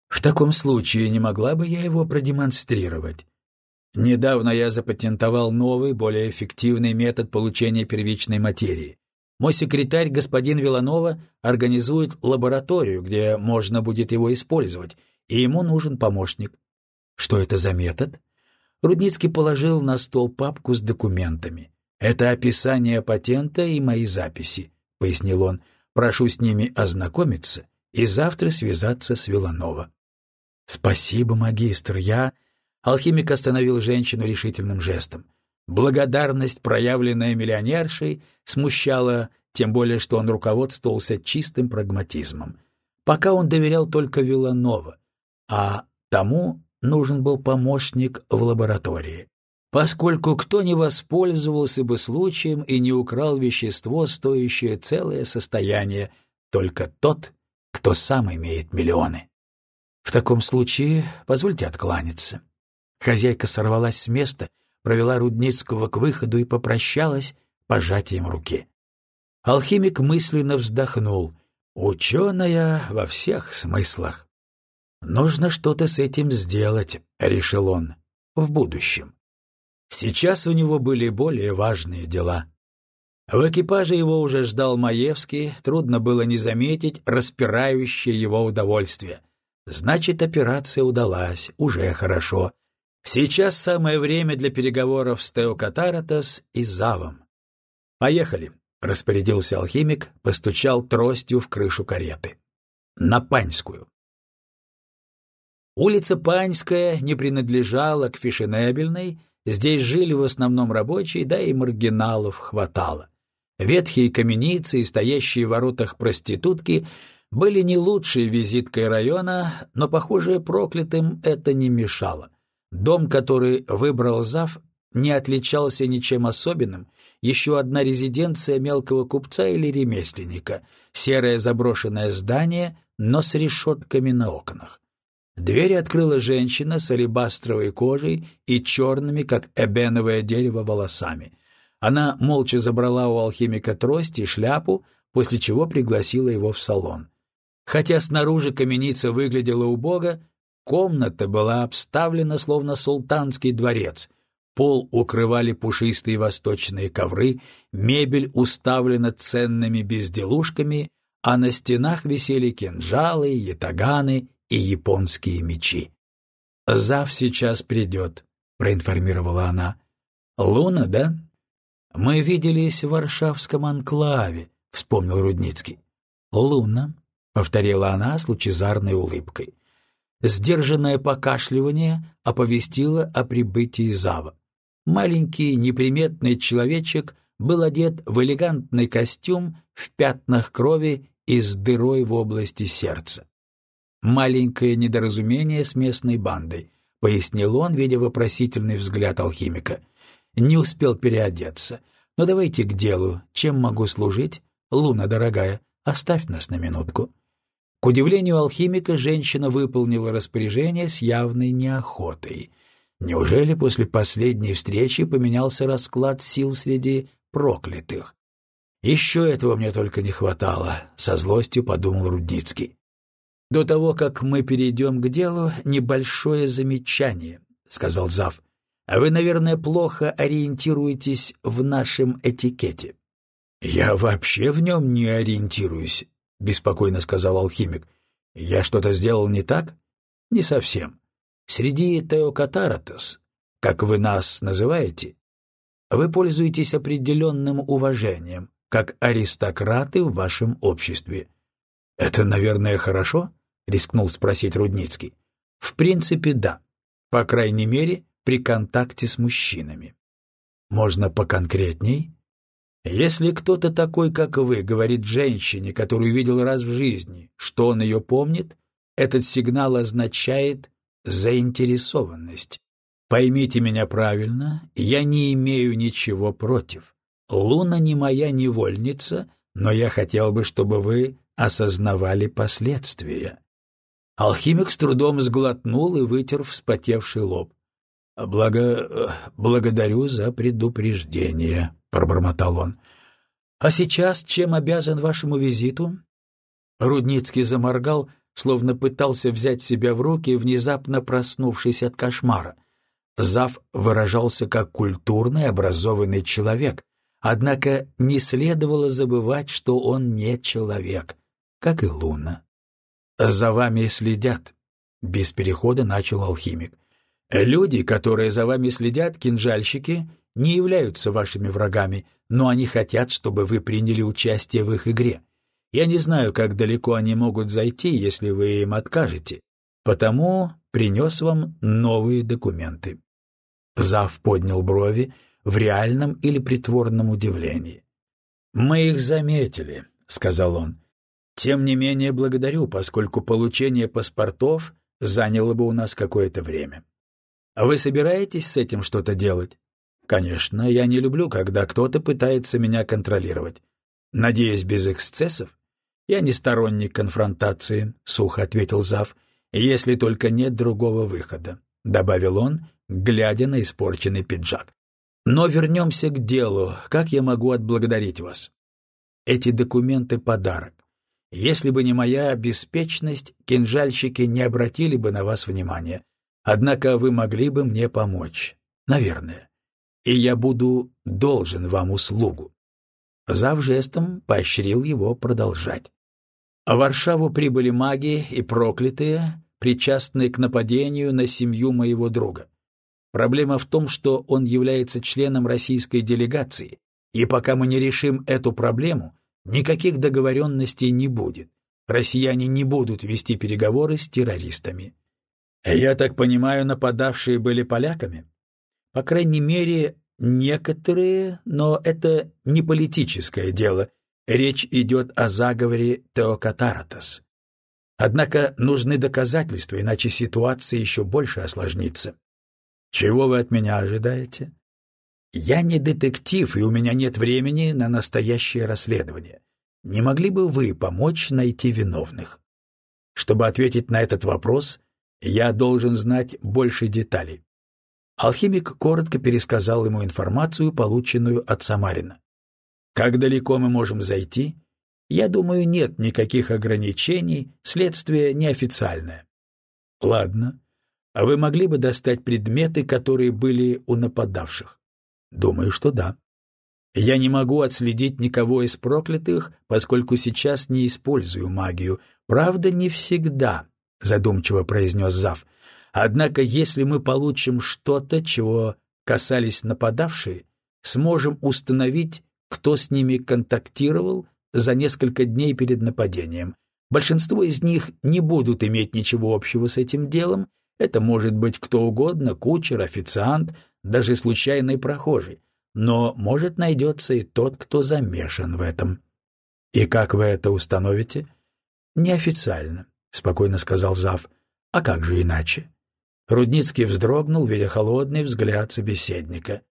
В таком случае не могла бы я его продемонстрировать. Недавно я запатентовал новый, более эффективный метод получения первичной материи. Мой секретарь, господин Виланова, организует лабораторию, где можно будет его использовать, и ему нужен помощник. Что это за метод? Рудницкий положил на стол папку с документами. «Это описание патента и мои записи», — пояснил он. «Прошу с ними ознакомиться и завтра связаться с Виланова». «Спасибо, магистр, я...» Алхимик остановил женщину решительным жестом. Благодарность, проявленная миллионершей, смущала, тем более, что он руководствовался чистым прагматизмом. Пока он доверял только Виланова, а тому нужен был помощник в лаборатории. поскольку кто не воспользовался бы случаем и не украл вещество, стоящее целое состояние, только тот, кто сам имеет миллионы. В таком случае позвольте откланяться. Хозяйка сорвалась с места, провела Рудницкого к выходу и попрощалась пожатием руки. Алхимик мысленно вздохнул. «Ученая во всех смыслах». «Нужно что-то с этим сделать», — решил он, — «в будущем». Сейчас у него были более важные дела. В экипаже его уже ждал Маевский, трудно было не заметить распирающее его удовольствие. Значит, операция удалась, уже хорошо. Сейчас самое время для переговоров с Теокатаратос и Завом. «Поехали», — распорядился алхимик, постучал тростью в крышу кареты. «На Паньскую». Улица Паньская не принадлежала к фешенебельной, здесь жили в основном рабочие, да и маргиналов хватало. Ветхие каменицы и стоящие в воротах проститутки были не лучшей визиткой района, но, похоже, проклятым это не мешало. Дом, который выбрал Зав, не отличался ничем особенным, еще одна резиденция мелкого купца или ремесленника, серое заброшенное здание, но с решетками на окнах. Двери открыла женщина с алебастровой кожей и черными, как эбеновое дерево, волосами. Она молча забрала у алхимика трость и шляпу, после чего пригласила его в салон. Хотя снаружи каменица выглядела убого, комната была обставлена словно султанский дворец. Пол укрывали пушистые восточные ковры, мебель уставлена ценными безделушками, а на стенах висели кинжалы, ятаганы и японские мечи. «Зав сейчас придет», — проинформировала она. «Луна, да?» «Мы виделись в Варшавском анклаве», — вспомнил Рудницкий. «Луна», — повторила она с лучезарной улыбкой. Сдержанное покашливание оповестило о прибытии Зава. Маленький неприметный человечек был одет в элегантный костюм в пятнах крови и с дырой в области сердца. «Маленькое недоразумение с местной бандой», — пояснил он, видя вопросительный взгляд алхимика. Не успел переодеться. Но давайте к делу. Чем могу служить? Луна, дорогая, оставь нас на минутку. К удивлению алхимика, женщина выполнила распоряжение с явной неохотой. Неужели после последней встречи поменялся расклад сил среди проклятых? Еще этого мне только не хватало, со злостью подумал Рудницкий. До того, как мы перейдем к делу, небольшое замечание, сказал Зав. А вы, наверное, плохо ориентируетесь в нашем этикете. Я вообще в нем не ориентируюсь, беспокойно сказал алхимик. Я что-то сделал не так? Не совсем. Среди теокатаратос, как вы нас называете, вы пользуетесь определенным уважением, как аристократы в вашем обществе. Это, наверное, хорошо? Рискнул спросить Рудницкий. В принципе, да. По крайней мере, при контакте с мужчинами. Можно поконкретней? Если кто-то такой, как вы, говорит женщине, которую видел раз в жизни, что он ее помнит, этот сигнал означает заинтересованность. Поймите меня правильно, я не имею ничего против. Луна не моя невольница, но я хотел бы, чтобы вы осознавали последствия. Алхимик с трудом сглотнул и вытер вспотевший лоб. «Благо... благодарю за предупреждение», — пробормотал он. «А сейчас чем обязан вашему визиту?» Рудницкий заморгал, словно пытался взять себя в руки, внезапно проснувшись от кошмара. Зав выражался как культурный, образованный человек, однако не следовало забывать, что он не человек, как и Луна. «За вами следят», — без перехода начал алхимик. Люди, которые за вами следят, кинжальщики, не являются вашими врагами, но они хотят, чтобы вы приняли участие в их игре. Я не знаю, как далеко они могут зайти, если вы им откажете, потому принес вам новые документы». Зав поднял брови в реальном или притворном удивлении. «Мы их заметили», — сказал он. «Тем не менее благодарю, поскольку получение паспортов заняло бы у нас какое-то время. А вы собираетесь с этим что-то делать? Конечно, я не люблю, когда кто-то пытается меня контролировать. Надеюсь, без эксцессов? Я не сторонник конфронтации, сухо ответил Зав, если только нет другого выхода, добавил он, глядя на испорченный пиджак. Но вернемся к делу. Как я могу отблагодарить вас? Эти документы — подарок. Если бы не моя беспечность, кинжальщики не обратили бы на вас внимания. Однако вы могли бы мне помочь. Наверное. И я буду должен вам услугу. Зав жестом поощрил его продолжать. В Варшаву прибыли маги и проклятые, причастные к нападению на семью моего друга. Проблема в том, что он является членом российской делегации, и пока мы не решим эту проблему, никаких договоренностей не будет. Россияне не будут вести переговоры с террористами. Я так понимаю, нападавшие были поляками? По крайней мере, некоторые, но это не политическое дело. Речь идет о заговоре Теокатаратос. Однако нужны доказательства, иначе ситуация еще больше осложнится. Чего вы от меня ожидаете? Я не детектив, и у меня нет времени на настоящее расследование. Не могли бы вы помочь найти виновных? Чтобы ответить на этот вопрос, я должен знать больше деталей. Алхимик коротко пересказал ему информацию, полученную от Самарина. Как далеко мы можем зайти? Я думаю, нет никаких ограничений, следствие неофициальное. Ладно. А вы могли бы достать предметы, которые были у нападавших? Думаю, что да. Я не могу отследить никого из проклятых, поскольку сейчас не использую магию. Правда, не всегда, задумчиво произнес Зав. Однако, если мы получим что-то, чего касались нападавшие, сможем установить, кто с ними контактировал за несколько дней перед нападением. Большинство из них не будут иметь ничего общего с этим делом. Это может быть кто угодно, кучер, официант, даже случайный прохожий, но, может, найдется и тот, кто замешан в этом. И как вы это установите? Неофициально, — спокойно сказал Зав. А как же иначе? Рудницкий вздрогнул, видя холодный взгляд собеседника.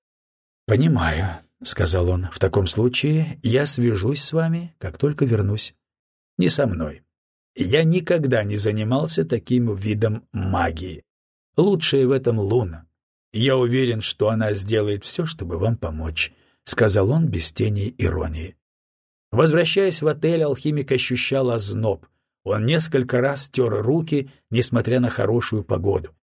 «Понимаю», — сказал он. «В таком случае я свяжусь с вами, как только вернусь. Не со мной. Я никогда не занимался таким видом магии. Лучшее в этом Луна. «Я уверен, что она сделает все, чтобы вам помочь», — сказал он без тени иронии. Возвращаясь в отель, алхимик ощущал озноб. Он несколько раз тер руки, несмотря на хорошую погоду.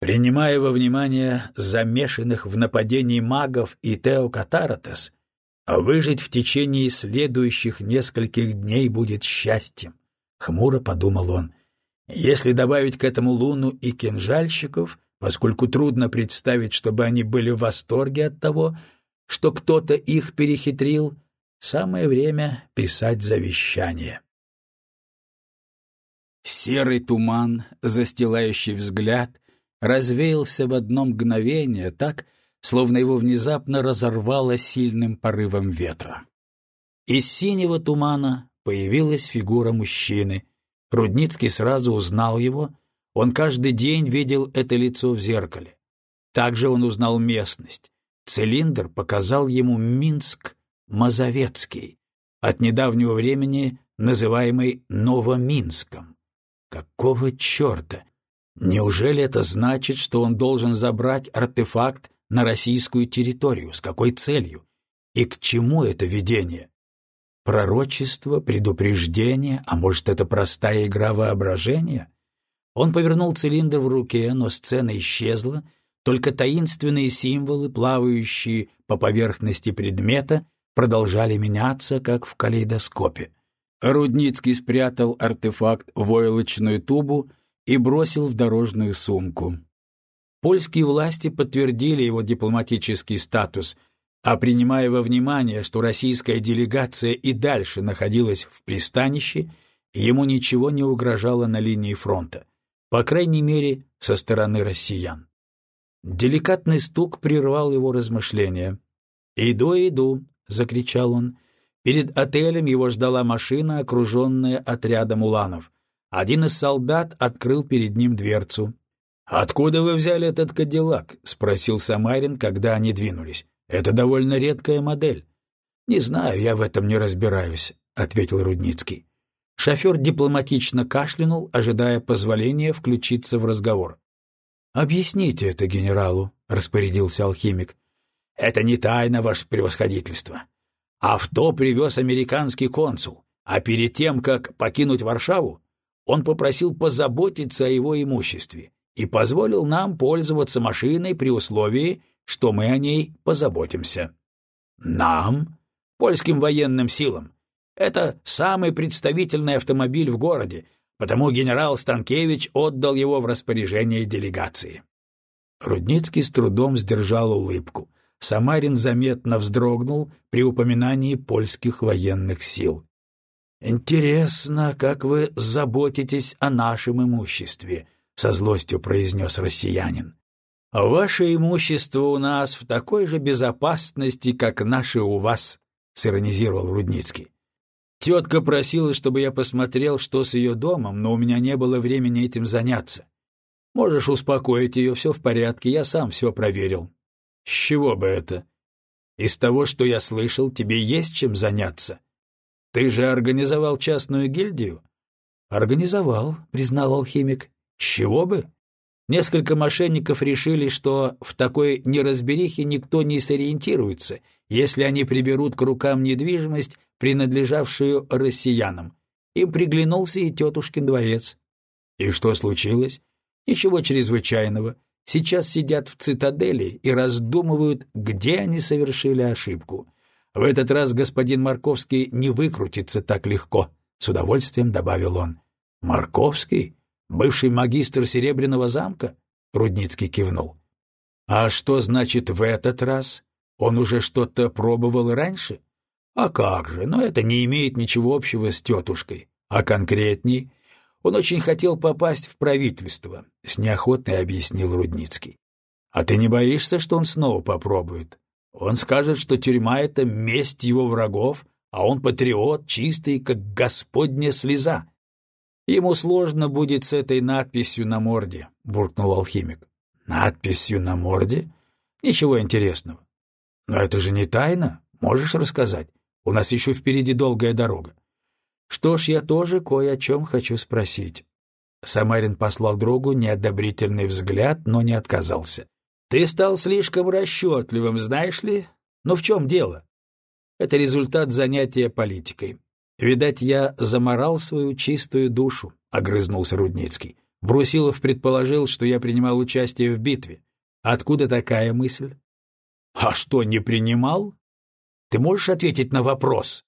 Принимая во внимание замешанных в нападении магов и Теокатаратес, выжить в течение следующих нескольких дней будет счастьем, — хмуро подумал он. Если добавить к этому луну и кинжальщиков — поскольку трудно представить, чтобы они были в восторге от того, что кто-то их перехитрил, самое время писать завещание. Серый туман, застилающий взгляд, развеялся в одно мгновение так, словно его внезапно разорвало сильным порывом ветра. Из синего тумана появилась фигура мужчины. Рудницкий сразу узнал его он каждый день видел это лицо в зеркале. Также он узнал местность. Цилиндр показал ему Минск Мазовецкий, от недавнего времени называемый Новоминском. Какого черта? Неужели это значит, что он должен забрать артефакт на российскую территорию? С какой целью? И к чему это видение? Пророчество, предупреждение, а может, это простая игра воображения? Он повернул цилиндр в руке, но сцена исчезла, только таинственные символы, плавающие по поверхности предмета, продолжали меняться, как в калейдоскопе. Рудницкий спрятал артефакт в войлочную тубу и бросил в дорожную сумку. Польские власти подтвердили его дипломатический статус, а принимая во внимание, что российская делегация и дальше находилась в пристанище, ему ничего не угрожало на линии фронта по крайней мере, со стороны россиян. Деликатный стук прервал его размышления. «Иду, иду!» — закричал он. Перед отелем его ждала машина, окруженная отрядом уланов. Один из солдат открыл перед ним дверцу. «Откуда вы взяли этот кадиллак?» — спросил Самарин, когда они двинулись. «Это довольно редкая модель». «Не знаю, я в этом не разбираюсь», — ответил Рудницкий. Шофер дипломатично кашлянул, ожидая позволения включиться в разговор. «Объясните это генералу», — распорядился алхимик. «Это не тайна, ваше превосходительство. Авто привез американский консул, а перед тем, как покинуть Варшаву, он попросил позаботиться о его имуществе и позволил нам пользоваться машиной при условии, что мы о ней позаботимся. Нам, польским военным силам, это самый представительный автомобиль в городе, потому генерал Станкевич отдал его в распоряжение делегации. Рудницкий с трудом сдержал улыбку. Самарин заметно вздрогнул при упоминании польских военных сил. «Интересно, как вы заботитесь о нашем имуществе», — со злостью произнес россиянин. «Ваше имущество у нас в такой же безопасности, как наше у вас», — сиронизировал Рудницкий. «Тетка просила, чтобы я посмотрел, что с ее домом, но у меня не было времени этим заняться. Можешь успокоить ее, все в порядке, я сам все проверил». «С чего бы это?» «Из того, что я слышал, тебе есть чем заняться?» Ты же организовал частную гильдию? Организовал, признал алхимик. С чего бы? Несколько мошенников решили, что в такой неразберихе никто не сориентируется, если они приберут к рукам недвижимость, принадлежавшую россиянам. Им приглянулся и тетушкин дворец. И что случилось? Ничего чрезвычайного. Сейчас сидят в цитадели и раздумывают, где они совершили ошибку. В этот раз господин Марковский не выкрутится так легко, — с удовольствием добавил он. — Марковский? Бывший магистр Серебряного замка? — Рудницкий кивнул. — А что значит в этот раз? Он уже что-то пробовал раньше? — А как же, но это не имеет ничего общего с тетушкой. А конкретней? Он очень хотел попасть в правительство, — с неохотой объяснил Рудницкий. — А ты не боишься, что он снова попробует? Он скажет, что тюрьма — это месть его врагов, а он патриот, чистый, как господня слеза. Ему сложно будет с этой надписью на морде, — буркнул алхимик. Надписью на морде? Ничего интересного. Но это же не тайна, можешь рассказать? У нас еще впереди долгая дорога. Что ж, я тоже кое о чем хочу спросить. Самарин послал другу неодобрительный взгляд, но не отказался. Ты стал слишком расчетливым, знаешь ли? Но в чем дело? Это результат занятия политикой. Видать, я заморал свою чистую душу, — огрызнулся Рудницкий. Брусилов предположил, что я принимал участие в битве. Откуда такая мысль? — А что, не принимал? Ты можешь ответить на вопрос?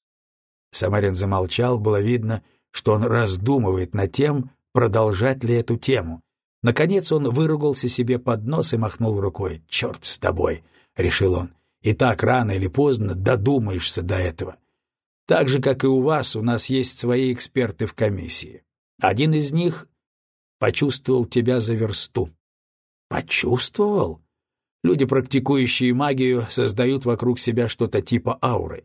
Самарин замолчал, было видно, что он раздумывает над тем, продолжать ли эту тему. Наконец он выругался себе под нос и махнул рукой. «Черт с тобой!» — решил он. «И так рано или поздно додумаешься до этого. Так же, как и у вас, у нас есть свои эксперты в комиссии. Один из них почувствовал тебя за версту». «Почувствовал?» Люди, практикующие магию, создают вокруг себя что-то типа ауры.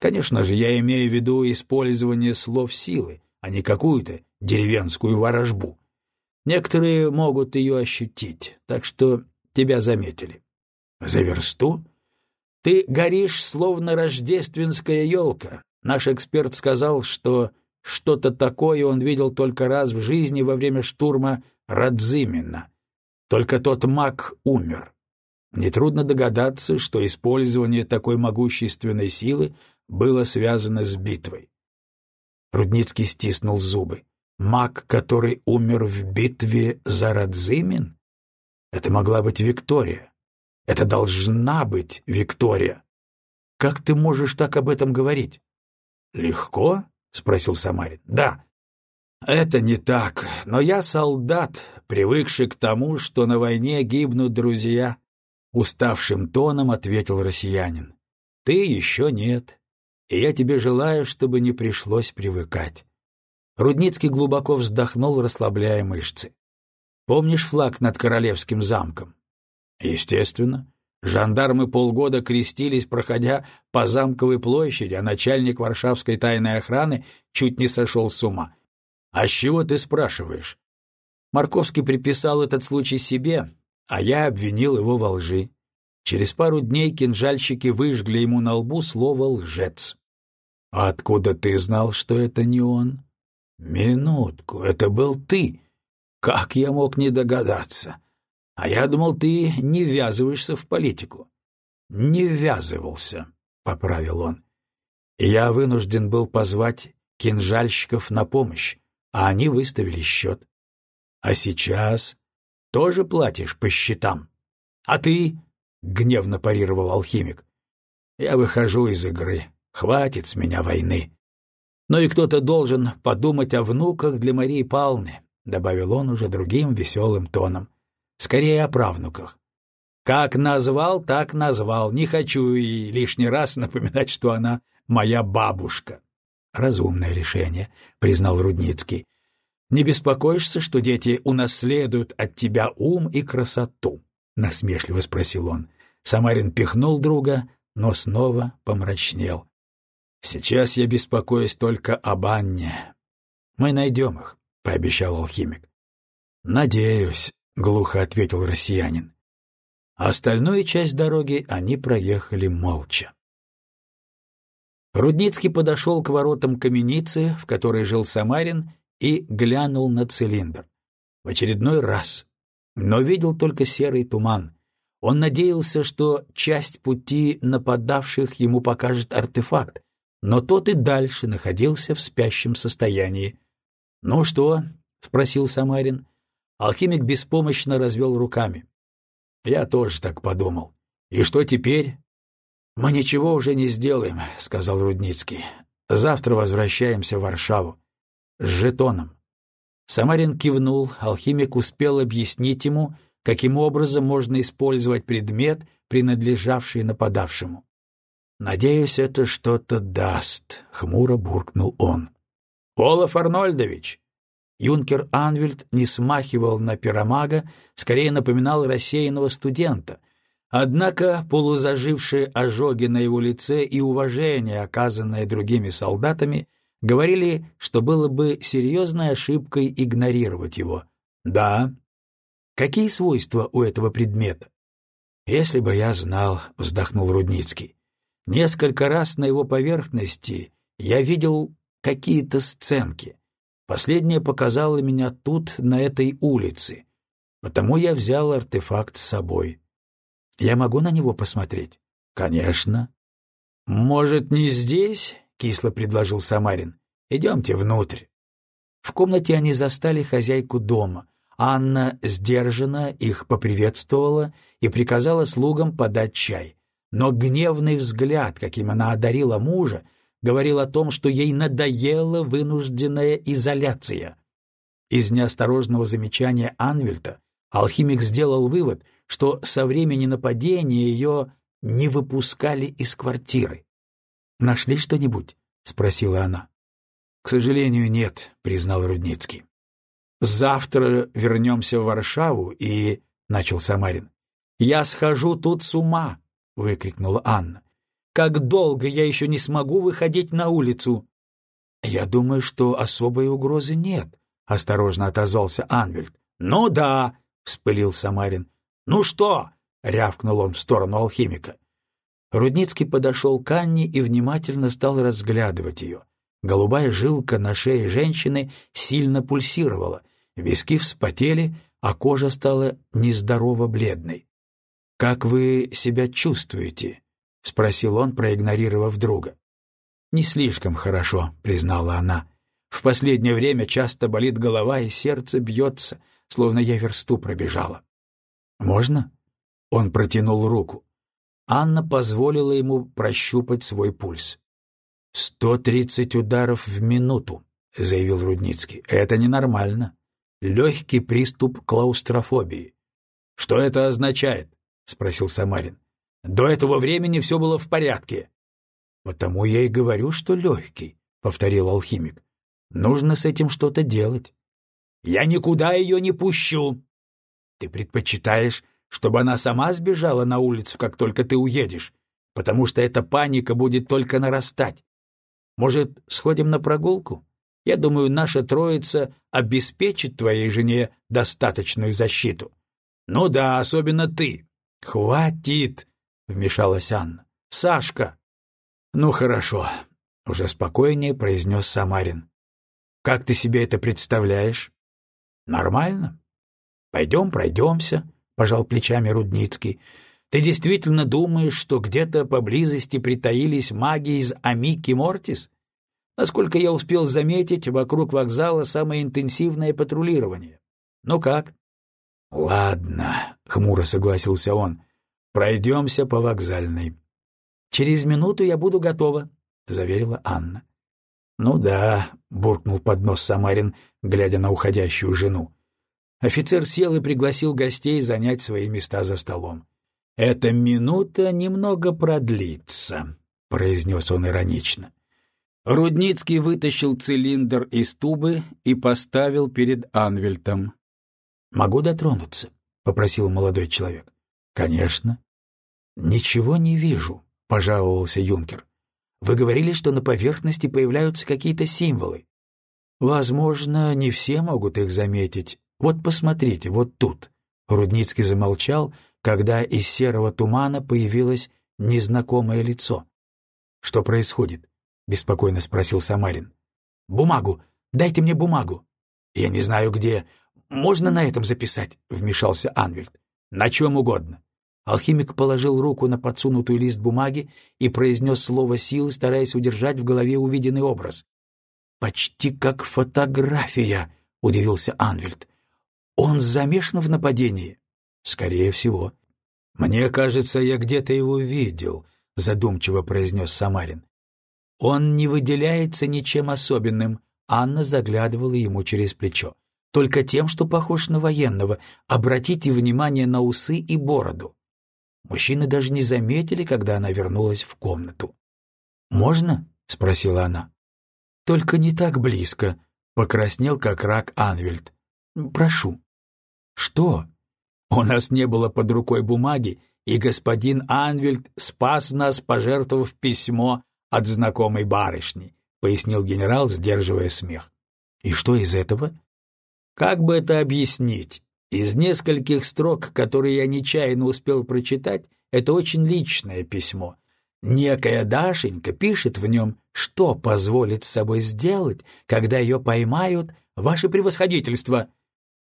Конечно же, я имею в виду использование слов силы, а не какую-то деревенскую ворожбу. Некоторые могут ее ощутить, так что тебя заметили. За версту? Ты горишь, словно рождественская елка. Наш эксперт сказал, что что-то такое он видел только раз в жизни во время штурма Радзимина. Только тот маг умер. Нетрудно догадаться, что использование такой могущественной силы было связано с битвой. Рудницкий стиснул зубы. Маг, который умер в битве за Радзимин? Это могла быть Виктория. Это должна быть Виктория. Как ты можешь так об этом говорить? Легко? спросил Самарин. Да. Это не так, но я солдат, привыкший к тому, что на войне гибнут друзья, уставшим тоном ответил россиянин. Ты еще нет, и я тебе желаю, чтобы не пришлось привыкать. Рудницкий глубоко вздохнул, расслабляя мышцы. «Помнишь флаг над Королевским замком?» «Естественно. Жандармы полгода крестились, проходя по замковой площади, а начальник Варшавской тайной охраны чуть не сошел с ума. А с чего ты спрашиваешь?» Марковский приписал этот случай себе, а я обвинил его во лжи. Через пару дней кинжальщики выжгли ему на лбу слово «лжец». «А откуда ты знал, что это не он?» «Минутку, это был ты. Как я мог не догадаться? А я думал, ты не ввязываешься в политику». «Не ввязывался», — поправил он. «Я вынужден был позвать кинжальщиков на помощь, а они выставили счет. А сейчас тоже платишь по счетам. А ты?» — гневно парировал алхимик. «Я выхожу из игры. Хватит с меня войны. Но и кто-то должен подумать о внуках для Марии Павловны», — добавил он уже другим веселым тоном. «Скорее о правнуках. Как назвал, так назвал. Не хочу и лишний раз напоминать, что она моя бабушка». «Разумное решение», — признал Рудницкий. «Не беспокоишься, что дети унаследуют от тебя ум и красоту?» — насмешливо спросил он. Самарин пихнул друга, но снова помрачнел. Сейчас я беспокоюсь только об Анне. Мы найдем их, — пообещал алхимик. Надеюсь, — глухо ответил россиянин. Остальную часть дороги они проехали молча. Рудницкий подошел к воротам каменицы, в которой жил Самарин, и глянул на цилиндр. В очередной раз. Но видел только серый туман. Он надеялся, что часть пути нападавших ему покажет артефакт, но тот и дальше находился в спящем состоянии. «Ну что?» — спросил Самарин. Алхимик беспомощно развел руками. «Я тоже так подумал. И что теперь?» «Мы ничего уже не сделаем», — сказал Рудницкий. «Завтра возвращаемся в Варшаву. С жетоном». Самарин кивнул, алхимик успел объяснить ему, каким образом можно использовать предмет, принадлежавший нападавшему. «Надеюсь, это что-то даст», — хмуро буркнул он. «Олаф Арнольдович!» Юнкер Анвельд не смахивал на пиромага, скорее напоминал рассеянного студента. Однако полузажившие ожоги на его лице и уважение, оказанное другими солдатами, говорили, что было бы серьезной ошибкой игнорировать его. «Да». «Какие свойства у этого предмета?» «Если бы я знал», — вздохнул Рудницкий. Несколько раз на его поверхности я видел какие-то сценки. Последняя показала меня тут, на этой улице. Потому я взял артефакт с собой. Я могу на него посмотреть? Конечно. Может, не здесь? Кисло предложил Самарин. Идемте внутрь. В комнате они застали хозяйку дома. Анна сдержанно их поприветствовала и приказала слугам подать чай но гневный взгляд, каким она одарила мужа, говорил о том, что ей надоела вынужденная изоляция. Из неосторожного замечания Анвельта алхимик сделал вывод, что со времени нападения ее не выпускали из квартиры. «Нашли что-нибудь?» — спросила она. «К сожалению, нет», — признал Рудницкий. «Завтра вернемся в Варшаву и...» — начал Самарин. «Я схожу тут с ума. — выкрикнула Анна. «Как долго я еще не смогу выходить на улицу?» «Я думаю, что особой угрозы нет», — осторожно отозвался Анвельд. «Ну да», — вспылил Самарин. «Ну что?» — рявкнул он в сторону алхимика. Рудницкий подошел к Анне и внимательно стал разглядывать ее. Голубая жилка на шее женщины сильно пульсировала, виски вспотели, а кожа стала нездорово бледной. «Как вы себя чувствуете?» — спросил он, проигнорировав друга. «Не слишком хорошо», — признала она. «В последнее время часто болит голова и сердце бьется, словно я версту пробежала». «Можно?» — он протянул руку. Анна позволила ему прощупать свой пульс. «Сто тридцать ударов в минуту», — заявил Рудницкий. «Это ненормально. Легкий приступ клаустрофобии». «Что это означает?» — спросил Самарин. «До этого времени все было в порядке». «Потому я и говорю, что легкий», — повторил алхимик. «Нужно с этим что-то делать». «Я никуда ее не пущу». «Ты предпочитаешь, чтобы она сама сбежала на улицу, как только ты уедешь, потому что эта паника будет только нарастать. Может, сходим на прогулку? Я думаю, наша троица обеспечит твоей жене достаточную защиту. Ну да, особенно ты. Хватит, вмешалась Анна. Сашка. Ну хорошо, уже спокойнее произнес Самарин. Как ты себе это представляешь? Нормально. Пойдем, пройдемся, пожал плечами Рудницкий. Ты действительно думаешь, что где-то поблизости притаились маги из Амики Мортис? Насколько я успел заметить, вокруг вокзала самое интенсивное патрулирование. Ну как? — Ладно, — хмуро согласился он, — пройдемся по вокзальной. — Через минуту я буду готова, — заверила Анна. — Ну да, — буркнул под нос Самарин, глядя на уходящую жену. Офицер сел и пригласил гостей занять свои места за столом. — Эта минута немного продлится, — произнес он иронично. Рудницкий вытащил цилиндр из тубы и поставил перед Анвельтом. «Могу дотронуться?» — попросил молодой человек. «Конечно». «Ничего не вижу», — пожаловался юнкер. «Вы говорили, что на поверхности появляются какие-то символы. Возможно, не все могут их заметить. Вот посмотрите, вот тут». Рудницкий замолчал, когда из серого тумана появилось незнакомое лицо. «Что происходит?» — беспокойно спросил Самарин. «Бумагу! Дайте мне бумагу!» «Я не знаю где. Можно на этом записать?» — вмешался Анвельд. «На чем угодно». Алхимик положил руку на подсунутый лист бумаги и произнес слово силы, стараясь удержать в голове увиденный образ. «Почти как фотография», — удивился Анвельд. «Он замешан в нападении?» «Скорее всего». «Мне кажется, я где-то его видел», — задумчиво произнес Самарин. Он не выделяется ничем особенным. Анна заглядывала ему через плечо. Только тем, что похож на военного. Обратите внимание на усы и бороду. Мужчины даже не заметили, когда она вернулась в комнату. «Можно?» — спросила она. «Только не так близко», — покраснел, как рак Анвельд. «Прошу». «Что?» «У нас не было под рукой бумаги, и господин Анвельд спас нас, пожертвовав письмо от знакомой барышни, пояснил генерал, сдерживая смех. И что из этого? Как бы это объяснить? Из нескольких строк, которые я нечаянно успел прочитать, это очень личное письмо. Некая Дашенька пишет в нем, что позволит с собой сделать, когда ее поймают, ваше превосходительство.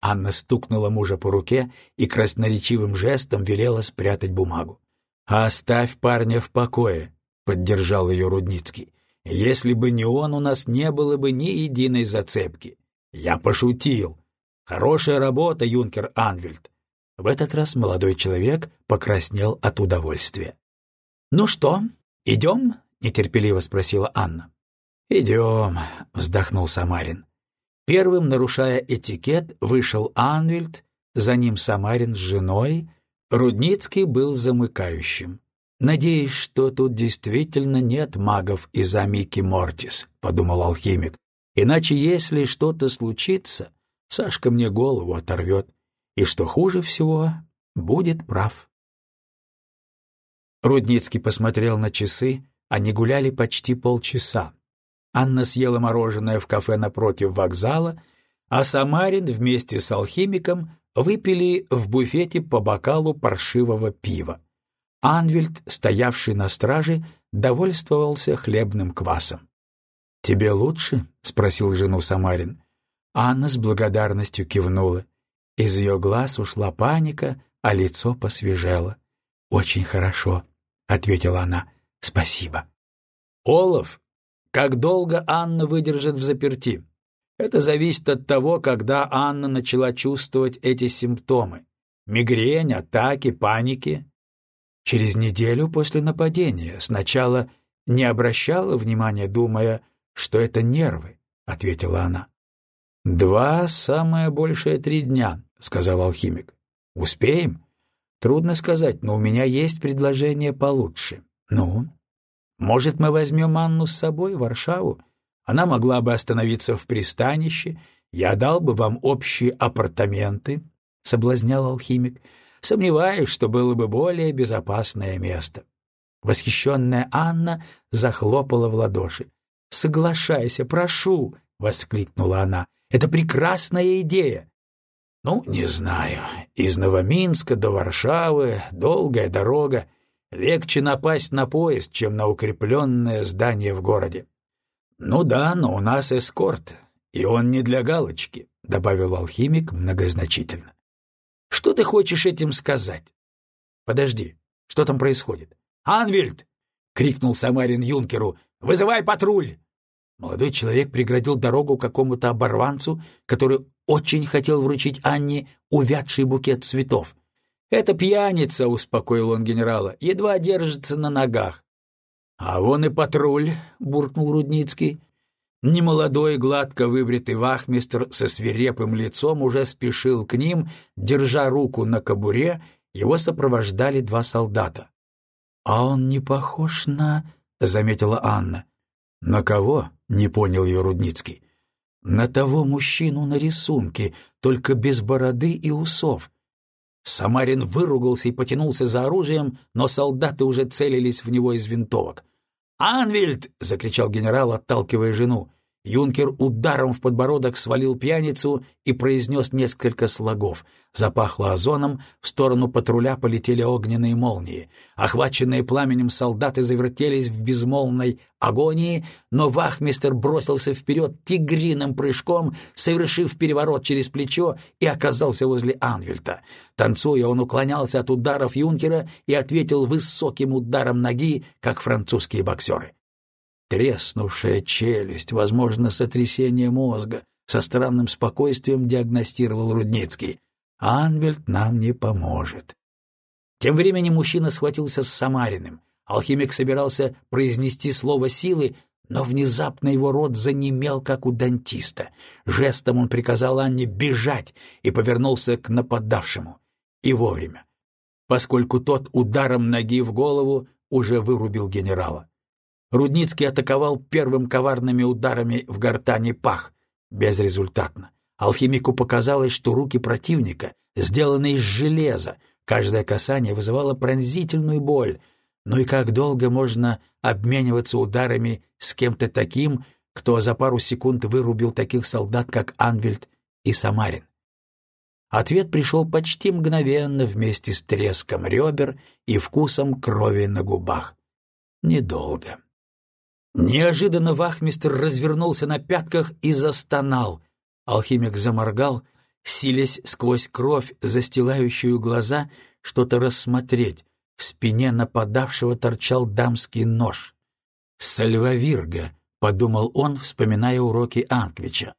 Анна стукнула мужа по руке и красноречивым жестом велела спрятать бумагу. «Оставь парня в покое. — поддержал ее Рудницкий. «Если бы не он, у нас не было бы ни единой зацепки. Я пошутил. Хорошая работа, юнкер Анвельд». В этот раз молодой человек покраснел от удовольствия. «Ну что, идем?» — нетерпеливо спросила Анна. «Идем», — вздохнул Самарин. Первым, нарушая этикет, вышел Анвельд, за ним Самарин с женой, Рудницкий был замыкающим. «Надеюсь, что тут действительно нет магов из Амики Мортис», — подумал алхимик. «Иначе, если что-то случится, Сашка мне голову оторвет, и, что хуже всего, будет прав». Рудницкий посмотрел на часы, они гуляли почти полчаса. Анна съела мороженое в кафе напротив вокзала, а Самарин вместе с алхимиком выпили в буфете по бокалу паршивого пива. Анвельд, стоявший на страже, довольствовался хлебным квасом. «Тебе лучше?» — спросил жену Самарин. Анна с благодарностью кивнула. Из ее глаз ушла паника, а лицо посвежело. «Очень хорошо», — ответила она. «Спасибо». «Олаф, как долго Анна выдержит в заперти?» Это зависит от того, когда Анна начала чувствовать эти симптомы. Мигрень, атаки, паники. Через неделю после нападения сначала не обращала внимания, думая, что это нервы, — ответила она. — Два, самое большее три дня, — сказал алхимик. — Успеем? Трудно сказать, но у меня есть предложение получше. Ну? Может, мы возьмем Анну с собой в Варшаву? Она могла бы остановиться в пристанище, я дал бы вам общие апартаменты, — соблазнял алхимик. Сомневаюсь, что было бы более безопасное место. Восхищенная Анна захлопала в ладоши. «Соглашайся, прошу!» — воскликнула она. «Это прекрасная идея!» «Ну, не знаю. Из Новоминска до Варшавы долгая дорога. Легче напасть на поезд, чем на укрепленное здание в городе». «Ну да, но у нас эскорт, и он не для галочки», — добавил алхимик многозначительно. «Что ты хочешь этим сказать?» «Подожди, что там происходит?» «Анвельд!» — крикнул Самарин юнкеру. «Вызывай патруль!» Молодой человек преградил дорогу какому-то оборванцу, который очень хотел вручить Анне увядший букет цветов. «Это пьяница», — успокоил он генерала, — «едва держится на ногах». «А вон и патруль», — буркнул Рудницкий. Немолодой, гладко выбритый вахмистр со свирепым лицом уже спешил к ним, держа руку на кобуре, его сопровождали два солдата. «А он не похож на...» — заметила Анна. «На кого?» — не понял ее Рудницкий. «На того мужчину на рисунке, только без бороды и усов». Самарин выругался и потянулся за оружием, но солдаты уже целились в него из винтовок. «Анвельд!» — закричал генерал, отталкивая жену. Юнкер ударом в подбородок свалил пьяницу и произнес несколько слогов. Запахло озоном, в сторону патруля полетели огненные молнии. Охваченные пламенем солдаты завертелись в безмолвной агонии, но вахмистер бросился вперед тигриным прыжком, совершив переворот через плечо и оказался возле Анвельта. Танцуя, он уклонялся от ударов юнкера и ответил высоким ударом ноги, как французские боксеры. Треснувшая челюсть, возможно, сотрясение мозга, со странным спокойствием диагностировал Рудницкий. Анвельд нам не поможет. Тем временем мужчина схватился с Самариным. Алхимик собирался произнести слово силы, но внезапно его рот занемел, как у дантиста. Жестом он приказал Анне бежать и повернулся к нападавшему. И вовремя, поскольку тот ударом ноги в голову уже вырубил генерала. Рудницкий атаковал первым коварными ударами в гортани пах. Безрезультатно. Алхимику показалось, что руки противника сделаны из железа. Каждое касание вызывало пронзительную боль. Ну и как долго можно обмениваться ударами с кем-то таким, кто за пару секунд вырубил таких солдат, как Анвельд и Самарин? Ответ пришел почти мгновенно вместе с треском ребер и вкусом крови на губах. Недолго. Неожиданно вахмистр развернулся на пятках и застонал. Алхимик заморгал, силясь сквозь кровь, застилающую глаза, что-то рассмотреть. В спине нападавшего торчал дамский нож. «Сальвавирга», — подумал он, вспоминая уроки Анквича.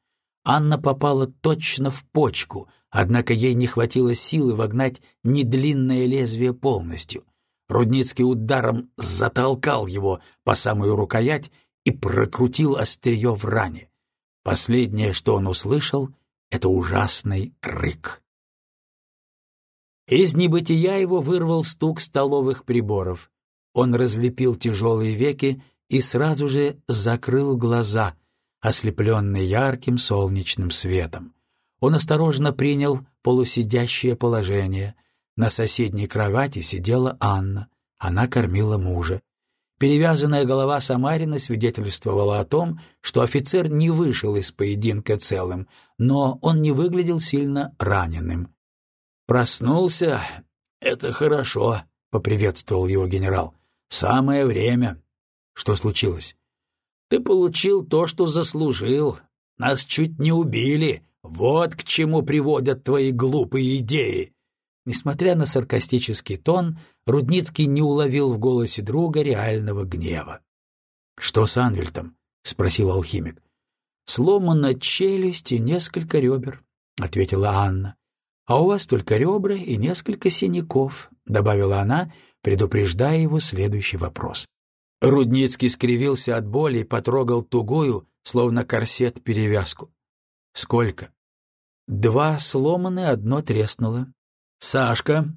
Анна попала точно в почку, однако ей не хватило силы вогнать недлинное лезвие полностью. Рудницкий ударом затолкал его по самую рукоять и прокрутил острие в ране. Последнее, что он услышал, — это ужасный рык. Из небытия его вырвал стук столовых приборов. Он разлепил тяжелые веки и сразу же закрыл глаза, ослепленные ярким солнечным светом. Он осторожно принял полусидящее положение, на соседней кровати сидела Анна. Она кормила мужа. Перевязанная голова Самарина свидетельствовала о том, что офицер не вышел из поединка целым, но он не выглядел сильно раненым. «Проснулся? Это хорошо», — поприветствовал его генерал. «Самое время». «Что случилось?» «Ты получил то, что заслужил. Нас чуть не убили. Вот к чему приводят твои глупые идеи». Несмотря на саркастический тон, Рудницкий не уловил в голосе друга реального гнева. — Что с Анвельтом? — спросил алхимик. — Сломана челюсть и несколько ребер, — ответила Анна. — А у вас только ребра и несколько синяков, — добавила она, предупреждая его следующий вопрос. Рудницкий скривился от боли и потрогал тугую, словно корсет, перевязку. — Сколько? — Два сломаны, одно треснуло. Сашка,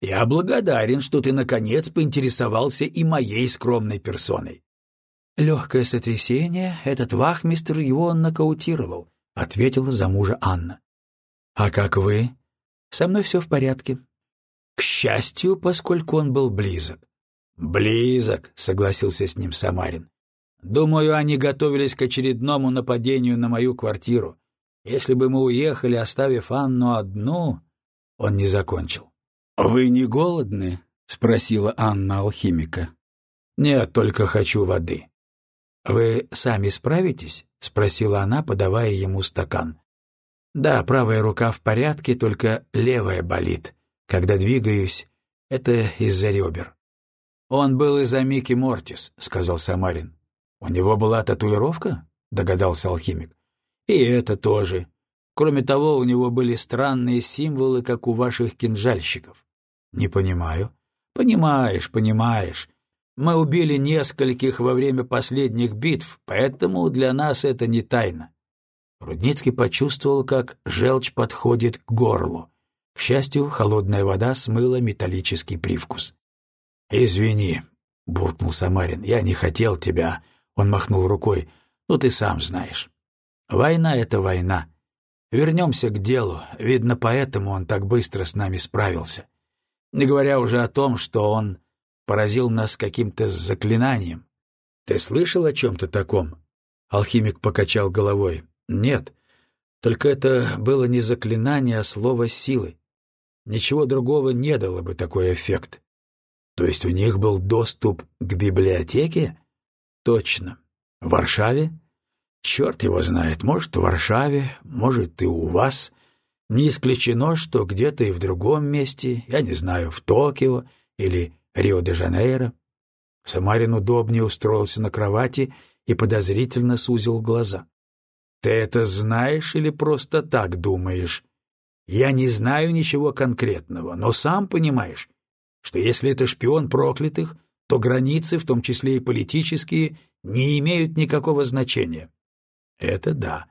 я благодарен, что ты, наконец, поинтересовался и моей скромной персоной. Легкое сотрясение, этот вахмистр его нокаутировал, — ответила за мужа Анна. — А как вы? — Со мной все в порядке. — К счастью, поскольку он был близок. — Близок, — согласился с ним Самарин. Думаю, они готовились к очередному нападению на мою квартиру. Если бы мы уехали, оставив Анну одну...» Он не закончил. «Вы не голодны?» — спросила Анна алхимика. «Нет, только хочу воды». «Вы сами справитесь?» — спросила она, подавая ему стакан. «Да, правая рука в порядке, только левая болит. Когда двигаюсь, это из-за ребер». «Он был из-за Микки Мортис», — сказал Самарин. «У него была татуировка?» — догадался алхимик. «И это тоже. Кроме того, у него были странные символы, как у ваших кинжальщиков». «Не понимаю». «Понимаешь, понимаешь. Мы убили нескольких во время последних битв, поэтому для нас это не тайна». Рудницкий почувствовал, как желчь подходит к горлу. К счастью, холодная вода смыла металлический привкус. «Извини», — буркнул Самарин, — «я не хотел тебя он махнул рукой. «Ну, ты сам знаешь. Война — это война. Вернемся к делу. Видно, поэтому он так быстро с нами справился. Не говоря уже о том, что он поразил нас каким-то заклинанием. Ты слышал о чем-то таком?» Алхимик покачал головой. «Нет. Только это было не заклинание, а слово силы. Ничего другого не дало бы такой эффект. То есть у них был доступ к библиотеке? Точно. В Варшаве? Черт его знает, может, в Варшаве, может, и у вас. Не исключено, что где-то и в другом месте, я не знаю, в Токио или Рио-де-Жанейро. Самарин удобнее устроился на кровати и подозрительно сузил глаза. «Ты это знаешь или просто так думаешь?» «Я не знаю ничего конкретного, но сам понимаешь, что если это шпион проклятых, то границы, в том числе и политические, не имеют никакого значения. Это да.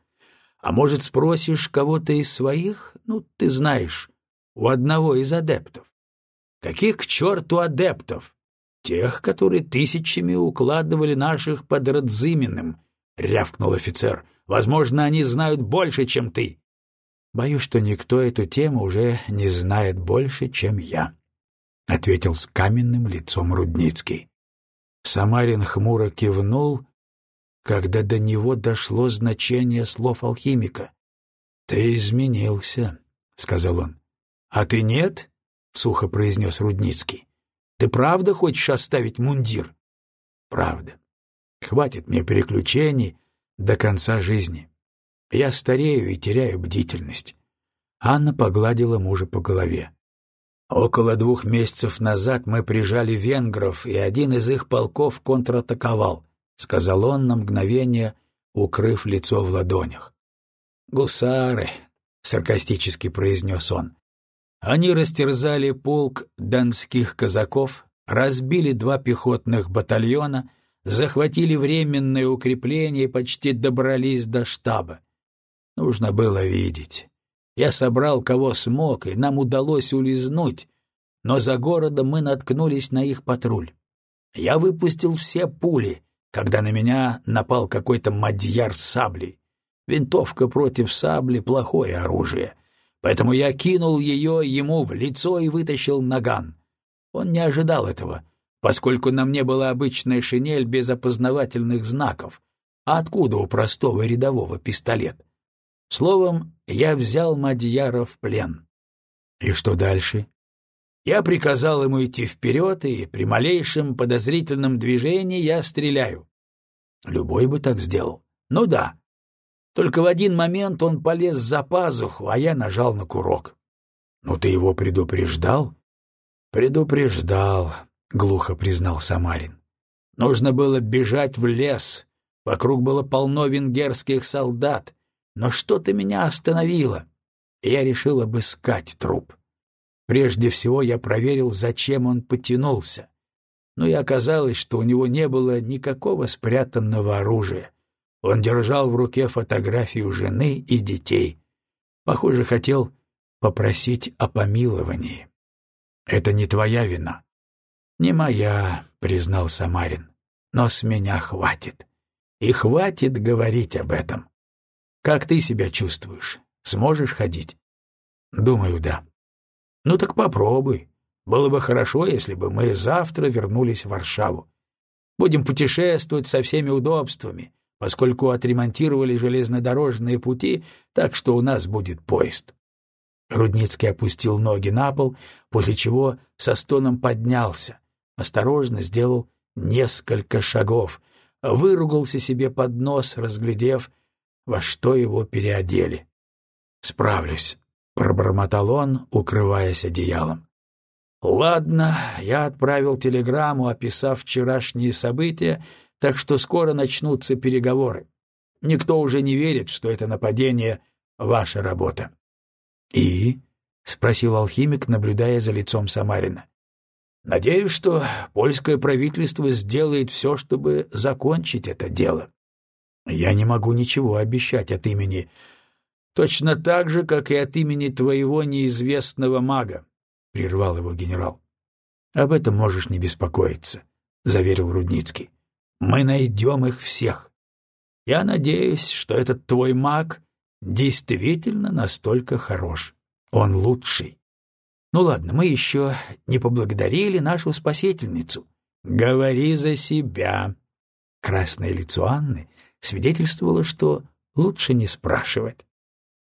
А может, спросишь кого-то из своих? Ну, ты знаешь, у одного из адептов. Каких к черту адептов? Тех, которые тысячами укладывали наших под Радзименным, — рявкнул офицер. Возможно, они знают больше, чем ты. Боюсь, что никто эту тему уже не знает больше, чем я. — ответил с каменным лицом Рудницкий. Самарин хмуро кивнул, когда до него дошло значение слов алхимика. — Ты изменился, — сказал он. — А ты нет? — сухо произнес Рудницкий. — Ты правда хочешь оставить мундир? — Правда. Хватит мне переключений до конца жизни. Я старею и теряю бдительность. Анна погладила мужа по голове. Около двух месяцев назад мы прижали венгров, и один из их полков контратаковал, — сказал он на мгновение, укрыв лицо в ладонях. «Гусары», — саркастически произнес он. Они растерзали полк донских казаков, разбили два пехотных батальона, захватили временное укрепление и почти добрались до штаба. Нужно было видеть. Я собрал кого смог, и нам удалось улизнуть, но за городом мы наткнулись на их патруль. Я выпустил все пули, когда на меня напал какой-то мадьяр с саблей. Винтовка против сабли — плохое оружие, поэтому я кинул ее ему в лицо и вытащил наган. Он не ожидал этого, поскольку на мне была обычная шинель без опознавательных знаков. А откуда у простого рядового пистолет? Словом, я взял Мадьяра в плен. И что дальше? Я приказал ему идти вперед, и при малейшем подозрительном движении я стреляю. Любой бы так сделал. Ну да. Только в один момент он полез за пазуху, а я нажал на курок. Ну ты его предупреждал? Предупреждал, глухо признал Самарин. Нужно было бежать в лес. Вокруг было полно венгерских солдат. Но что-то меня остановило, и я решил обыскать труп. Прежде всего я проверил, зачем он потянулся. Но и оказалось, что у него не было никакого спрятанного оружия. Он держал в руке фотографию жены и детей. Похоже, хотел попросить о помиловании. «Это не твоя вина». «Не моя», — признал Самарин. «Но с меня хватит. И хватит говорить об этом. Как ты себя чувствуешь? Сможешь ходить? Думаю, да. Ну так попробуй. Было бы хорошо, если бы мы завтра вернулись в Варшаву. Будем путешествовать со всеми удобствами, поскольку отремонтировали железнодорожные пути, так что у нас будет поезд. Рудницкий опустил ноги на пол, после чего со стоном поднялся, осторожно сделал несколько шагов, выругался себе под нос, разглядев, во что его переодели. «Справлюсь», — пробормотал он, укрываясь одеялом. «Ладно, я отправил телеграмму, описав вчерашние события, так что скоро начнутся переговоры. Никто уже не верит, что это нападение — ваша работа». «И?» — спросил алхимик, наблюдая за лицом Самарина. «Надеюсь, что польское правительство сделает все, чтобы закончить это дело. Я не могу ничего обещать от имени... Точно так же, как и от имени твоего неизвестного мага», — прервал его генерал. «Об этом можешь не беспокоиться», — заверил Рудницкий. «Мы найдем их всех. Я надеюсь, что этот твой маг действительно настолько хорош. Он лучший. Ну ладно, мы еще не поблагодарили нашу спасительницу. Говори за себя. Красное лицо Анны свидетельствовало, что лучше не спрашивать.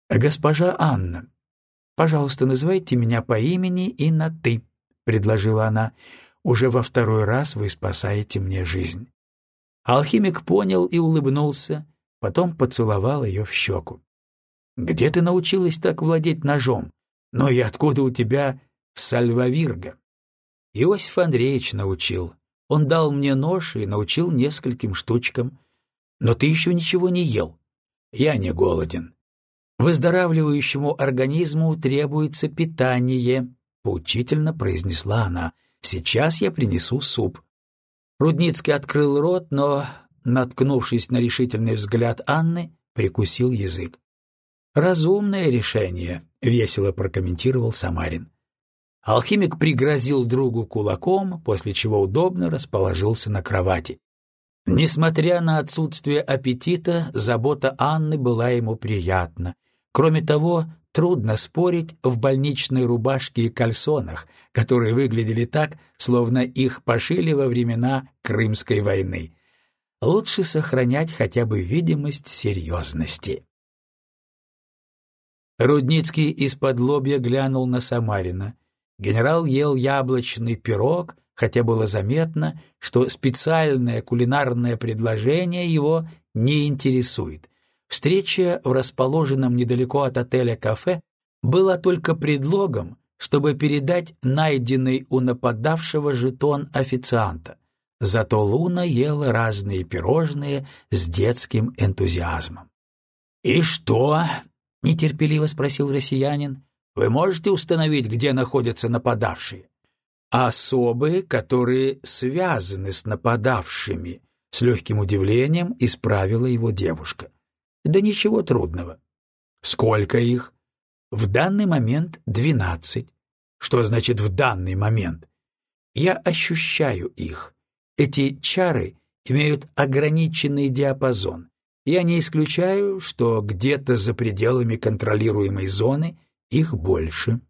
Госпожа Анна, пожалуйста, называйте меня по имени и на «ты», — предложила она. Уже во второй раз вы спасаете мне жизнь. Алхимик понял и улыбнулся, потом поцеловал ее в щеку. Где ты научилась так владеть ножом? Ну и откуда у тебя сальвавирга? Иосиф Андреевич научил. Он дал мне нож и научил нескольким штучкам. Но ты еще ничего не ел. Я не голоден. Выздоравливающему организму требуется питание, поучительно произнесла она. Сейчас я принесу суп. Рудницкий открыл рот, но, наткнувшись на решительный взгляд Анны, прикусил язык. «Разумное решение», — весело прокомментировал Самарин. Алхимик пригрозил другу кулаком, после чего удобно расположился на кровати. Несмотря на отсутствие аппетита, забота Анны была ему приятна. Кроме того, трудно спорить в больничной рубашке и кальсонах, которые выглядели так, словно их пошили во времена Крымской войны. Лучше сохранять хотя бы видимость серьезности. Рудницкий из-под лобья глянул на Самарина. Генерал ел яблочный пирог, хотя было заметно, что специальное кулинарное предложение его не интересует. Встреча в расположенном недалеко от отеля кафе была только предлогом, чтобы передать найденный у нападавшего жетон официанта. Зато Луна ела разные пирожные с детским энтузиазмом. «И что?» — нетерпеливо спросил россиянин. «Вы можете установить, где находятся нападавшие?» «Особые, которые связаны с нападавшими», — с легким удивлением исправила его девушка. «Да ничего трудного». «Сколько их?» «В данный момент двенадцать». «Что значит «в данный момент»?» «Я ощущаю их. Эти чары имеют ограниченный диапазон. Я не исключаю, что где-то за пределами контролируемой зоны их больше.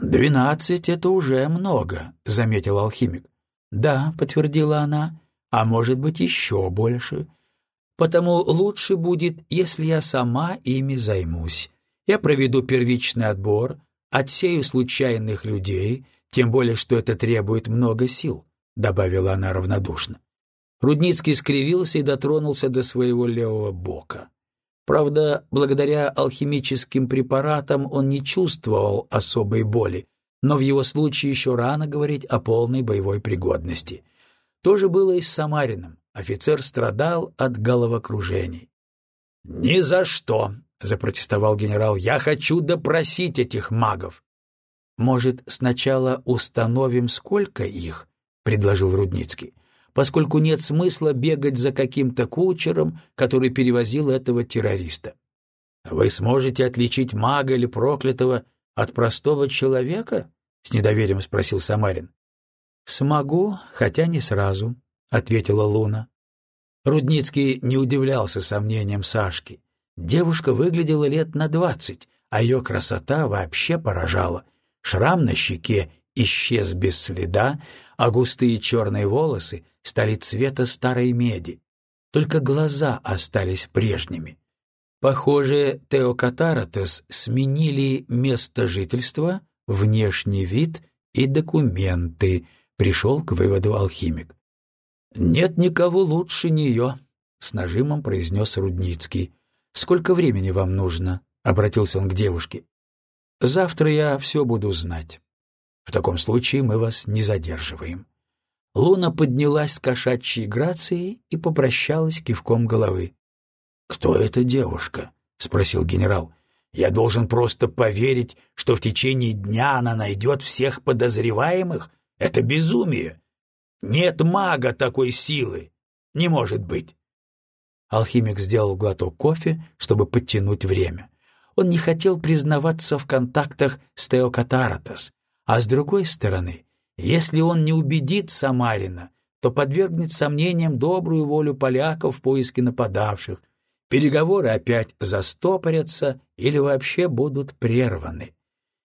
«Двенадцать — это уже много», — заметил алхимик. «Да», — подтвердила она, — «а может быть еще больше. Потому лучше будет, если я сама ими займусь. Я проведу первичный отбор, отсею случайных людей, тем более что это требует много сил», — добавила она равнодушно. Рудницкий скривился и дотронулся до своего левого бока. Правда, благодаря алхимическим препаратам он не чувствовал особой боли, но в его случае еще рано говорить о полной боевой пригодности. То же было и с Самарином. Офицер страдал от головокружений. «Ни за что!» — запротестовал генерал. «Я хочу допросить этих магов!» «Может, сначала установим, сколько их?» — предложил Рудницкий поскольку нет смысла бегать за каким-то кучером, который перевозил этого террориста. Вы сможете отличить мага или проклятого от простого человека? с недоверием спросил Самарин. Смогу, хотя не сразу, ответила Луна. Рудницкий не удивлялся сомнениям Сашки. Девушка выглядела лет на двадцать, а ее красота вообще поражала. Шрам на щеке исчез без следа, а густые черные волосы стали цвета старой меди. Только глаза остались прежними. Похоже, Теокатаратес сменили место жительства, внешний вид и документы, пришел к выводу алхимик. «Нет никого лучше нее», — с нажимом произнес Рудницкий. «Сколько времени вам нужно?» — обратился он к девушке. «Завтра я все буду знать. В таком случае мы вас не задерживаем». Луна поднялась с кошачьей грацией и попрощалась кивком головы. «Кто эта девушка?» — спросил генерал. «Я должен просто поверить, что в течение дня она найдет всех подозреваемых? Это безумие! Нет мага такой силы! Не может быть!» Алхимик сделал глоток кофе, чтобы подтянуть время. Он не хотел признаваться в контактах с Теокатаратос, а с другой стороны, если он не убедит Самарина, то подвергнет сомнениям добрую волю поляков в поиске нападавших, переговоры опять застопорятся или вообще будут прерваны.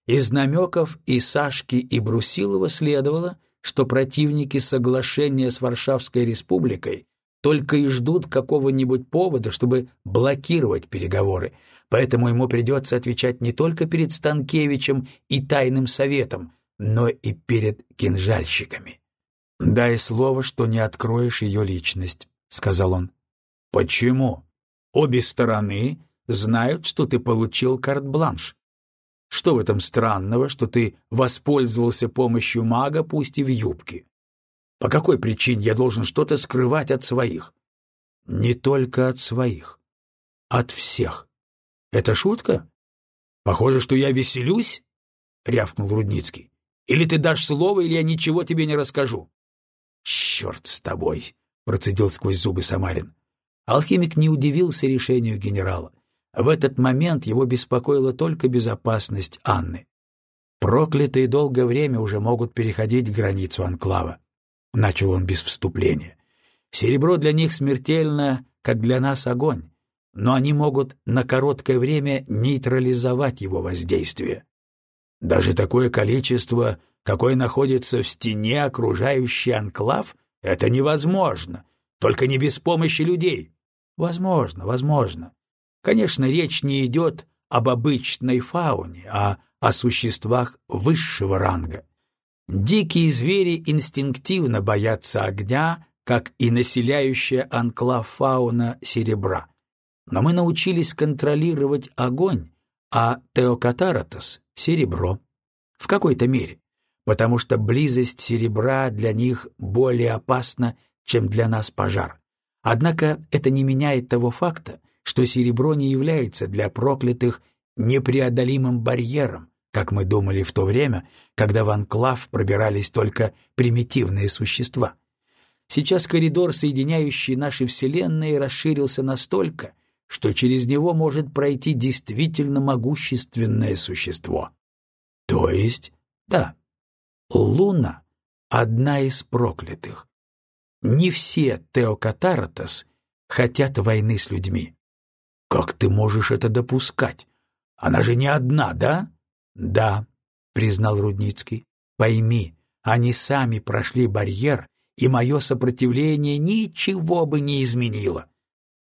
Из намеков и Сашки, и Брусилова следовало, что противники соглашения с Варшавской республикой только и ждут какого-нибудь повода, чтобы блокировать переговоры, поэтому ему придется отвечать не только перед Станкевичем и Тайным Советом, но и перед кинжальщиками. «Дай слово, что не откроешь ее личность», — сказал он. «Почему?» Обе стороны знают, что ты получил карт-бланш. Что в этом странного, что ты воспользовался помощью мага, пусть и в юбке? По какой причине я должен что-то скрывать от своих? Не только от своих. От всех. Это шутка? Похоже, что я веселюсь? — рявкнул Рудницкий. «Или ты дашь слово, или я ничего тебе не расскажу». «Черт с тобой!» — процедил сквозь зубы Самарин. Алхимик не удивился решению генерала. В этот момент его беспокоила только безопасность Анны. «Проклятые долгое время уже могут переходить границу анклава», — начал он без вступления. «Серебро для них смертельно, как для нас огонь, но они могут на короткое время нейтрализовать его воздействие. Даже такое количество, какое находится в стене, окружающей анклав, это невозможно, только не без помощи людей. Возможно, возможно. Конечно, речь не идет об обычной фауне, а о существах высшего ранга. Дикие звери инстинктивно боятся огня, как и населяющая анклав фауна серебра. Но мы научились контролировать огонь, а теокатаратос — серебро. В какой-то мере. Потому что близость серебра для них более опасна, чем для нас пожар. Однако это не меняет того факта, что серебро не является для проклятых непреодолимым барьером, как мы думали в то время, когда в анклав пробирались только примитивные существа. Сейчас коридор, соединяющий наши вселенные, расширился настолько, что через него может пройти действительно могущественное существо. То есть, да, Луна — одна из проклятых, не все Теокатаратос хотят войны с людьми. Как ты можешь это допускать? Она же не одна, да? Да, признал Рудницкий. Пойми, они сами прошли барьер, и мое сопротивление ничего бы не изменило.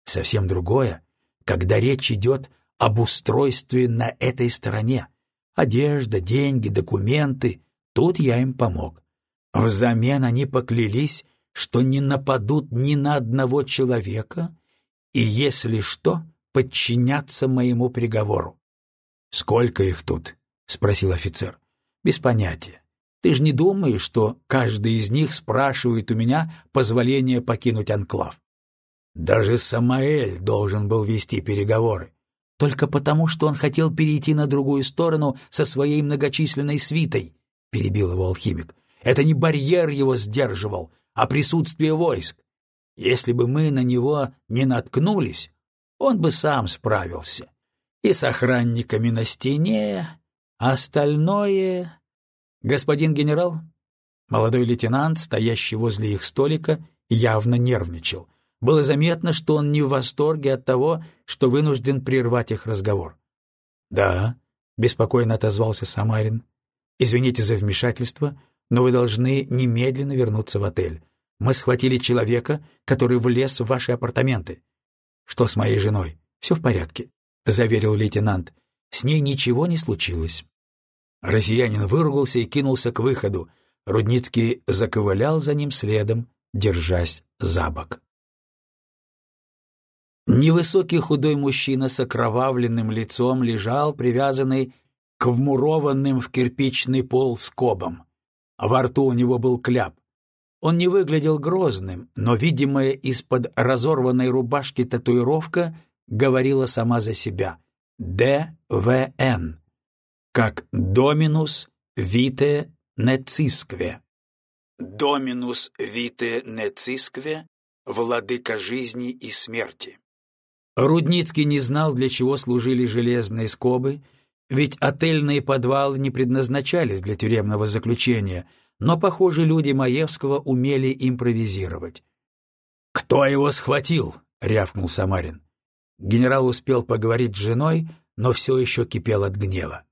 Совсем другое, когда речь идет об устройстве на этой стороне. Одежда, деньги, документы. Тут я им помог. Взамен они поклялись что не нападут ни на одного человека и, если что, подчинятся моему приговору. — Сколько их тут? — спросил офицер. — Без понятия. Ты же не думаешь, что каждый из них спрашивает у меня позволение покинуть анклав? Даже Самаэль должен был вести переговоры. Только потому, что он хотел перейти на другую сторону со своей многочисленной свитой, — перебил его алхимик. Это не барьер его сдерживал, а присутствие войск. Если бы мы на него не наткнулись, он бы сам справился. И с охранниками на стене, а остальное... Господин генерал, молодой лейтенант, стоящий возле их столика, явно нервничал. Было заметно, что он не в восторге от того, что вынужден прервать их разговор. — Да, — беспокойно отозвался Самарин. Извините за вмешательство, но вы должны немедленно вернуться в отель. Мы схватили человека, который влез в ваши апартаменты. Что с моей женой? Все в порядке, заверил лейтенант. С ней ничего не случилось. Россиянин выругался и кинулся к выходу. Рудницкий заковылял за ним следом, держась за бок. Невысокий худой мужчина с окровавленным лицом лежал, привязанный к вмурованным в кирпичный пол скобам. Во рту у него был кляп. Он не выглядел грозным, но видимая из-под разорванной рубашки татуировка говорила сама за себя. ДВН. Как «Доминус вите нецискве». «Доминус вите нецискве» — «Владыка жизни и смерти». Рудницкий не знал, для чего служили железные скобы, ведь отельные подвалы не предназначались для тюремного заключения, но, похоже, люди Маевского умели импровизировать. «Кто его схватил?» — рявкнул Самарин. Генерал успел поговорить с женой, но все еще кипел от гнева.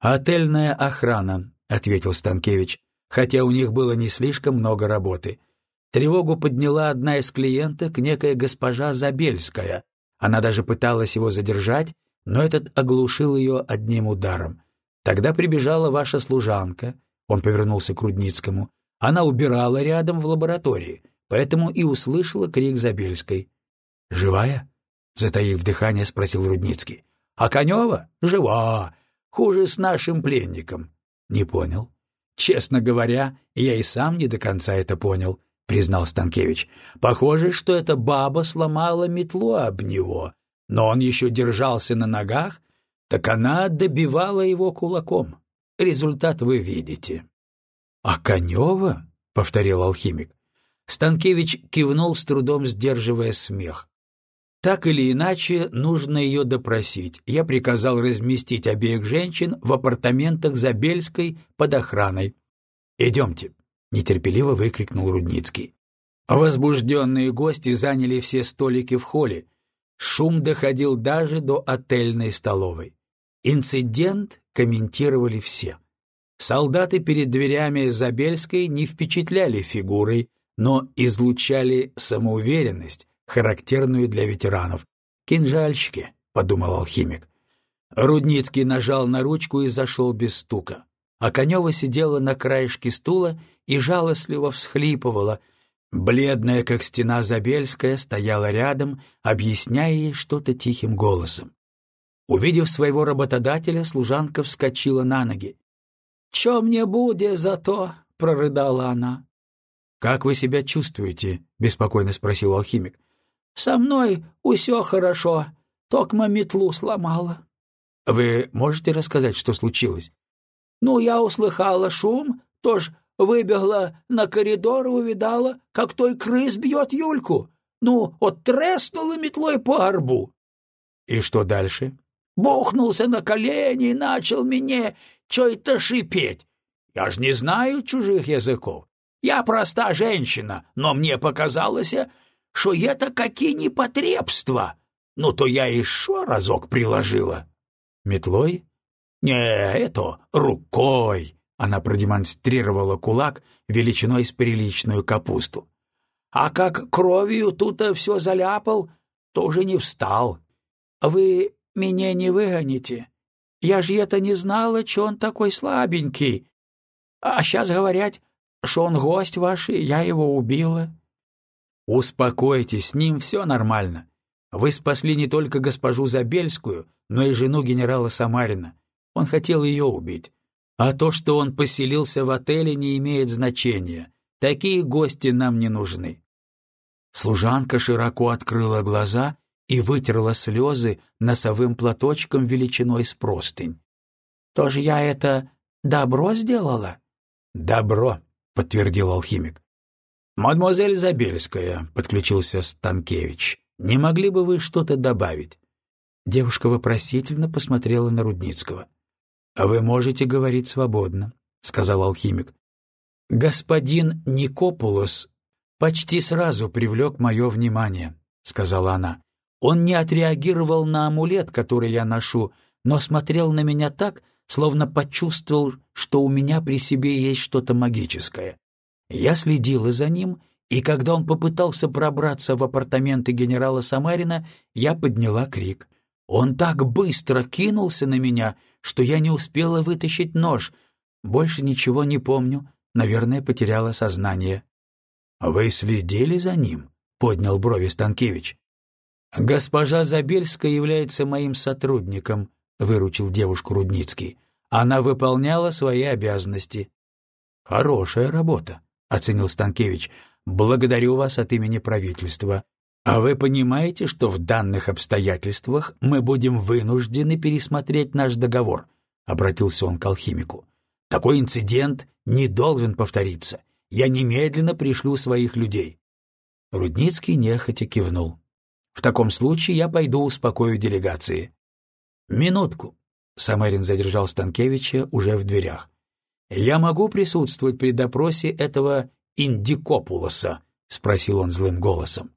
«Отельная охрана», — ответил Станкевич, хотя у них было не слишком много работы. Тревогу подняла одна из клиенток, некая госпожа Забельская, она даже пыталась его задержать, но этот оглушил ее одним ударом. Тогда прибежала ваша служанка, он повернулся к Рудницкому, она убирала рядом в лаборатории, поэтому и услышала крик Забельской. «Живая?» — затаив дыхание, спросил Рудницкий. «А Конева? Жива. Хуже с нашим пленником». «Не понял». «Честно говоря, я и сам не до конца это понял», — признал Станкевич. «Похоже, что эта баба сломала метлу об него, но он еще держался на ногах, так она добивала его кулаком. Результат вы видите». «А Конева?» — повторил алхимик. Станкевич кивнул с трудом, сдерживая смех. Так или иначе, нужно ее допросить. Я приказал разместить обеих женщин в апартаментах Забельской под охраной. «Идемте», нетерпеливо выкрикнул Рудницкий. Возбужденные гости заняли все столики в холле. Шум доходил даже до отельной столовой. Инцидент комментировали все. Солдаты перед дверями Забельской не впечатляли фигурой, но излучали самоуверенность, характерную для ветеранов. «Кинжальщики», — подумал алхимик. Рудницкий нажал на ручку и зашел без стука а Конева сидела на краешке стула и жалостливо всхлипывала. Бледная, как стена Забельская, стояла рядом, объясняя ей что-то тихим голосом. Увидев своего работодателя, служанка вскочила на ноги. «Чё мне будет за то?» — прорыдала она. «Как вы себя чувствуете?» — беспокойно спросил алхимик. «Со мной усё хорошо, токма метлу сломала». «Вы можете рассказать, что случилось?» Ну, я услыхала шум, тоже выбегла на коридор и увидала, как той крыс бьет Юльку. Ну, вот треснула метлой по горбу. И что дальше? Бухнулся на колени и начал мне что-то шипеть. Я ж не знаю чужих языков. Я проста женщина, но мне показалось, что это какие непотребства. Ну, то я еще разок приложила. Метлой? «Не, это рукой!» — она продемонстрировала кулак величиной с приличную капусту. «А как кровью тут все заляпал, то уже не встал. Вы меня не выгоните. Я же это не знала, что он такой слабенький. А сейчас говорят, что он гость ваш, и я его убила». «Успокойтесь, с ним все нормально. Вы спасли не только госпожу Забельскую, но и жену генерала Самарина. Он хотел ее убить. А то, что он поселился в отеле, не имеет значения. Такие гости нам не нужны. Служанка широко открыла глаза и вытерла слезы носовым платочком величиной с простынь. — Тоже я это добро сделала? — Добро, — подтвердил алхимик. — Мадемуазель Забельская, — подключился Станкевич, — не могли бы вы что-то добавить? Девушка вопросительно посмотрела на Рудницкого. А «Вы можете говорить свободно», — сказал алхимик. «Господин Никопулос почти сразу привлек мое внимание», — сказала она. «Он не отреагировал на амулет, который я ношу, но смотрел на меня так, словно почувствовал, что у меня при себе есть что-то магическое. Я следила за ним, и когда он попытался пробраться в апартаменты генерала Самарина, я подняла крик. Он так быстро кинулся на меня, что я не успела вытащить нож. Больше ничего не помню, наверное, потеряла сознание. — Вы следили за ним? — поднял брови Станкевич. — Госпожа Забельская является моим сотрудником, — выручил девушку Рудницкий. Она выполняла свои обязанности. — Хорошая работа, — оценил Станкевич. — Благодарю вас от имени правительства. А вы понимаете, что в данных обстоятельствах мы будем вынуждены пересмотреть наш договор? — обратился он к алхимику. — Такой инцидент не должен повториться. Я немедленно пришлю своих людей. Рудницкий нехотя кивнул. — В таком случае я пойду успокою делегации. — Минутку, Самарин задержал Станкевича уже в дверях. «Я могу присутствовать при допросе этого Индикопулоса?» — спросил он злым голосом.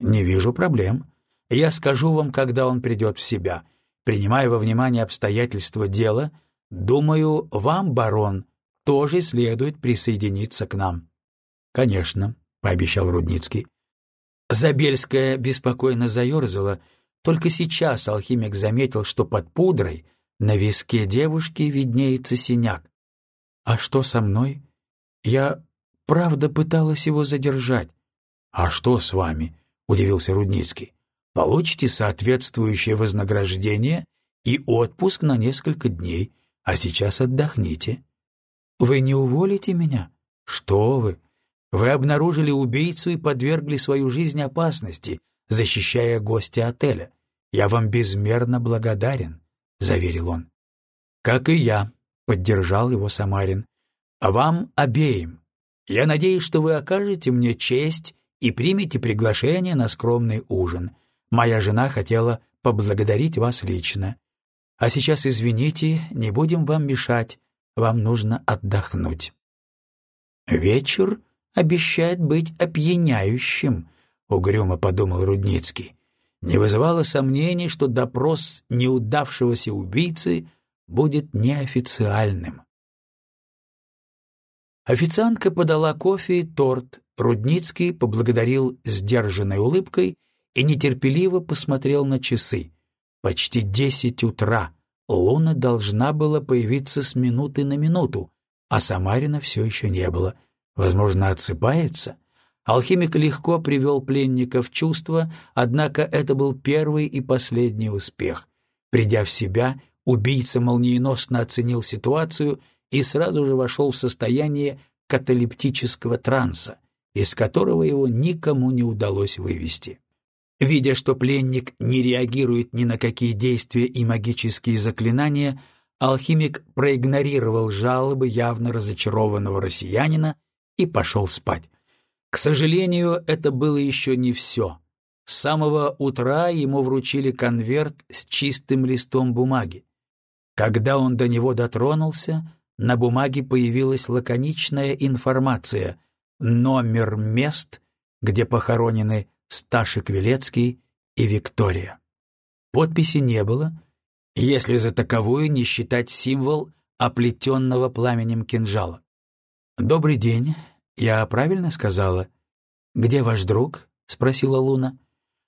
«Не вижу проблем. Я скажу вам, когда он придет в себя. Принимая во внимание обстоятельства дела, думаю, вам, барон, тоже следует присоединиться к нам». «Конечно», — пообещал Рудницкий. Забельская беспокойно заерзала. Только сейчас алхимик заметил, что под пудрой — на виске девушки виднеется синяк. А что со мной? Я правда пыталась его задержать. А что с вами? удивился Рудницкий. Получите соответствующее вознаграждение и отпуск на несколько дней, а сейчас отдохните. Вы не уволите меня? Что вы? Вы обнаружили убийцу и подвергли свою жизнь опасности, защищая гостя отеля. Я вам безмерно благодарен. — заверил он. «Как и я», — поддержал его Самарин. «А вам обеим. Я надеюсь, что вы окажете мне честь и примете приглашение на скромный ужин. Моя жена хотела поблагодарить вас лично. А сейчас, извините, не будем вам мешать, вам нужно отдохнуть». «Вечер обещает быть опьяняющим», — угрюмо подумал Рудницкий не вызывало сомнений, что допрос неудавшегося убийцы будет неофициальным. Официантка подала кофе и торт, Рудницкий поблагодарил сдержанной улыбкой и нетерпеливо посмотрел на часы. Почти десять утра, Луна должна была появиться с минуты на минуту, а Самарина все еще не было. Возможно, отсыпается? Алхимик легко привел пленника в чувство, однако это был первый и последний успех. Придя в себя, убийца молниеносно оценил ситуацию и сразу же вошел в состояние каталептического транса, из которого его никому не удалось вывести. Видя, что пленник не реагирует ни на какие действия и магические заклинания, алхимик проигнорировал жалобы явно разочарованного россиянина и пошел спать. К сожалению, это было еще не все. С самого утра ему вручили конверт с чистым листом бумаги. Когда он до него дотронулся, на бумаге появилась лаконичная информация «Номер мест, где похоронены Сташик Велецкий и Виктория». Подписи не было, если за таковую не считать символ оплетенного пламенем кинжала. «Добрый день. «Я правильно сказала?» «Где ваш друг?» — спросила Луна.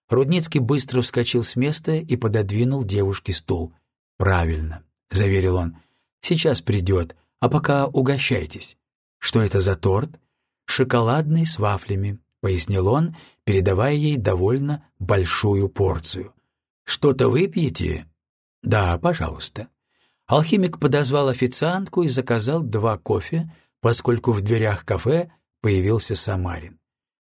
Рудницкий быстро вскочил с места и пододвинул девушке стул. «Правильно», — заверил он. «Сейчас придет, а пока угощайтесь». «Что это за торт?» «Шоколадный с вафлями», — пояснил он, передавая ей довольно большую порцию. «Что-то выпьете?» «Да, пожалуйста». Алхимик подозвал официантку и заказал два кофе, поскольку в дверях кафе появился Самарин.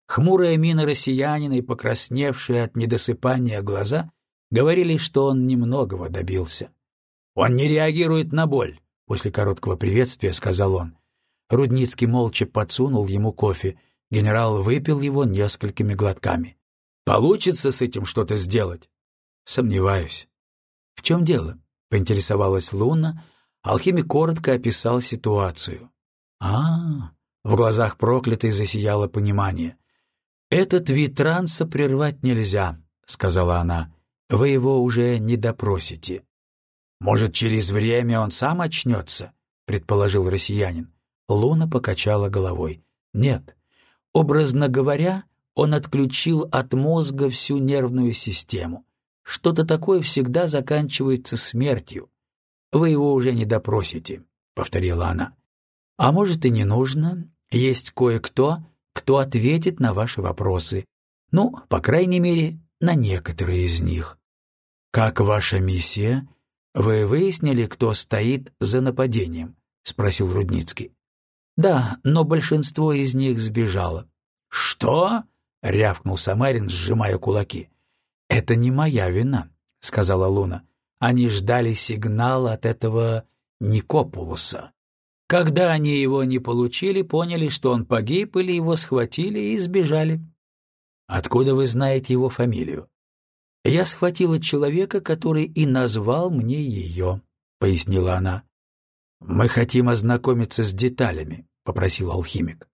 Хмурая мина россиянина и покрасневшие от недосыпания глаза говорили, что он немногого добился. «Он не реагирует на боль», — после короткого приветствия сказал он. Рудницкий молча подсунул ему кофе. Генерал выпил его несколькими глотками. «Получится с этим что-то сделать?» «Сомневаюсь». «В чем дело?» — поинтересовалась Луна. Алхимик коротко описал ситуацию. «А, в глазах проклятой засияло понимание. «Этот вид транса прервать нельзя», — сказала она. «Вы его уже не допросите». Может, через время он сам очнется, предположил россиянин. Луна покачала головой. Нет. Образно говоря, он отключил от мозга всю нервную систему. Что-то такое всегда заканчивается смертью. Вы его уже не допросите, повторила она. А может и не нужно. Есть кое-кто, кто ответит на ваши вопросы. Ну, по крайней мере, на некоторые из них. Как ваша миссия? Вы выяснили, кто стоит за нападением? спросил Рудницкий. Да, но большинство из них сбежало. Что? рявкнул Самарин, сжимая кулаки. Это не моя вина, сказала Луна. Они ждали сигнала от этого Никопулуса. Когда они его не получили, поняли, что он погиб или его схватили и сбежали. Откуда вы знаете его фамилию? Я схватила человека, который и назвал мне ее, пояснила она. Мы хотим ознакомиться с деталями, попросил алхимик.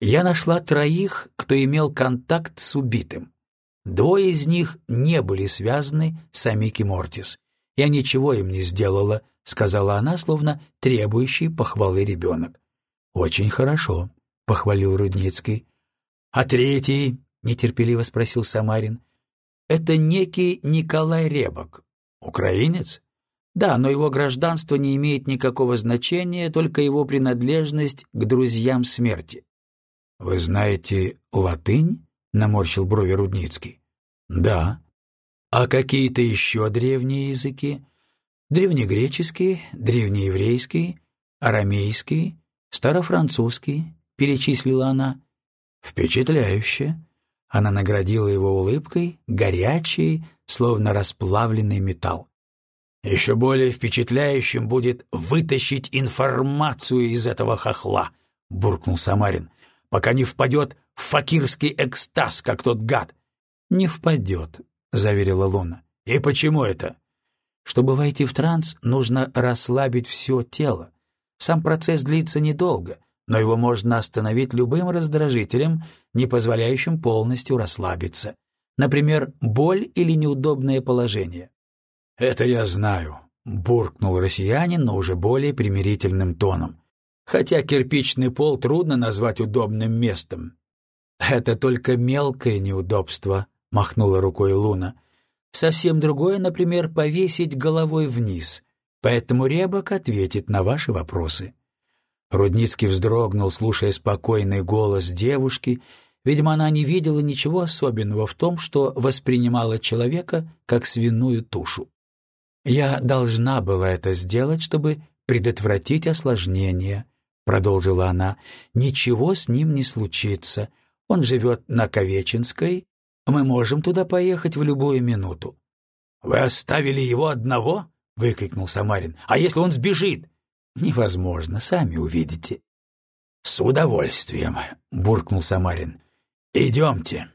Я нашла троих, кто имел контакт с убитым. Двое из них не были связаны с Амики Мортис. Я ничего им не сделала, — сказала она, словно требующий похвалы ребенок. — Очень хорошо, — похвалил Рудницкий. — А третий? — нетерпеливо спросил Самарин. — Это некий Николай Ребок. Украинец? Да, но его гражданство не имеет никакого значения, только его принадлежность к друзьям смерти. — Вы знаете латынь? — наморщил брови Рудницкий. — Да. — А какие-то еще древние языки? — древнегреческий, древнееврейский, арамейский, старофранцузский, перечислила она. Впечатляюще. Она наградила его улыбкой, горячей, словно расплавленный металл. Еще более впечатляющим будет вытащить информацию из этого хохла, буркнул Самарин, пока не впадет в факирский экстаз, как тот гад. Не впадет, заверила Луна. И почему это? Чтобы войти в транс, нужно расслабить все тело. Сам процесс длится недолго, но его можно остановить любым раздражителем, не позволяющим полностью расслабиться. Например, боль или неудобное положение. «Это я знаю», — буркнул россиянин, но уже более примирительным тоном. «Хотя кирпичный пол трудно назвать удобным местом». «Это только мелкое неудобство», — махнула рукой Луна. Совсем другое, например, повесить головой вниз. Поэтому Ребок ответит на ваши вопросы. Рудницкий вздрогнул, слушая спокойный голос девушки. Видимо, она не видела ничего особенного в том, что воспринимала человека как свиную тушу. «Я должна была это сделать, чтобы предотвратить осложнения», — продолжила она. «Ничего с ним не случится. Он живет на Ковеченской, мы можем туда поехать в любую минуту. — Вы оставили его одного? — выкрикнул Самарин. — А если он сбежит? — Невозможно, сами увидите. — С удовольствием, — буркнул Самарин. — Идемте.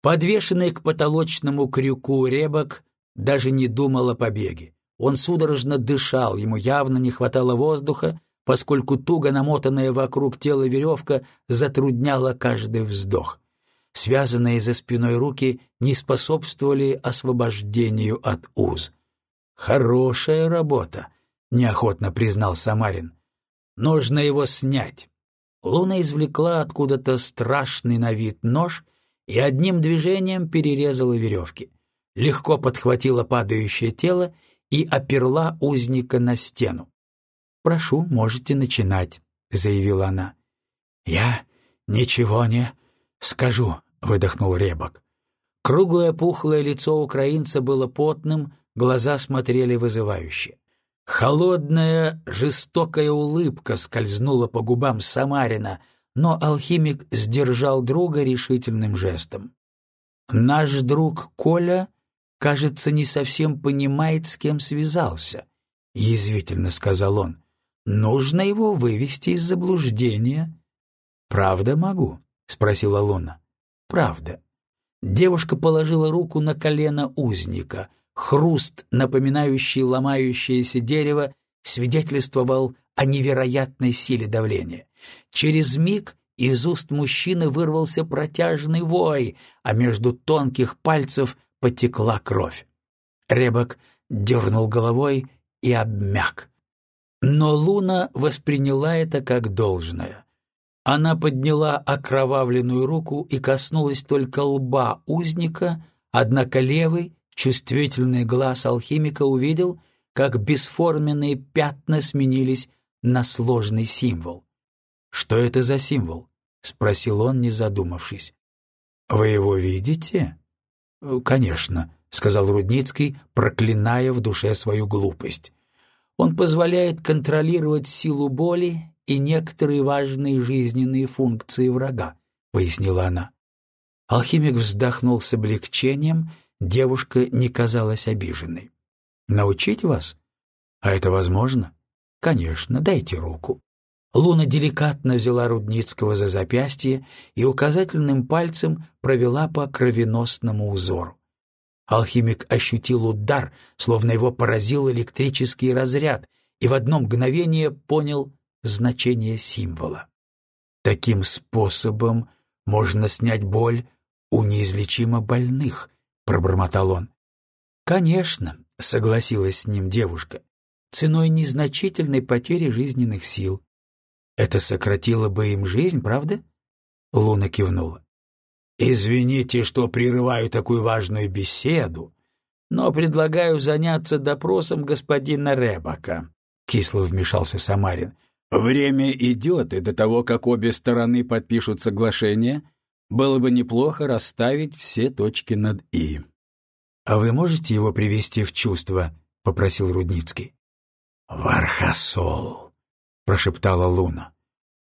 Подвешенный к потолочному крюку ребок даже не думал о побеге. Он судорожно дышал, ему явно не хватало воздуха, поскольку туго намотанная вокруг тела веревка затрудняла каждый вздох. Связанные за спиной руки не способствовали освобождению от уз. «Хорошая работа», — неохотно признал Самарин. «Нужно его снять». Луна извлекла откуда-то страшный на вид нож и одним движением перерезала веревки. Легко подхватила падающее тело и оперла узника на стену. «Прошу, можете начинать», — заявила она. «Я ничего не скажу», — выдохнул Ребок. Круглое пухлое лицо украинца было потным, глаза смотрели вызывающе. Холодная, жестокая улыбка скользнула по губам Самарина, но алхимик сдержал друга решительным жестом. «Наш друг Коля, кажется, не совсем понимает, с кем связался», — язвительно сказал он. «Нужно его вывести из заблуждения». «Правда могу?» — спросила Луна. «Правда». Девушка положила руку на колено узника. Хруст, напоминающий ломающееся дерево, свидетельствовал о невероятной силе давления. Через миг из уст мужчины вырвался протяжный вой, а между тонких пальцев потекла кровь. Ребок дернул головой и обмяк. Но Луна восприняла это как должное. Она подняла окровавленную руку и коснулась только лба узника, однако левый, чувствительный глаз алхимика увидел, как бесформенные пятна сменились на сложный символ. «Что это за символ?» — спросил он, не задумавшись. «Вы его видите?» «Конечно», — сказал Рудницкий, проклиная в душе свою глупость. «Он позволяет контролировать силу боли и некоторые важные жизненные функции врага», — пояснила она. Алхимик вздохнул с облегчением, девушка не казалась обиженной. «Научить вас? А это возможно?» «Конечно, дайте руку». Луна деликатно взяла Рудницкого за запястье и указательным пальцем провела по кровеносному узору. Алхимик ощутил удар, словно его поразил электрический разряд, и в одно мгновение понял значение символа. Таким способом можно снять боль у неизлечимо больных, пробормотал он. Конечно, согласилась с ним девушка, ценой незначительной потери жизненных сил. Это сократило бы им жизнь, правда? Луна кивнула. «Извините, что прерываю такую важную беседу, но предлагаю заняться допросом господина Ребака», — кисло вмешался Самарин. «Время идет, и до того, как обе стороны подпишут соглашение, было бы неплохо расставить все точки над «и». «А вы можете его привести в чувство?» — попросил Рудницкий. «Вархасол», — прошептала Луна.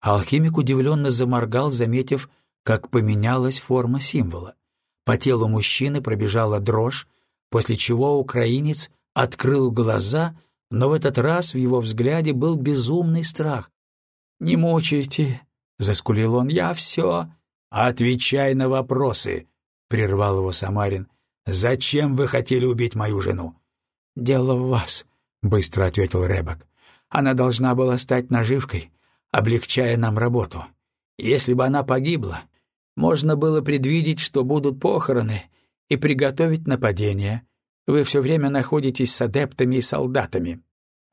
Алхимик удивленно заморгал, заметив, как поменялась форма символа. По телу мужчины пробежала дрожь, после чего украинец открыл глаза, но в этот раз в его взгляде был безумный страх. «Не мучайте», — заскулил он, — «я все...» «Отвечай на вопросы», — прервал его Самарин. «Зачем вы хотели убить мою жену?» «Дело в вас», — быстро ответил Ребок. «Она должна была стать наживкой, облегчая нам работу. Если бы она погибла, можно было предвидеть, что будут похороны, и приготовить нападение. Вы все время находитесь с адептами и солдатами.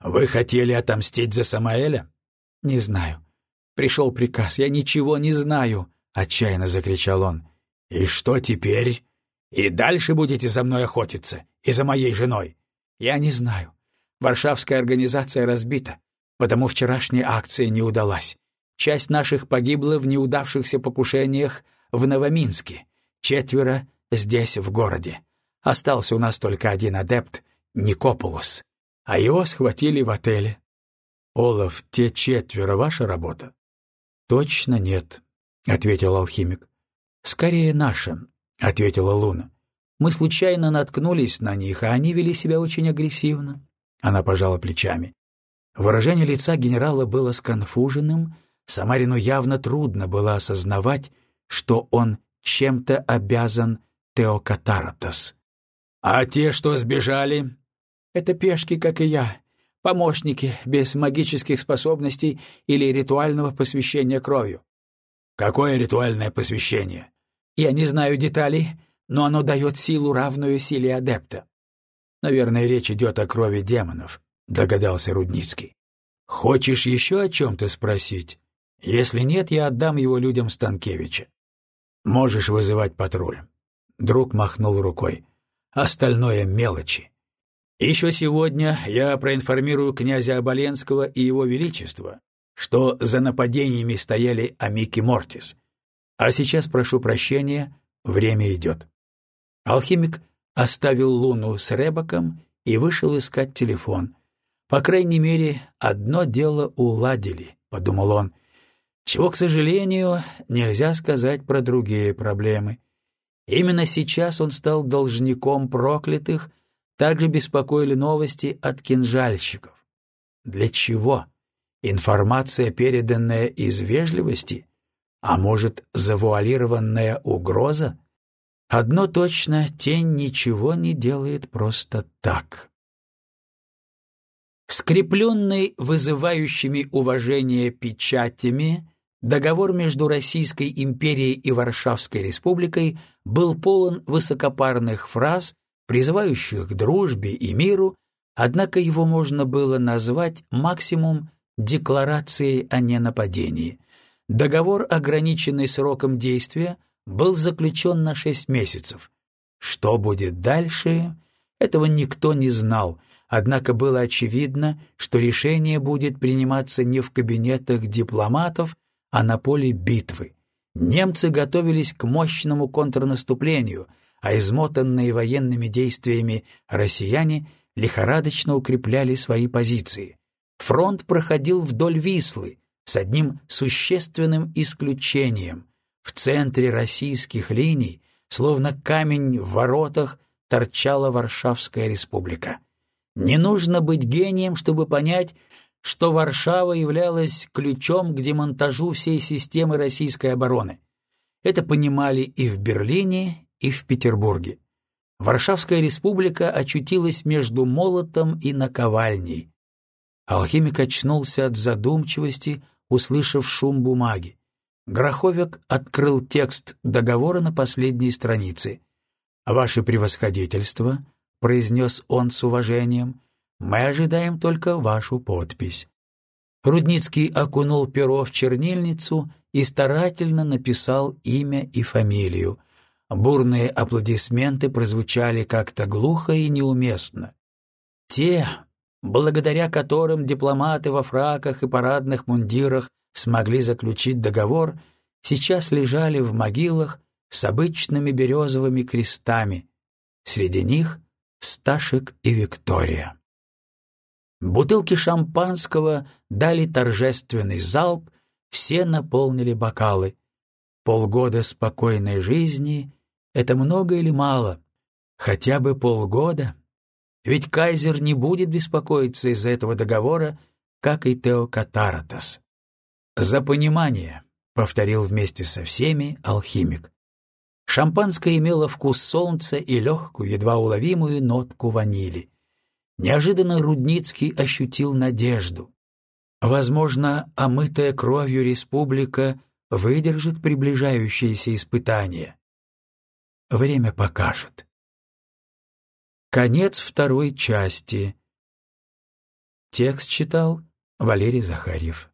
Вы хотели отомстить за Самаэля? Не знаю. Пришел приказ, я ничего не знаю, отчаянно закричал он. И что теперь? И дальше будете за мной охотиться и за моей женой? Я не знаю. Варшавская организация разбита, потому вчерашняя акция не удалась. Часть наших погибла в неудавшихся покушениях в Новоминске, четверо здесь, в городе. Остался у нас только один адепт, Никополос, а его схватили в отеле. Олаф, те четверо ваша работа? Точно нет, ответил алхимик. Скорее наша, ответила Луна. Мы случайно наткнулись на них, а они вели себя очень агрессивно. Она пожала плечами. Выражение лица генерала было сконфуженным, Самарину явно трудно было осознавать, что он чем-то обязан Теокатаратос. «А те, что сбежали?» «Это пешки, как и я, помощники без магических способностей или ритуального посвящения кровью». «Какое ритуальное посвящение?» «Я не знаю деталей, но оно дает силу, равную силе адепта». «Наверное, речь идет о крови демонов», — догадался Рудницкий. «Хочешь еще о чем-то спросить?» Если нет, я отдам его людям Станкевича. Можешь вызывать патруль. Друг махнул рукой. Остальное мелочи. Еще сегодня я проинформирую князя Оболенского и его величество, что за нападениями стояли Амики Мортис. А сейчас прошу прощения, время идет. Алхимик оставил Луну с Ребаком и вышел искать телефон. По крайней мере, одно дело уладили, — подумал он, чего, к сожалению, нельзя сказать про другие проблемы. Именно сейчас он стал должником проклятых, также беспокоили новости от кинжальщиков. Для чего? Информация, переданная из вежливости? А может, завуалированная угроза? Одно точно, тень ничего не делает просто так. Скрепленный вызывающими уважение печатями, Договор между Российской империей и Варшавской республикой был полон высокопарных фраз, призывающих к дружбе и миру, однако его можно было назвать максимум декларацией о ненападении. Договор, ограниченный сроком действия, был заключен на шесть месяцев. Что будет дальше, этого никто не знал, однако было очевидно, что решение будет приниматься не в кабинетах дипломатов, а на поле битвы. Немцы готовились к мощному контрнаступлению, а измотанные военными действиями россияне лихорадочно укрепляли свои позиции. Фронт проходил вдоль Вислы, с одним существенным исключением. В центре российских линий, словно камень в воротах, торчала Варшавская республика. Не нужно быть гением, чтобы понять, что Варшава являлась ключом к демонтажу всей системы российской обороны. Это понимали и в Берлине, и в Петербурге. Варшавская республика очутилась между молотом и наковальней. Алхимик очнулся от задумчивости, услышав шум бумаги. Гроховик открыл текст договора на последней странице. «Ваше превосходительство», — произнес он с уважением, — «мы ожидаем только вашу подпись». Рудницкий окунул перо в чернильницу и старательно написал имя и фамилию. Бурные аплодисменты прозвучали как-то глухо и неуместно. Те, благодаря которым дипломаты во фраках и парадных мундирах смогли заключить договор, сейчас лежали в могилах с обычными березовыми крестами. Среди них Сташек и Виктория. Бутылки шампанского дали торжественный залп, все наполнили бокалы. Полгода спокойной жизни — это много или мало? Хотя бы полгода — ведь кайзер не будет беспокоиться из-за этого договора, как и Тео Катаратас. «За понимание», — повторил вместе со всеми алхимик. Шампанское имело вкус солнца и легкую, едва уловимую нотку ванили. Неожиданно Рудницкий ощутил надежду. Возможно, омытая кровью республика выдержит приближающиеся испытания. Время покажет. Конец второй части. Текст читал Валерий Захарьев.